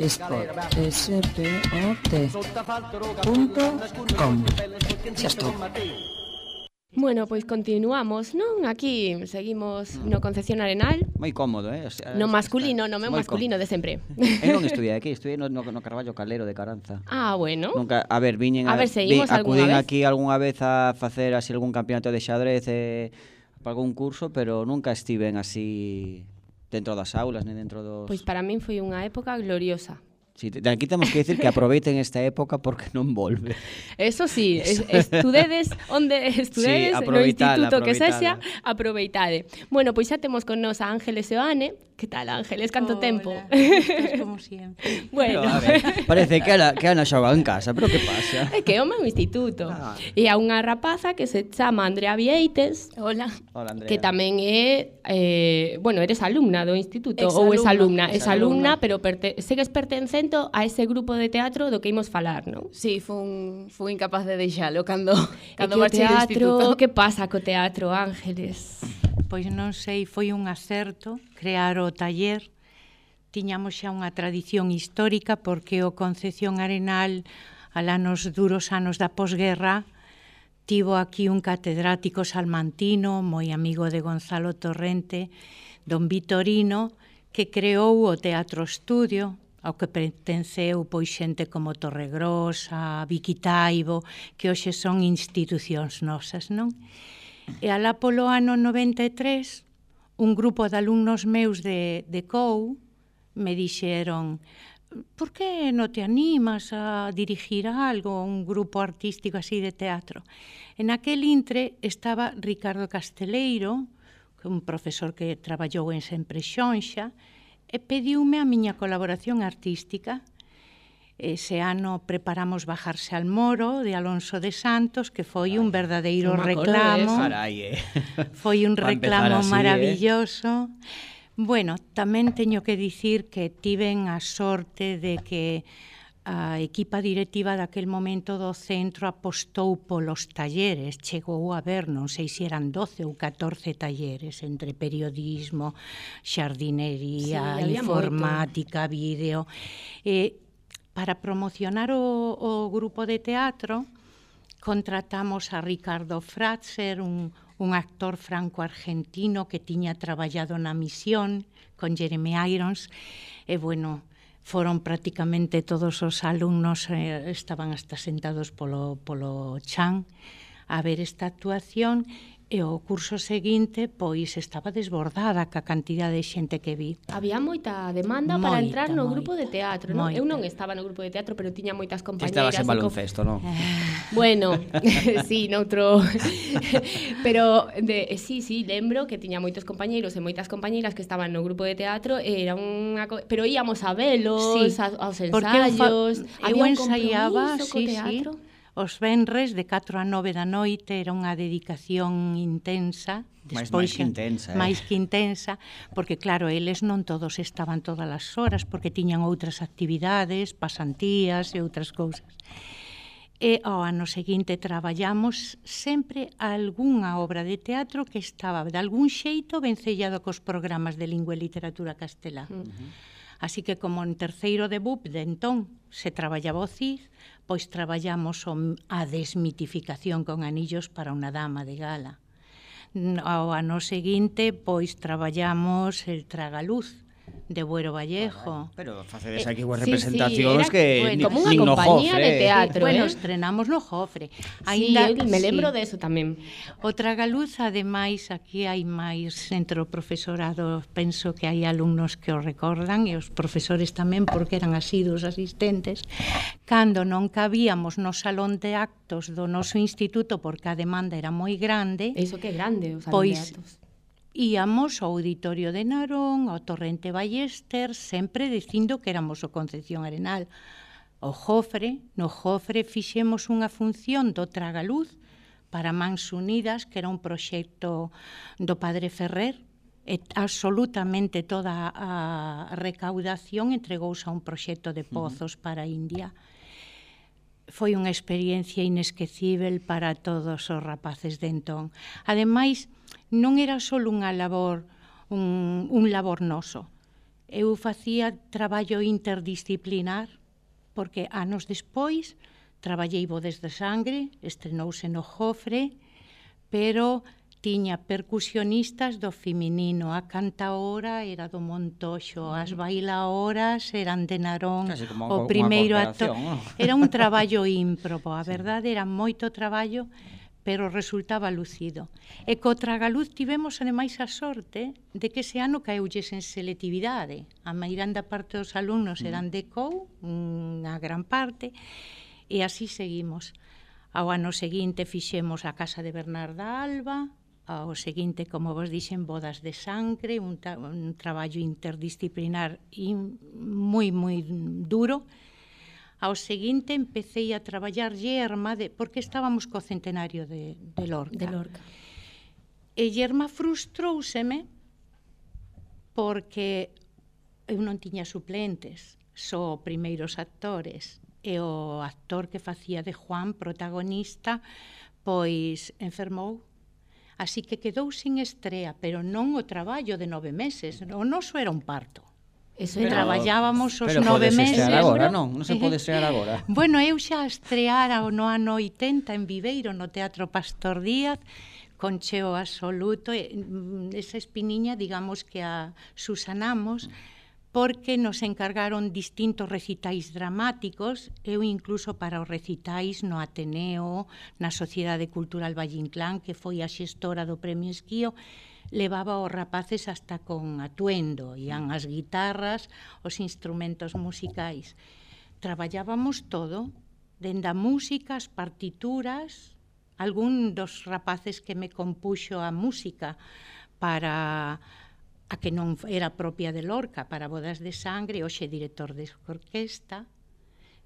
spot.com Xa estou Bueno, pois continuamos, non? Aquí seguimos mm. no Concepción Arenal. Moi cómodo, eh? O sea, No masculino, no meu masculino de sempre. Eu non estudiei aquí, estudiei no, no, no Carballo Calero de Caranza. Ah, bueno. Nunca, a ver, viñen a, a ver, seguimos vi, acudín vez? aquí algunha vez a facer así algún campeonato de xadrez eh, para algún curso, pero nunca estiven así dentro das aulas, nin dentro dos... Pois para min foi unha época gloriosa, Si, de aquí temos que dicir que aproveiten esta época porque non volve. Eso sí, es, estudedes onde estudedes, sí, no instituto que sexa, aproveitade. Bueno, pois xa temos con nos a Ángeles Seoane. Que tal, Ángeles? Canto Hola, tempo? Estás como siempre. Bueno. Pero, a ver, parece que Ana, que Ana xoga en casa, pero que pasa? É que é o meu instituto. Ah. E a unha rapaza que se chama Andrea Vieites. Hola. Hola, Andrea. Que tamén é, eh, bueno, eres alumna do instituto, ou es alumna, es alumna, pero perte, segues pertencente atento a ese grupo de teatro do que imos falar, non? Sí, fun, fun incapaz de deixalo cando, cando marchei do instituto. Que pasa co teatro, Ángeles? Pois non sei, foi un acerto crear o taller. Tiñamos xa unha tradición histórica porque o Concepción Arenal alá nos duros anos da posguerra tivo aquí un catedrático salmantino moi amigo de Gonzalo Torrente, don Vitorino, que creou o Teatro Estudio, ao que pertenceu pois xente como Torregrosa, Vicky Taibo, que hoxe son institucións nosas, non? E alá polo ano 93, un grupo de alumnos meus de, de COU me dixeron por que non te animas a dirigir algo, un grupo artístico así de teatro? En aquel intre estaba Ricardo Casteleiro, que un profesor que traballou en Sempre Xonxa, e pediume a miña colaboración artística. Ese ano preparamos Bajarse al Moro de Alonso de Santos, que foi Ay, un verdadeiro reclamo. Carai, eh. Foi un reclamo así, eh. maravilloso. Eh. Bueno, tamén teño que dicir que tiven a sorte de que a equipa directiva daquel momento do centro apostou polos talleres, chegou a ver, non sei se eran 12 ou 14 talleres entre periodismo, xardinería, sí, informática, moito. vídeo. Eh, para promocionar o, o grupo de teatro contratamos a Ricardo Fratzer, un, un actor franco-argentino que tiña traballado na misión con Jeremy Irons, e bueno, foron prácticamente todos os alumnos eh, estaban hasta sentados polo, polo chan a ver esta actuación E o curso seguinte, pois, estaba desbordada ca cantidad de xente que vi. Había moita demanda moita, para entrar no moita, grupo de teatro, non? Eu non estaba no grupo de teatro, pero tiña moitas compañeiras. Estabas en baloncesto, non? Eh. bueno, sí, noutro... pero, de, eh, sí, sí, lembro que tiña moitos compañeiros e moitas compañeiras que estaban no grupo de teatro, era unha... Pero íamos a velos, sí, a, aos ensaios... Porque eu, fa... eu ensaiaba, sí, sí, Os venres de 4 a 9 da noite era unha dedicación intensa despois máis, máis que intensa, eh? máis que intensa, porque claro, eles non todos estaban todas as horas porque tiñan outras actividades, pasantías e outras cousas. E ao ano seguinte traballamos sempre algunha obra de teatro que estaba de algún xeito vencellado cos programas de lingua e literatura castelá. Uh -huh. Así que como en terceiro de BUP de entón se traballaba o CID, pois traballamos a desmitificación con anillos para unha dama de gala. Ao ano seguinte, pois traballamos el tragaluz, de Buero Vallejo. Ah, pero facedes eh, aquí unhas representacións sí, sí, que bueno, como unha compañía no jofre. de teatro, bueno, eh? estrenamos no Jofre. Aínda sí, eu me lembro sí. de eso tamén. Outra galuza, ademais, aquí hai máis entre o profesorado, penso que hai alumnos que o recordan e os profesores tamén porque eran asidos asistentes, cando non cabíamos no salón de actos do noso instituto porque a demanda era moi grande. Eso que grande, o salón pois, de actos íamos ao Auditorio de Narón, ao Torrente Ballester, sempre dicindo que éramos o Concepción Arenal. O Jofre, no Jofre fixemos unha función do Tragaluz para Mans Unidas, que era un proxecto do Padre Ferrer, e absolutamente toda a recaudación entregouse a un proxecto de pozos para a India. Foi unha experiencia inesquecível para todos os rapaces de entón. Ademais, non era só unha labor, un, un labor noso. Eu facía traballo interdisciplinar, porque anos despois traballei Bodes de Sangre, estrenouse no Jofre, pero tiña percusionistas do feminino, a cantaora era do Montoxo, as bailaoras eran de Narón, o primeiro actor. Era un traballo ímprobo, a verdade era moito traballo pero resultaba lucido. E co Tragaluz tivemos ademais a sorte de que ese ano caeulles en selectividade. A mairanda parte dos alumnos mm. eran de COU, unha gran parte, e así seguimos. Ao ano seguinte fixemos a Casa de Bernarda Alba, ao seguinte, como vos dixen, Bodas de sangre, un, tra un traballo interdisciplinar moi, moi duro, Ao seguinte empecéi a traballar a de, porque estábamos co centenario de, de Lorca. De Lorca. E Yerma frustrouseme porque eu non tiña suplentes, só primeiros actores e o actor que facía de Juan protagonista pois enfermou Así que quedou sin estrea, pero non o traballo de nove meses. O noso era un parto. Eso pero, traballábamos os pero nove meses. Pero agora, non? Non se pode eh, estrear agora. bueno, eu xa estreara o no ano 80 en Viveiro, no Teatro Pastor Díaz, con cheo absoluto. e, mm, Esa espiniña, digamos que a susanamos, porque nos encargaron distintos recitais dramáticos, eu incluso para os recitais no Ateneo, na Sociedade Cultural Vallinclán, que foi a xestora do Premio Esquío, levaba os rapaces hasta con atuendo, ian as guitarras, os instrumentos musicais. Traballábamos todo, dende a música, as partituras, algún dos rapaces que me compuxo a música para a que non era propia de Lorca para Bodas de Sangre, hoxe director de orquesta.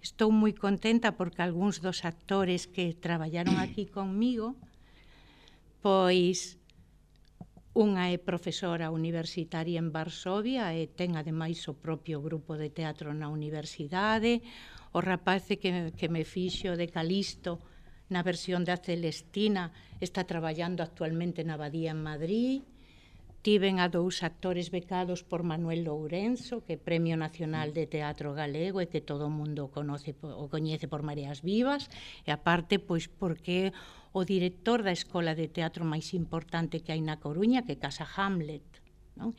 Estou moi contenta porque algúns dos actores que traballaron aquí conmigo pois Unha é profesora universitaria en Varsovia e ten ademais o propio grupo de teatro na universidade. O rapace que, que me fixo de Calisto na versión da Celestina está traballando actualmente na Abadía en Madrid. Tiven a dous actores becados por Manuel Lourenzo, que é Premio Nacional de Teatro Galego e que todo o mundo conoce, o coñece por Mareas Vivas, e aparte, pois, porque o director da escola de teatro máis importante que hai na Coruña, que Casa Hamlet. Non?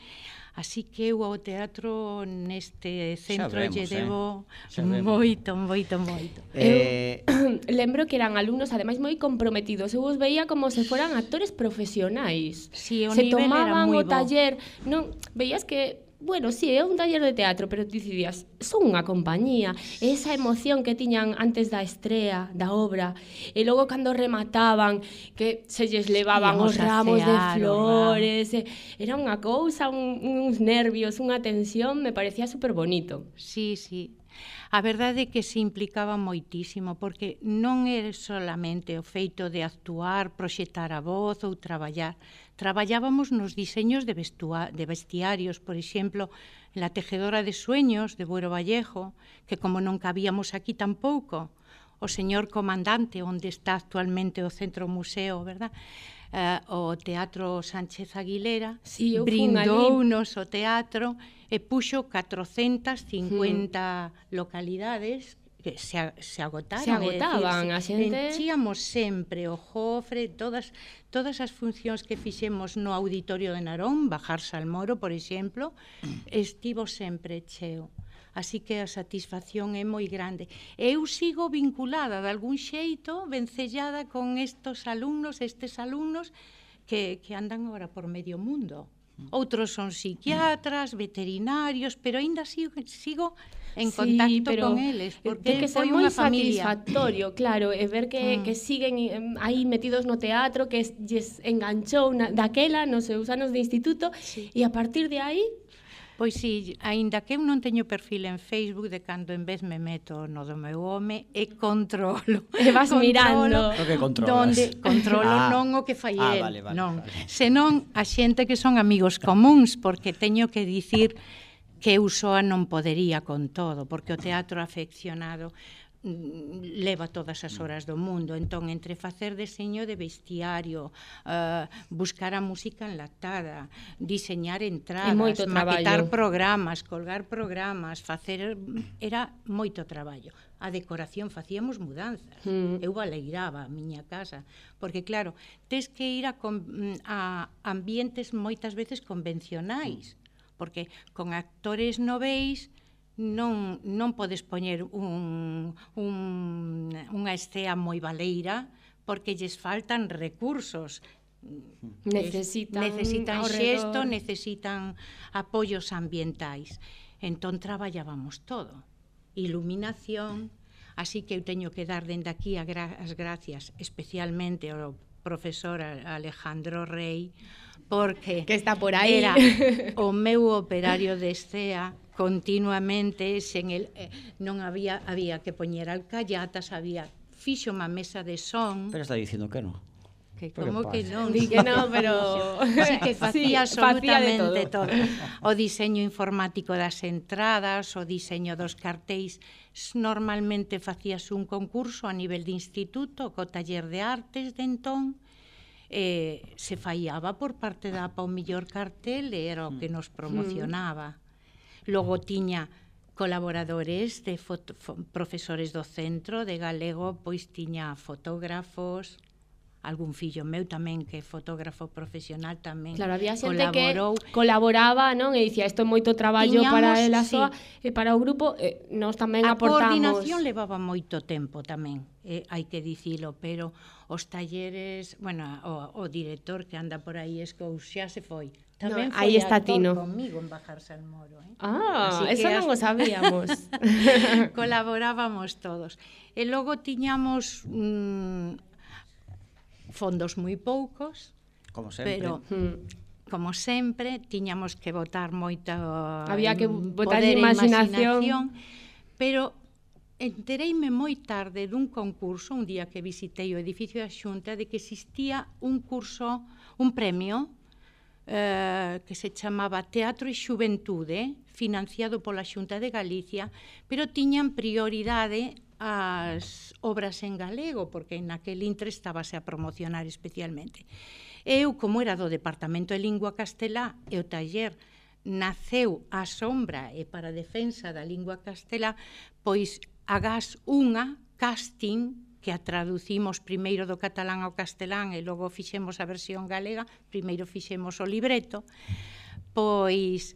Así que eu ao teatro neste centro vemos, lle debo eh? moito, moito, moito. Eh... Eu lembro que eran alumnos ademais moi comprometidos. Eu os veía como se foran actores profesionais. Sí, o se nivel tomaban era moi o taller, non, veías que bueno, sí, é un taller de teatro, pero ti dicías, son unha compañía, esa emoción que tiñan antes da estrea, da obra, e logo cando remataban, que se lles levaban Íamos os ramos cear, de flores, e, era unha cousa, un, uns nervios, unha tensión, me parecía super bonito. Sí, sí, A verdade é que se implicaba moitísimo, porque non é solamente o feito de actuar, proxetar a voz ou traballar. Traballábamos nos diseños de, vestua, de vestiarios, por exemplo, la tejedora de sueños de Buero Vallejo, que como non cabíamos aquí tampouco, o señor comandante, onde está actualmente o Centro Museo, verdad? Eh, o Teatro Sánchez Aguilera, sí, brindounos o teatro e puxo hmm. 450 localidades que se, se agotaron. Se agotaban, decir, a xente... Enchíamos sempre o jofre, todas, todas as funcións que fixemos no auditorio de Narón, bajarse al moro, por exemplo, estivo sempre cheo. Así que a satisfacción é moi grande. Eu sigo vinculada de algún xeito, vencellada con estos alumnos, estes alumnos que, que andan agora por medio mundo outros son psiquiatras, veterinarios, pero aínda sigo, sigo en contacto sí, con eles, porque que foi unha familia. satisfactorio, claro, e ver que, mm. que siguen eh, aí metidos no teatro, que lles enganchou na, daquela nos seus anos de instituto, sí. e a partir de aí Pois si, aínda que eu non teño perfil en Facebook de cando en vez me meto no do meu home e controlo. E vas controlo mirando. O que controlas. Donde ah. controlo ah, non o que fai ah, el, vale, vale, non. Vale. Senón a xente que son amigos comuns, porque teño que dicir que eu soa non podería con todo, porque o teatro afeccionado Mm, leva todas as mm. horas do mundo. Entón entre facer deseño de vestiario uh, buscar a música enlatada diseñar entradas moito maquetar programas colgar programas facer era moito traballo. A decoración facíamos mudanzas. Mm. eu aleiraba a miña casa porque claro tes que ir a, mm, a ambientes moitas veces convencionais porque con actores noveis non, non podes poñer un, un, unha estea moi baleira porque lles faltan recursos. Mm. Necesitan, necesitan xesto, necesitan apoios ambientais. Entón traballábamos todo, iluminación, así que eu teño que dar dende aquí as gracias especialmente ao profesor Alejandro Rey porque que está por aí. era o meu operario de SCEA continuamente sen el, eh, non había había que poñer alcayatas, había fixo unha mesa de son. Pero está dicindo que non. Que como que non, di que non, pero sí que facía sí, absolutamente facía todo. todo. O diseño informático das entradas, o diseño dos cartéis, normalmente facías un concurso a nivel de instituto co taller de artes de entón eh, se fallaba por parte da pa o millor cartel era o que mm. nos promocionaba. Mm. Logo tiña colaboradores de foto, profesores do centro de galego, pois tiña fotógrafos, algún fillo meu tamén que é fotógrafo profesional tamén Claro, había xente colaborou. que colaboraba, non? E dicía, isto é moito traballo Tiñamos, para ela sí. soa e para o grupo, eh, nós tamén a aportamos. A coordinación levaba moito tempo tamén, eh, hai que dicilo, pero os talleres, bueno, o, o director que anda por aí es que xa se foi, También no, ahí está actor Tino. conmigo en Bajarse al Moro. ¿eh? Ah, Así eso non as... o sabíamos. Colaborábamos todos. Eh, e logo tiñamos mm, fondos moi poucos. Como sempre. Pero, mm, como sempre, tiñamos que votar moita... Había que mm, votar imaginación. imaginación. Pero entereime moi tarde dun concurso, un día que visitei o edificio da Xunta, de que existía un curso, un premio eh, que se chamaba Teatro e Xuventude, financiado pola Xunta de Galicia, pero tiñan prioridade as obras en galego, porque naquel intre estábase a promocionar especialmente. Eu, como era do Departamento de Lingua Castelá e o taller naceu á sombra e para a defensa da lingua castelá, pois agás unha casting que a traducimos primeiro do catalán ao castelán e logo fixemos a versión galega, primeiro fixemos o libreto, pois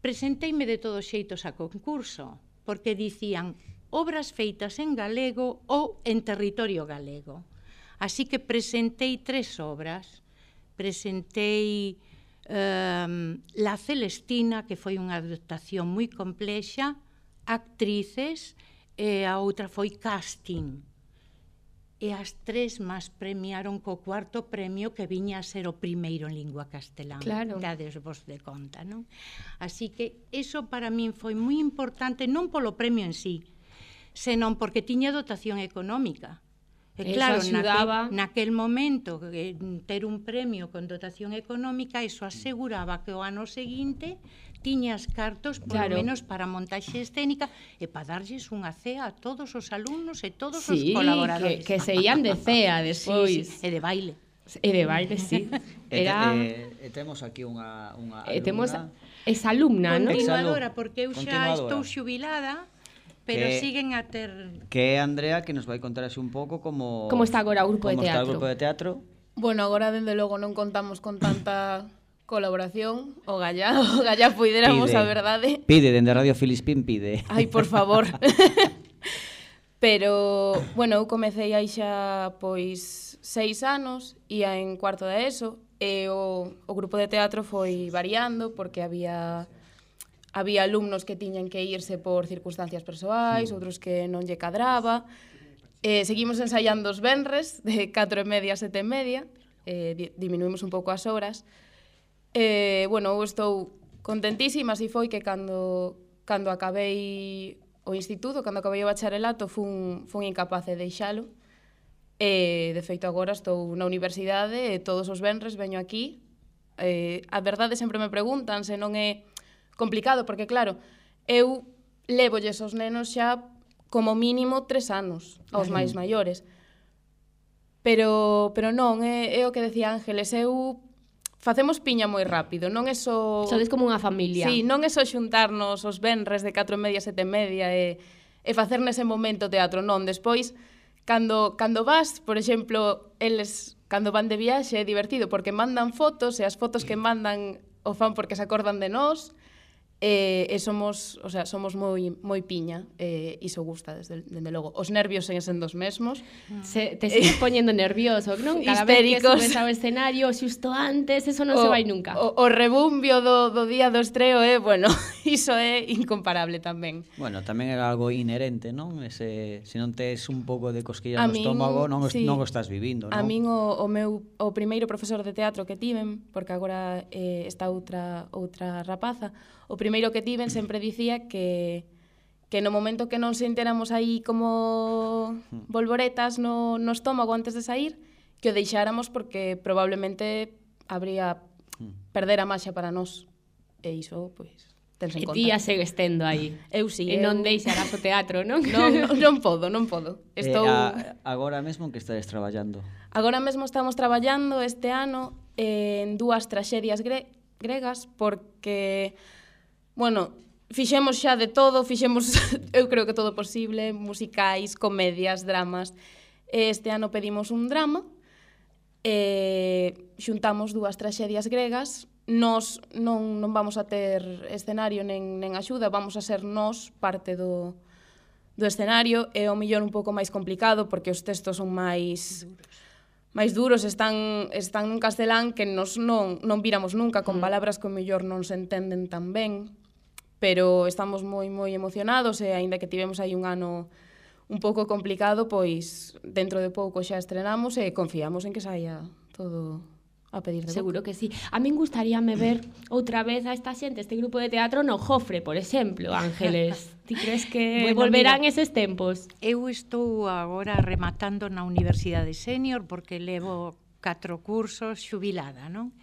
presenteime de todos xeitos a concurso, porque dicían obras feitas en galego ou en territorio galego. Así que presentei tres obras. Presentei um, La Celestina, que foi unha adaptación moi complexa, actrices, e a outra foi casting e as tres más premiaron co cuarto premio que viña a ser o primeiro en lingua castelán. Claro. Dades vos de conta, non? Así que eso para min foi moi importante, non polo premio en sí, senón porque tiña dotación económica. E claro, eso naquel, naquel momento ter un premio con dotación económica, eso aseguraba que o ano seguinte tiñas cartos polo claro. menos para montaxe escénica e para darlles unha cea a todos os alumnos e todos sí, os colaboradores. Que, que se ían de cea despois. Sí, sí. E de baile. E de baile, sí. Era... E, te, e, e temos aquí unha, unha alumna. E temos exalumna, non? Continuadora, porque eu xa estou xubilada, Pero que, siguen a ter... Que é Andrea que nos vai contar así un pouco como... Como está agora o grupo de teatro. Como está o grupo de teatro. Bueno, agora dende logo non contamos con tanta Colaboración, o gallá, o gallá puideramos pide, a verdade. Pide, dende Radio Filispín pide. Ai, por favor. Pero, bueno, eu comecei aí xa pois seis anos, ia en cuarto de ESO, e o, o grupo de teatro foi variando porque había había alumnos que tiñan que irse por circunstancias persoais, outros que non lle cadraba. Eh, seguimos ensaiando os venres de 4 e media a 7 e media, eh, diminuímos un pouco as horas, Eh, bueno, eu estou contentísima, así foi que cando, cando acabei o instituto, cando acabei o bacharelato, fun, fun incapaz de deixalo. E, de feito, agora estou na universidade e todos os venres veño aquí. Eh, a verdade sempre me preguntan se non é complicado, porque, claro, eu levolles aos nenos xa como mínimo tres anos aos máis maiores. Pero, pero non, é, é o que decía Ángeles, eu Facemos piña moi rápido, non é só... Sodes como unha familia. Sí, non é só xuntarnos os venres de 4 e media, 7 e media e, e facer nese momento teatro, non. Despois, cando, cando vas, por exemplo, eles cando van de viaxe é divertido porque mandan fotos e as fotos que mandan o fan porque se acordan de nós e, e somos, o sea, somos moi moi piña e iso gusta desde dende logo. Os nervios seguen sendo os mesmos. Ah. Se te sigues eh, poñendo nervioso, non? Cada Histéricos. vez que subes ao escenario, xusto antes, eso non o, se vai nunca. O, o rebumbio do, do día do estreo é, eh? bueno, iso é incomparable tamén. Bueno, tamén é algo inherente, non? Ese, se non tes un pouco de cosquilla no min, estómago, non, sí. non o estás vivindo, non? A min o, o meu o primeiro profesor de teatro que tiven, porque agora eh, está outra outra rapaza, o primeiro que tiven sempre dicía que que no momento que non se enteramos aí como hmm. bolboretas no, no estómago antes de sair, que o deixáramos porque probablemente habría hmm. perder a máxia para nós. E iso, pois, tense en conta. E ti a segue estendo aí. Eu. Sí, e eu... non deixarás o teatro, non? non, non, non podo, non podo. Eh, Estou... Eh, a, agora mesmo que estades traballando? Agora mesmo estamos traballando este ano eh, en dúas traxedias gre gregas porque Bueno, fixemos xa de todo, fixemos eu creo que todo posible, musicais, comedias, dramas. Este ano pedimos un drama, e xuntamos dúas traxedias gregas, nos non, non vamos a ter escenario nen, nen axuda, vamos a ser nós parte do, do escenario, é o millón un pouco máis complicado porque os textos son máis máis duros, están, están nun castelán que nos non, non viramos nunca, con mm. palabras que o millor non se entenden tan ben, pero estamos moi moi emocionados e aínda que tivemos aí un ano un pouco complicado, pois dentro de pouco xa estrenamos e confiamos en que saia todo a pedir de Seguro boca. que sí. A min gustaríame ver outra vez a esta xente, este grupo de teatro no Jofre, por exemplo, Ángeles. Ti crees que bueno, volverán mira, eses tempos? Eu estou agora rematando na Universidade Senior porque levo catro cursos xubilada, non?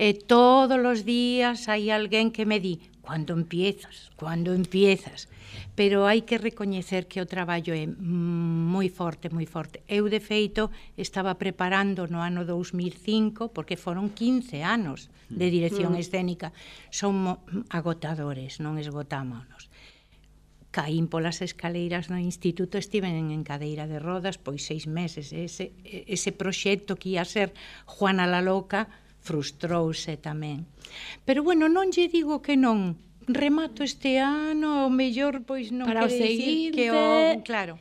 E todos os días hai alguén que me di, cando empiezas, cando empiezas. Pero hai que recoñecer que o traballo é moi forte, moi forte. Eu, de feito, estaba preparando no ano 2005, porque foron 15 anos de mm. dirección mm. escénica. Son agotadores, non esgotámonos caín polas escaleiras no instituto, estiven en cadeira de rodas, pois seis meses. Ese, ese proxecto que ia ser Juana la Loca frustrouse tamén. Pero bueno, non lle digo que non, remato este ano, o mellor pois non Para quere dicir que o, claro.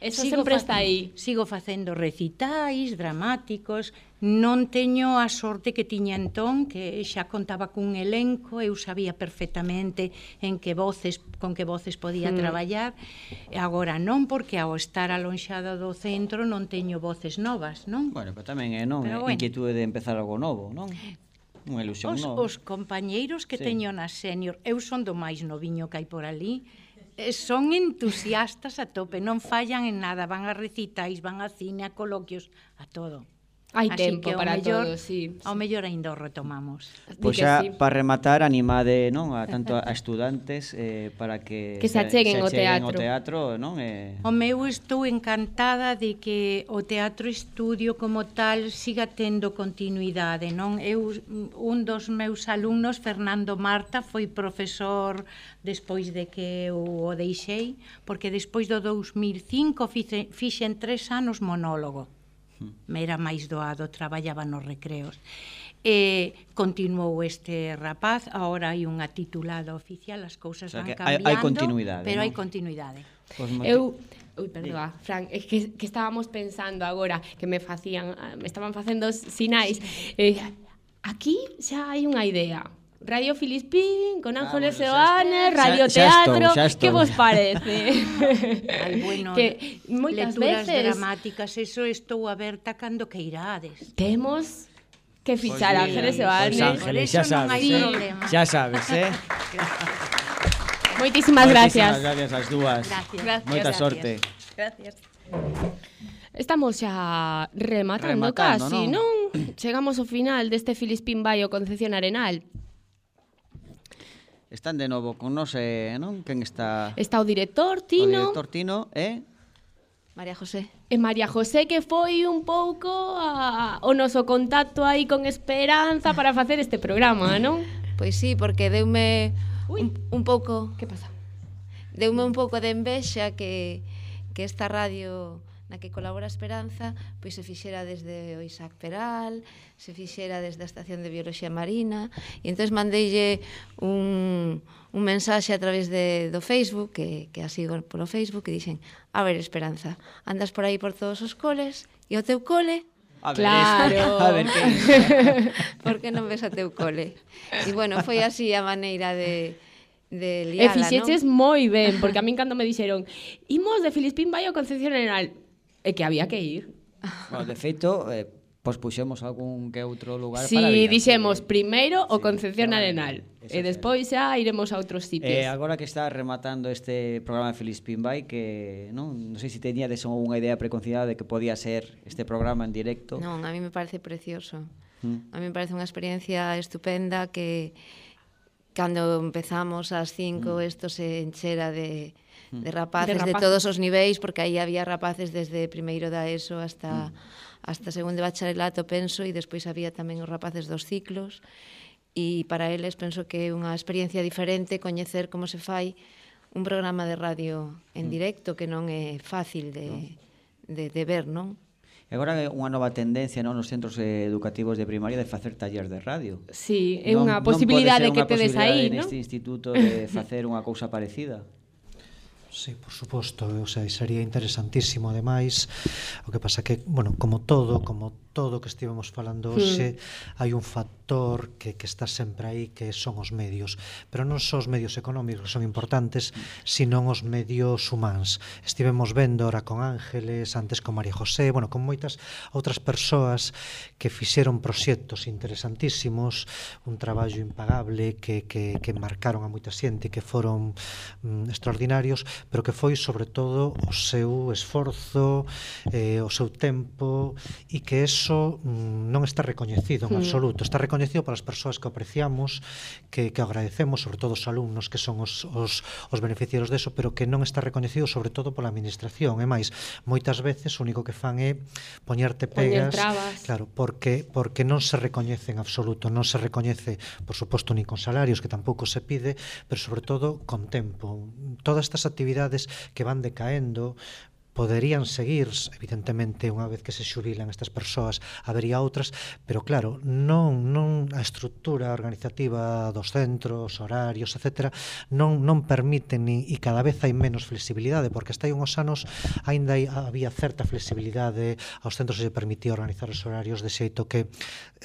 Eso sigo sempre está aí. Sigo facendo recitais dramáticos, Non teño a sorte que tiña entón, que xa contaba cun elenco, eu sabía perfectamente en que voces, con que voces podía mm. traballar. Agora non, porque ao estar alonxada do centro non teño voces novas, non? Bueno, pero tamén é non, pero, eh, bueno. inquietude de empezar algo novo, non? Unha ilusión os, nova. Os compañeiros que sí. teño na senior, eu son do máis noviño que hai por ali, eh, son entusiastas a tope, non fallan en nada, van a recitais, van a cine, a coloquios, a todo. Hai Así tempo que, para mellor, todo, sí, sí. Ao mellor ainda o retomamos. Pois pues xa, sí. para rematar, animade non a tanto a estudantes eh, para que, que se acheguen, se acheguen o teatro. O teatro non? Eh... O meu estou encantada de que o teatro estudio como tal siga tendo continuidade. Non? Eu, un dos meus alumnos, Fernando Marta, foi profesor despois de que eu o deixei, porque despois do 2005 fixen, fixen tres anos monólogo Me era máis doado, traballaba nos recreos. E continuou este rapaz, agora hai unha titulada oficial, as cousas o sea, van cambiando, hai, hai continuidade, pero ¿no? hai continuidade. Pois pues eu Ui, perdoa, Fran, é que, que estábamos pensando agora que me facían, me estaban facendo sinais. Eh, aquí xa hai unha idea Radio Filispín, con Ángeles Sebanes, Radio xa, Teatro, xa estou, xa estou. que vos parece? Al bueno, que moitas veces dramáticas, eso estou aberta cando que irades. Temos que fichar Ángeles Sebanes. Pues, Ángeles, xa sabes. Sí. Xa ¿eh? sabes, eh? Moitísimas gracias. gracias ás dúas. Gracias. gracias. Moita gracias. sorte. Gracias. Estamos xa rematando, rematando casi, ¿no? non? Chegamos ao final deste Filispín Baio Concepción Arenal. Están de novo con nos, eh, non? Quen está? Está o director Tino. O director Tino eh? María José. E María José que foi un pouco a, o noso contacto aí con Esperanza para facer este programa, non? Pois sí, porque deume un, un pouco... Que pasa? Deume un pouco de envexa que, que esta radio na que colabora Esperanza, pois se fixera desde o Isaac Peral, se fixera desde a Estación de Bioloxía Marina, e entón mandeille un, un mensaxe a través de, do Facebook, que, que a sigo polo Facebook, e dixen, a ver Esperanza, andas por aí por todos os coles, e o teu cole A ver, claro. A ver que Porque non ves a teu cole. E bueno, foi así a maneira de de liala, E fixeches non? moi ben, porque a min cando me dixeron, imos de Filispín vai ao Concepción Arenal e que había que ir. Bueno, de feito, eh, pospuxemos algún que outro lugar sí, para Vilanculo. dixemos primeiro o sí, Concepción claro, Arenal e despois xa iremos a outros sitios. Eh, agora que está rematando este programa de Feliz Pinbay que non, non sei se si teñades unha idea preconcibida de que podía ser este programa en directo. Non, a mí me parece precioso. ¿Mm? A mí me parece unha experiencia estupenda que cando empezamos ás 5 isto mm. se enchera de Mm. de rapaces de, rapaces. de todos os niveis, porque aí había rapaces desde primeiro da ESO hasta mm. hasta segundo de bacharelato, penso, e despois había tamén os rapaces dos ciclos, e para eles penso que é unha experiencia diferente coñecer como se fai un programa de radio en mm. directo que non é fácil de, de, de ver, non? E agora é unha nova tendencia non nos centros educativos de primaria de facer taller de radio. Sí, é unha non, posibilidade non que tedes aí, non? Neste instituto de facer unha cousa parecida. Sí, por suposto, o sea, sería interesantísimo ademais, o que pasa que, bueno, como todo, como todo o que estivemos falando hoxe, hmm. hai un factor que, que está sempre aí que son os medios, pero non só os medios económicos que son importantes, senón os medios humanos. Estivemos vendo ora con Ángeles, antes con María José, bueno, con moitas outras persoas que fixeron proxectos interesantísimos, un traballo impagable que, que, que marcaron a moita xente, que foron mm, extraordinarios, pero que foi sobre todo o seu esforzo, eh, o seu tempo e que eso eso mm, non está recoñecido en mm. absoluto, está recoñecido polas as persoas que apreciamos, que, que agradecemos, sobre todo os alumnos que son os, os, os beneficiarios deso, pero que non está recoñecido sobre todo pola administración. E máis, moitas veces o único que fan é poñerte pegas, Poñer claro, porque porque non se recoñece en absoluto, non se recoñece, por suposto, ni con salarios, que tampouco se pide, pero sobre todo con tempo. Todas estas actividades que van decaendo, poderían seguir, evidentemente, unha vez que se xubilan estas persoas, habería outras, pero claro, non non a estrutura organizativa dos centros, horarios, etc., non non permiten ni, e cada vez hai menos flexibilidade, porque hasta hai uns anos aínda había certa flexibilidade aos centros se permitía organizar os horarios de xeito que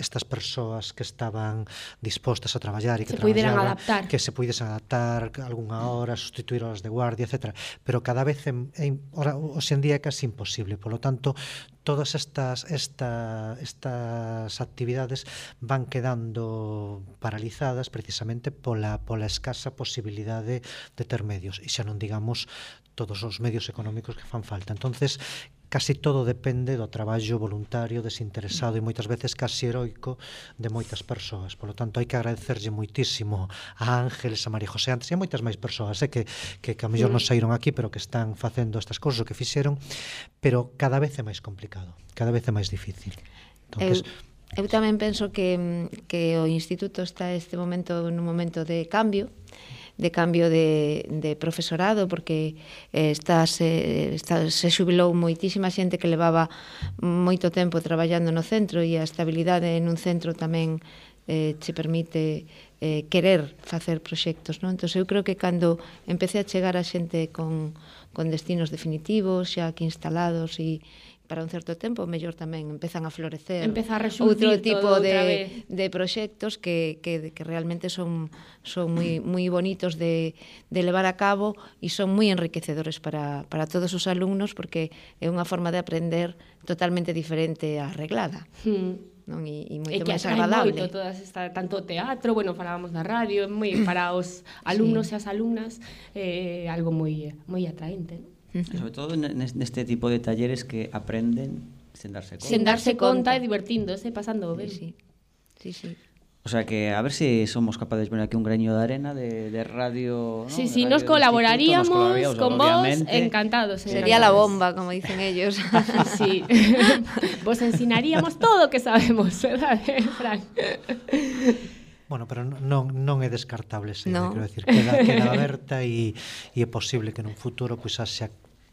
estas persoas que estaban dispostas a traballar e que se pudieran adaptar. que se pudesen adaptar algunha hora, sustituir horas de guardia, etc. Pero cada vez en, en, ora, hoxe en día é casi imposible. Por lo tanto, todas estas, esta, estas actividades van quedando paralizadas precisamente pola, pola escasa posibilidade de, de ter medios, e xa non digamos todos os medios económicos que fan falta. Entonces, casi todo depende do traballo voluntario, desinteresado e moitas veces casi heroico de moitas persoas. Por lo tanto, hai que agradecerlle moitísimo a Ángeles, a María José antes e a moitas máis persoas, eh, que, que, que a mellor non mm. saíron aquí, pero que están facendo estas cousas o que fixeron, pero cada vez é máis complicado complicado, cada vez é máis difícil. Entonces, eu, eu tamén penso que, que o Instituto está este momento nun momento de cambio, de cambio de, de profesorado porque eh, está, se, está, se xubilou moitísima xente que levaba moito tempo traballando no centro e a estabilidade nun centro tamén eh, che permite eh, querer facer proxectos. Non? Entón, eu creo que cando empecé a chegar a xente con, con destinos definitivos, xa aquí instalados e para un certo tempo, mellor tamén empezan a florecer Empeza a outro tipo de, de proxectos que, que, que realmente son, son moi, moi bonitos de, de levar a cabo e son moi enriquecedores para, para todos os alumnos porque é unha forma de aprender totalmente diferente á reglada. Hmm non? E, e moito máis agradable. Moito todas esta, tanto teatro, bueno, falábamos da radio, moi para os alumnos sí. e as alumnas eh, algo moi moi atraente, non? Uh -huh. Sobre todo neste tipo de talleres que aprenden sen darse conta. Sen darse conta e divertíndose, pasando ben. Sí, sí. sí, sí. O sea que a ver si somos capaces de poner aquí un greño de arena de, de radio. ¿no? Sí, sí, radio nos colaboraríamos, nos colaboraríamos con vos, encantados. Sería la bomba, como dicen ellos. sí, vos ensinaríamos todo o que sabemos, ¿verdad, Fran? Bueno, pero non, non é descartable, sei, no. quero decir, queda, queda aberta e, e é posible que nun futuro pois pues, haxa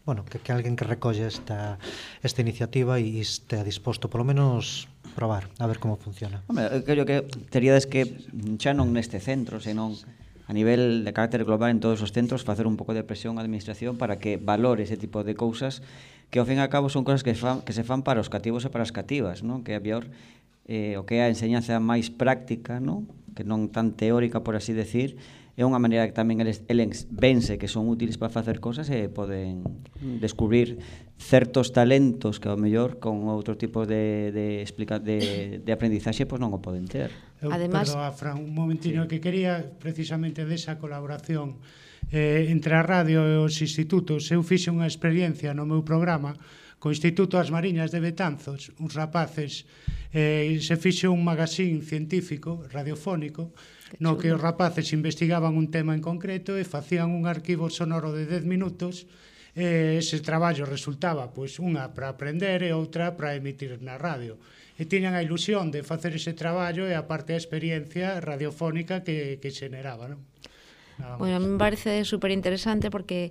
bueno, que, que alguén que recolle esta, esta iniciativa e este disposto polo menos probar, a ver como funciona. Home, eu creo que teríades que xa non neste centro, senón a nivel de carácter global en todos os centros facer un pouco de presión á administración para que valore ese tipo de cousas que ao fin e ao cabo son cousas que, fan, que se fan para os cativos e para as cativas, non? Que a pior, eh, o que é a enseñanza máis práctica, non? Que non tan teórica, por así decir, é unha maneira que tamén eles, eles vense que son útiles para facer cosas e poden descubrir certos talentos que ao mellor con outro tipo de, de, explica, de, de aprendizaxe pois non o poden ter. Eu, Además, perdoa, Fran, un momentino sí. que quería precisamente desa colaboración eh, entre a radio e os institutos. Eu fixe unha experiencia no meu programa co Instituto As Mariñas de Betanzos, uns rapaces, eh, se fixe un magazín científico, radiofónico, no que os rapaces investigaban un tema en concreto e facían un arquivo sonoro de 10 minutos e ese traballo resultaba pois unha para aprender e outra para emitir na radio. E tiñan a ilusión de facer ese traballo e a parte a experiencia radiofónica que, que xeneraba non? Bueno, a mí me parece super interesante porque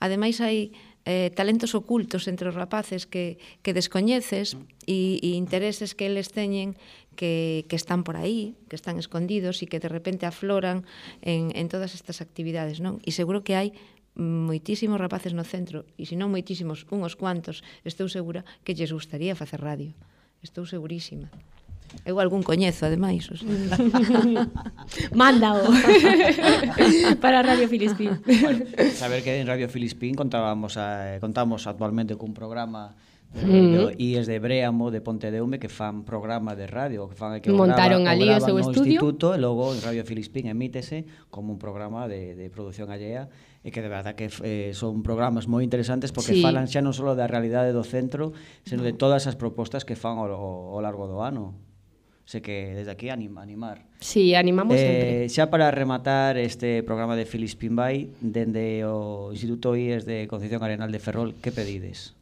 ademais hai eh, talentos ocultos entre os rapaces que, que descoñeces e, e intereses que eles teñen que, que están por aí, que están escondidos e que de repente afloran en, en todas estas actividades, non? E seguro que hai moitísimos rapaces no centro, e se non moitísimos, unhos cuantos, estou segura que lles gustaría facer radio. Estou segurísima. Eu algún coñezo, ademais. O sea. Mándao para Radio Filispín. Bueno, saber que en Radio Filispín contábamos a, eh, contamos actualmente cun programa mm. de IES de Bréamo, de Ume que fan programa de radio, que fan que Montaron grava, ali o seu no estudio. Instituto, e logo en Radio Filispín emítese como un programa de, de produción allea e que de verdad que eh, son programas moi interesantes porque sí. falan xa non só da realidade do centro, senón de todas as propostas que fan ao, ao largo do ano. Se que desde aquí anima, animar. Sí, animamos eh, sempre. Xa para rematar este programa de Filispín Bay, dende o Instituto IES de Concepción Arenal de Ferrol, que pedides?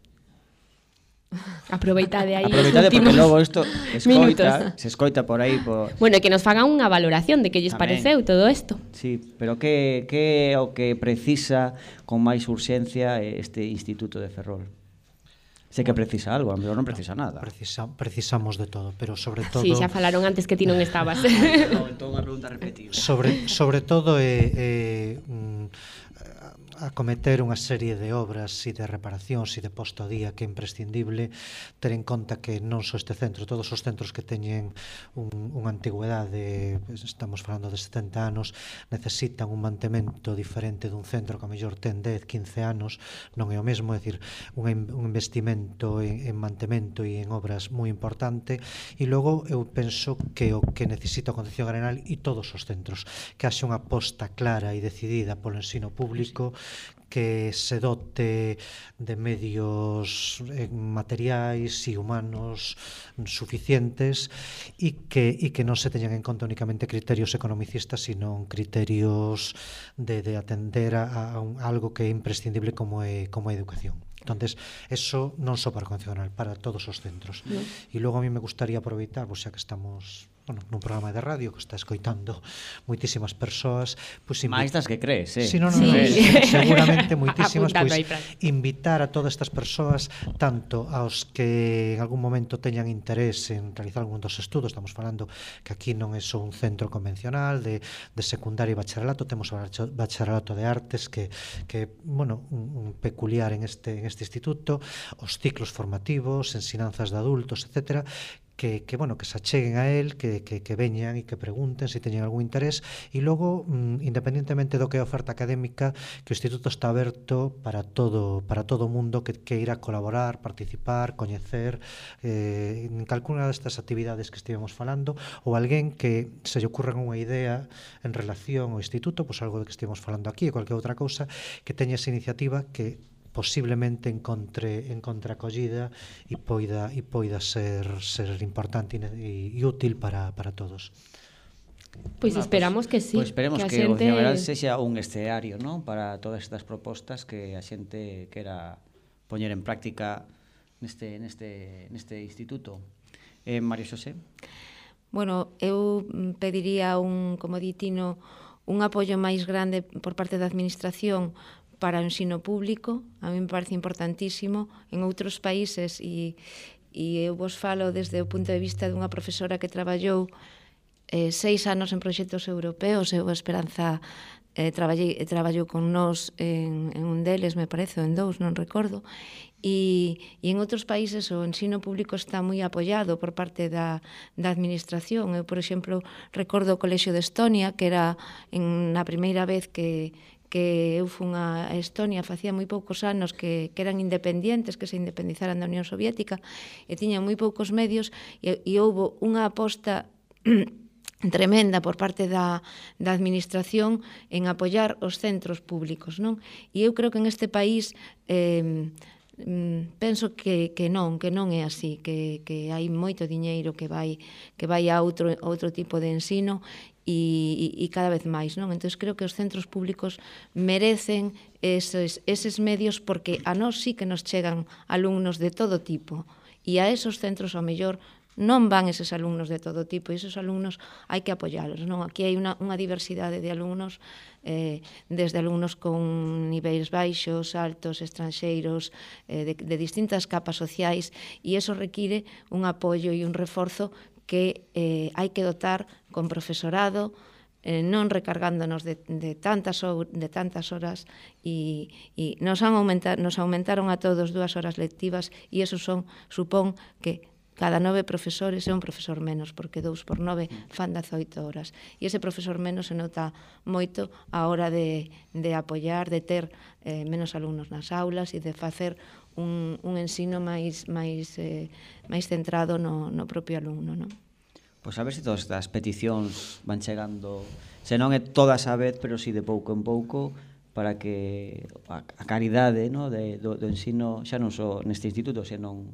Aproveitade aí. Aproveitade porque logo isto escoita, se escoita por aí por Bueno, que nos fagan unha valoración de que lles pareceu todo isto. Sí, pero que que é o que precisa con máis urxencia este Instituto de Ferrol? Sei que precisa algo, a mellor non precisa nada. Precisa, precisamos de todo, pero sobre todo... Sí, xa falaron antes que ti non estabas. non, entón unha pregunta repetida. Sobre, sobre todo, eh, eh, mm, acometer unha serie de obras e de reparacións e de posto a día que é imprescindible ter en conta que non só este centro, todos os centros que teñen un, unha antigüedade, estamos falando de 70 anos, necesitan un mantemento diferente dun centro que a mellor ten 10, 15 anos, non é o mesmo, é dicir, un, un investimento en, en mantemento e en obras moi importante. E logo eu penso que o que necesita a Concepción Arenal e todos os centros, que haxe unha aposta clara e decidida polo ensino público que se dote de medios eh, materiais e humanos suficientes e que, e que non se teñan en conta únicamente criterios economicistas, sino criterios de, de atender a, a, un, a algo que é imprescindible como é, como a educación. Entonces, eso non só para o para todos os centros. E logo a mí me gustaría aproveitar, pois xa que estamos bueno, nun programa de radio que está escoitando moitísimas persoas, pois pues, máis das que crees, eh. Si, no, no, sí. no, seguramente moitísimas, pois invitar a todas estas persoas tanto aos que en algún momento teñan interés en realizar algún dos estudos, estamos falando que aquí non é só un centro convencional de, de secundaria e bacharelato, temos o bacharelato de artes que que bueno, un, un peculiar en este en este instituto, os ciclos formativos, ensinanzas de adultos, etcétera, que, que bueno que se acheguen a él, que, que, que veñan e que pregunten se si teñen algún interés. E logo, mm, independentemente do que é a oferta académica, que o Instituto está aberto para todo para todo o mundo que queira colaborar, participar, coñecer eh, en calcuna destas actividades que estivemos falando ou alguén que se lle ocurra unha idea en relación ao Instituto, pois pues algo de que estivemos falando aquí ou cualquier outra cousa, que teña esa iniciativa que posiblemente encontre encontre acollida e poida e poida ser ser importante e, e útil para para todos. Pois pues esperamos que sí. Pois pues esperemos que, que xente... o Ceoberal sexa un escenario non para todas estas propostas que a xente quera poñer en práctica neste, neste, neste instituto. Eh, María Xosé? Bueno, eu pediría un, como ditino, un apoio máis grande por parte da administración para o ensino público, a mí me parece importantísimo, en outros países, e, e eu vos falo desde o punto de vista dunha profesora que traballou eh, seis anos en proxectos europeos, eu a Esperanza eh, traballei, eh, traballou con nós en, en un deles, me parece, en dous, non recordo, e, e en outros países o ensino público está moi apoiado por parte da, da administración. Eu, por exemplo, recordo o Colexio de Estonia, que era en, na primeira vez que, que eu fun a Estonia facía moi poucos anos que, que eran independientes, que se independizaran da Unión Soviética e tiñan moi poucos medios e, e houbo unha aposta tremenda por parte da, da administración en apoiar os centros públicos, non? E eu creo que en este país eh, penso que, que non, que non é así, que, que hai moito diñeiro que vai que vai a outro, outro tipo de ensino e, e cada vez máis, non? Entón creo que os centros públicos merecen eses, eses medios porque a nós sí que nos chegan alumnos de todo tipo e a esos centros ao mellor non van eses alumnos de todo tipo, e esos alumnos hai que apoiálos, non? Aquí hai unha, unha diversidade de alumnos, eh, desde alumnos con niveis baixos, altos, estranxeiros, eh, de, de distintas capas sociais, e eso require un apoio e un reforzo que eh, hai que dotar con profesorado eh, non recargándonos de, de, tantas, de tantas horas e, e nos, han aumentar, nos aumentaron a todos dúas horas lectivas e eso son, supón que cada nove profesores é un profesor menos, porque dous por nove fan 18 horas. E ese profesor menos se nota moito a hora de, de apoiar, de ter eh, menos alumnos nas aulas e de facer un, un ensino máis, máis, eh, máis centrado no, no propio alumno. Non? Pois a ver se todas estas peticións van chegando, se non é todas a vez, pero si de pouco en pouco, para que a, a caridade no, de, do, do ensino, xa non só neste instituto, senón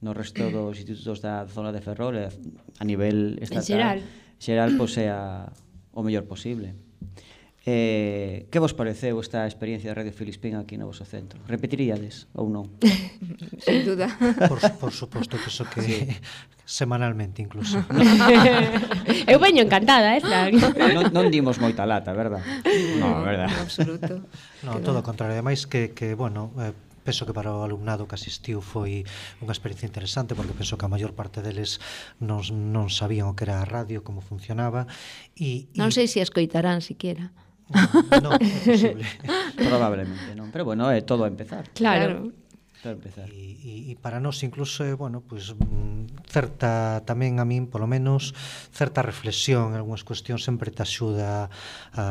no resto dos institutos da zona de Ferrol a nivel estatal en xeral, xeral pois o mellor posible. Eh, que vos pareceu esta experiencia de Radio Filispín aquí no vosso centro? Repetiríades ou non? Sin duda. Por, por suposto que eso que sí. semanalmente incluso. Eu veño encantada, eh, Frank. Non, non dimos moita lata, verdad? No, verdad. En absoluto. No, todo o contrario. Ademais que, que bueno, eh, penso que para o alumnado que asistiu foi unha experiencia interesante porque penso que a maior parte deles non, non sabían o que era a radio, como funcionaba e, e... Non sei se escoitarán siquiera. No, non, é posible. Probablemente non, pero bueno, é todo a empezar. Claro, empezar. E, e, e para nós incluso, eh, bueno, pues, mm, certa tamén a min, polo menos, certa reflexión en algunhas cuestións sempre te axuda a,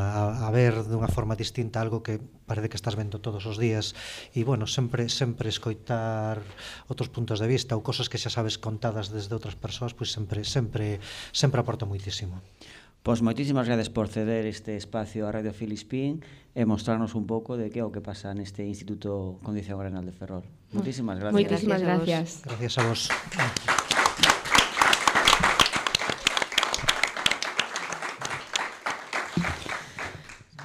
a, a ver dunha forma distinta algo que parece que estás vendo todos os días e bueno, sempre sempre escoitar outros puntos de vista ou cosas que xa sabes contadas desde outras persoas, pois pues sempre sempre sempre aporta moitísimo. Pois moitísimas gracias por ceder este espacio a Radio Filispín e mostrarnos un pouco de que é o que pasa neste Instituto Condición Arenal de Ferrol. Moitísimas gracias. Moitísimas gracias. Gracias a vos.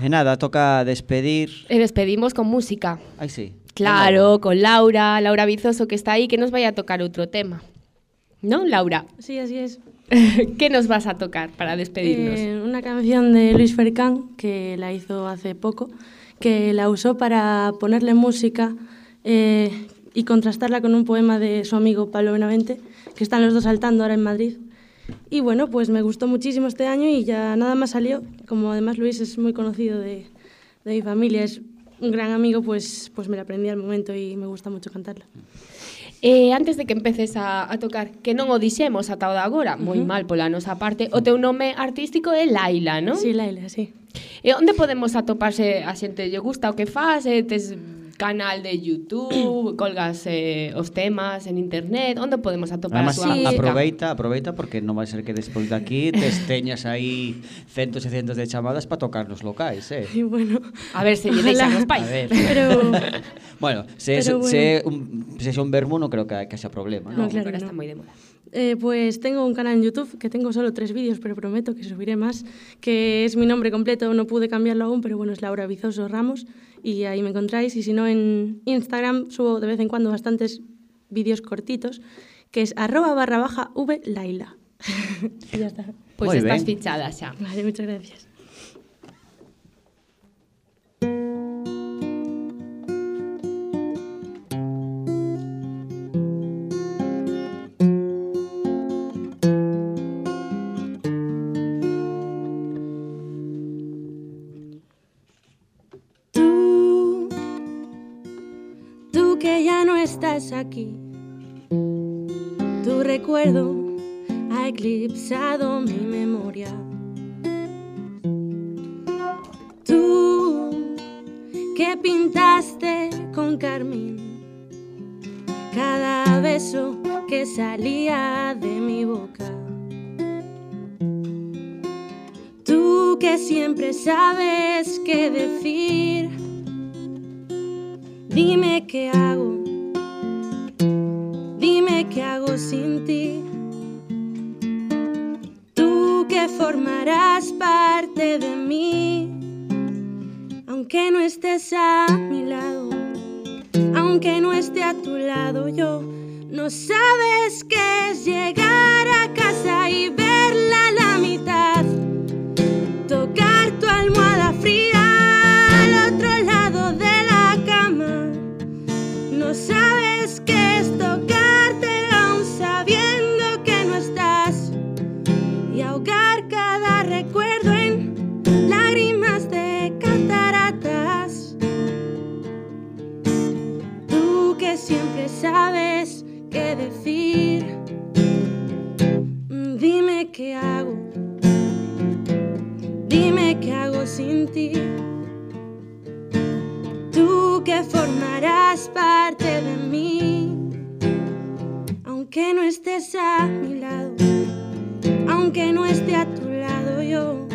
E nada, toca despedir. E despedimos con música. Ai, sí. Claro, con Laura, Laura Bizoso que está aí, que nos vai a tocar outro tema. Non, Laura? Sí, así es. ¿Qué nos vas a tocar para despedirnos? Eh, una canción de Luis Fercán, que la hizo hace poco, que la usó para ponerle música eh, y contrastarla con un poema de su amigo Pablo Benavente, que están los dos saltando ahora en Madrid. Y bueno, pues me gustó muchísimo este año y ya nada más salió. Como además Luis es muy conocido de, de mi familia, es un gran amigo, pues, pues me la aprendí al momento y me gusta mucho cantarla. Eh, antes de que empeces a, a tocar, que non o dixemos ata o de agora, moi uh -huh. mal pola nosa parte, o teu nome artístico é Laila, non? Sí, Laila, sí. E onde podemos atoparse a xente lle gusta o que faz, eh, tes canal de YouTube, colgas eh, os temas en internet, onde podemos atopar Además, a túa sí. Aproveita, aproveita porque non vai ser que despois de aquí te esteñas aí centos e centos de chamadas para tocar nos locais, eh. Y bueno, a ver se lle deixan os pais. Pero bueno, se pero es, bueno. se un se un vermo non creo que que haxa problema, no, no claro pero no. está moi de moda. Eh, pues tengo un canal en YouTube que tengo solo tres vídeos, pero prometo que subiré más, que es mi nombre completo, no pude cambiarlo aún, pero bueno, es Laura Bizoso Ramos. Y ahí me encontráis. Y si no, en Instagram subo de vez en cuando bastantes vídeos cortitos, que es arroba barra baja v laila. y ya está. Moi estás fichada xa. Vale, muchas gracias. Aquí, tu recuerdo ha eclipsado mi memoria. Tú que pintaste con carmín cada beso que salía de mi boca. Tú que siempre sabes qué decir, dime qué hago, dime qué hago sin ti. Tú que formarás parte de mí, aunque no estés a mi lado, aunque no esté a tu lado yo. No sabes qué es llegar a casa y verla a la mitad. Aunque no estés a mi lado. Aunque no esté a tu lado yo.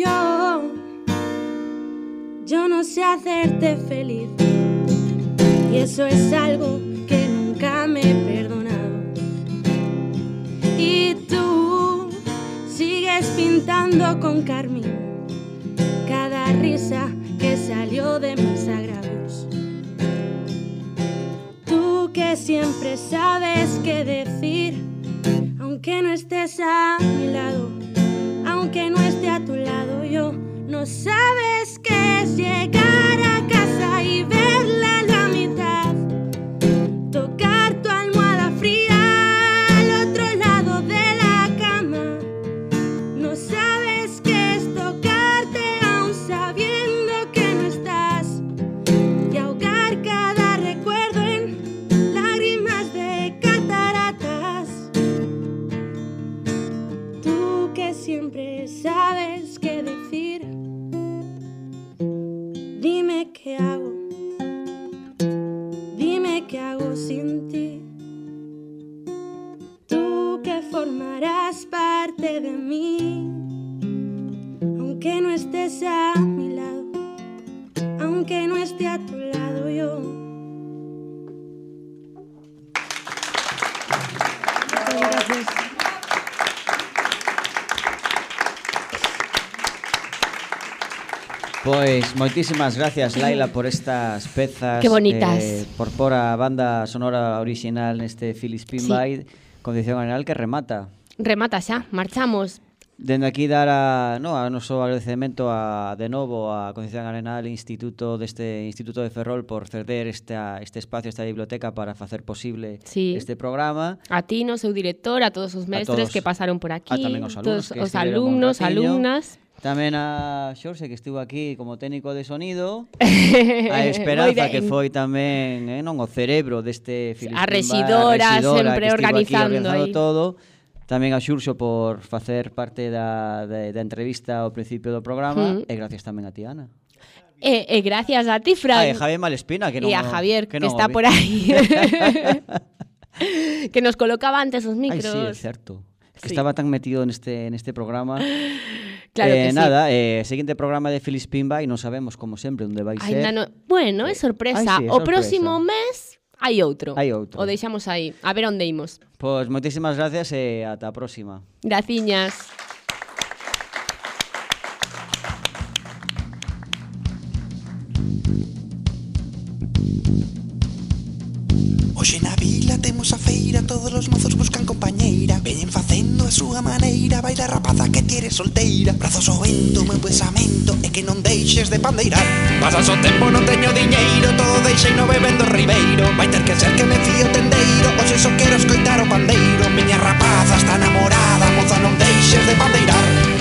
Yo, yo no sé hacerte feliz. Y eso es algo con Carmen, cada risa que salió de mis agravios. Tú que siempre sabes qué decir, aunque no estés a mi lado, aunque no esté a tu lado, yo no sabes qué es llegar a formarás parte de mí, aunque no estés a mi lado aunque no esté a tu lado yo. Muchas gracias. Pois moitísimas gracias Laila por estas pezas Que bonitas. eh, Por por a banda sonora original neste Phyllis Sí. Condición Arenal que remata. Remata xa, marchamos. Dende aquí dar a, no, a noso agradecemento a, de novo a Concepción Arenal Instituto deste Instituto de Ferrol por ceder esta, este espacio, esta biblioteca para facer posible sí. este programa. A ti, no seu director, a todos os mestres todos, que pasaron por aquí, a tamén os alumnos, todos os alumnos, alumnas. Tamén a Xorxe que estivo aquí como técnico de sonido. A Esperanza que foi tamén eh, non o cerebro deste Filipimba A rexidora, sempre que organizando, aquí, organizando aí. todo. Tamén a Xurxo por facer parte da, da, da entrevista ao principio do programa mm. E gracias tamén a ti, Ana. E, e gracias a ti, Fran. Ah, e Javier Malespina que non, E a Javier, que, que está vi. por aí Que nos colocaba antes os micros Ai, sí, é certo que sí. estaba tan metido neste, neste programa. Claro eh, que nada, sí. eh, seguinte programa de Feliz Pimba non sabemos, como sempre, onde vai Ay, ser. no. Bueno, eh, é sorpresa. Ay, sí, é sorpresa. O próximo mes hai outro. Hai outro. O deixamos aí. A ver onde imos. Pois pues, moitísimas gracias eh, e ata a próxima. Graciñas. Hoxe na vila temos a feira Todos os mozos buscan compañeira. Veñen facendo a súa maneira Baila rapaza que tire solteira. Brazos ao vento, meu pensamento É que non deixes de pandeirar. Pasas o tempo, non teño diñeiro Todo deixei no bebendo ribeiro. Vai ter que ser que me fío tendeiro Hoxe só quero escoitar o pandeiro. Miña rapaza está namorada Moza non deixes de pandeirar.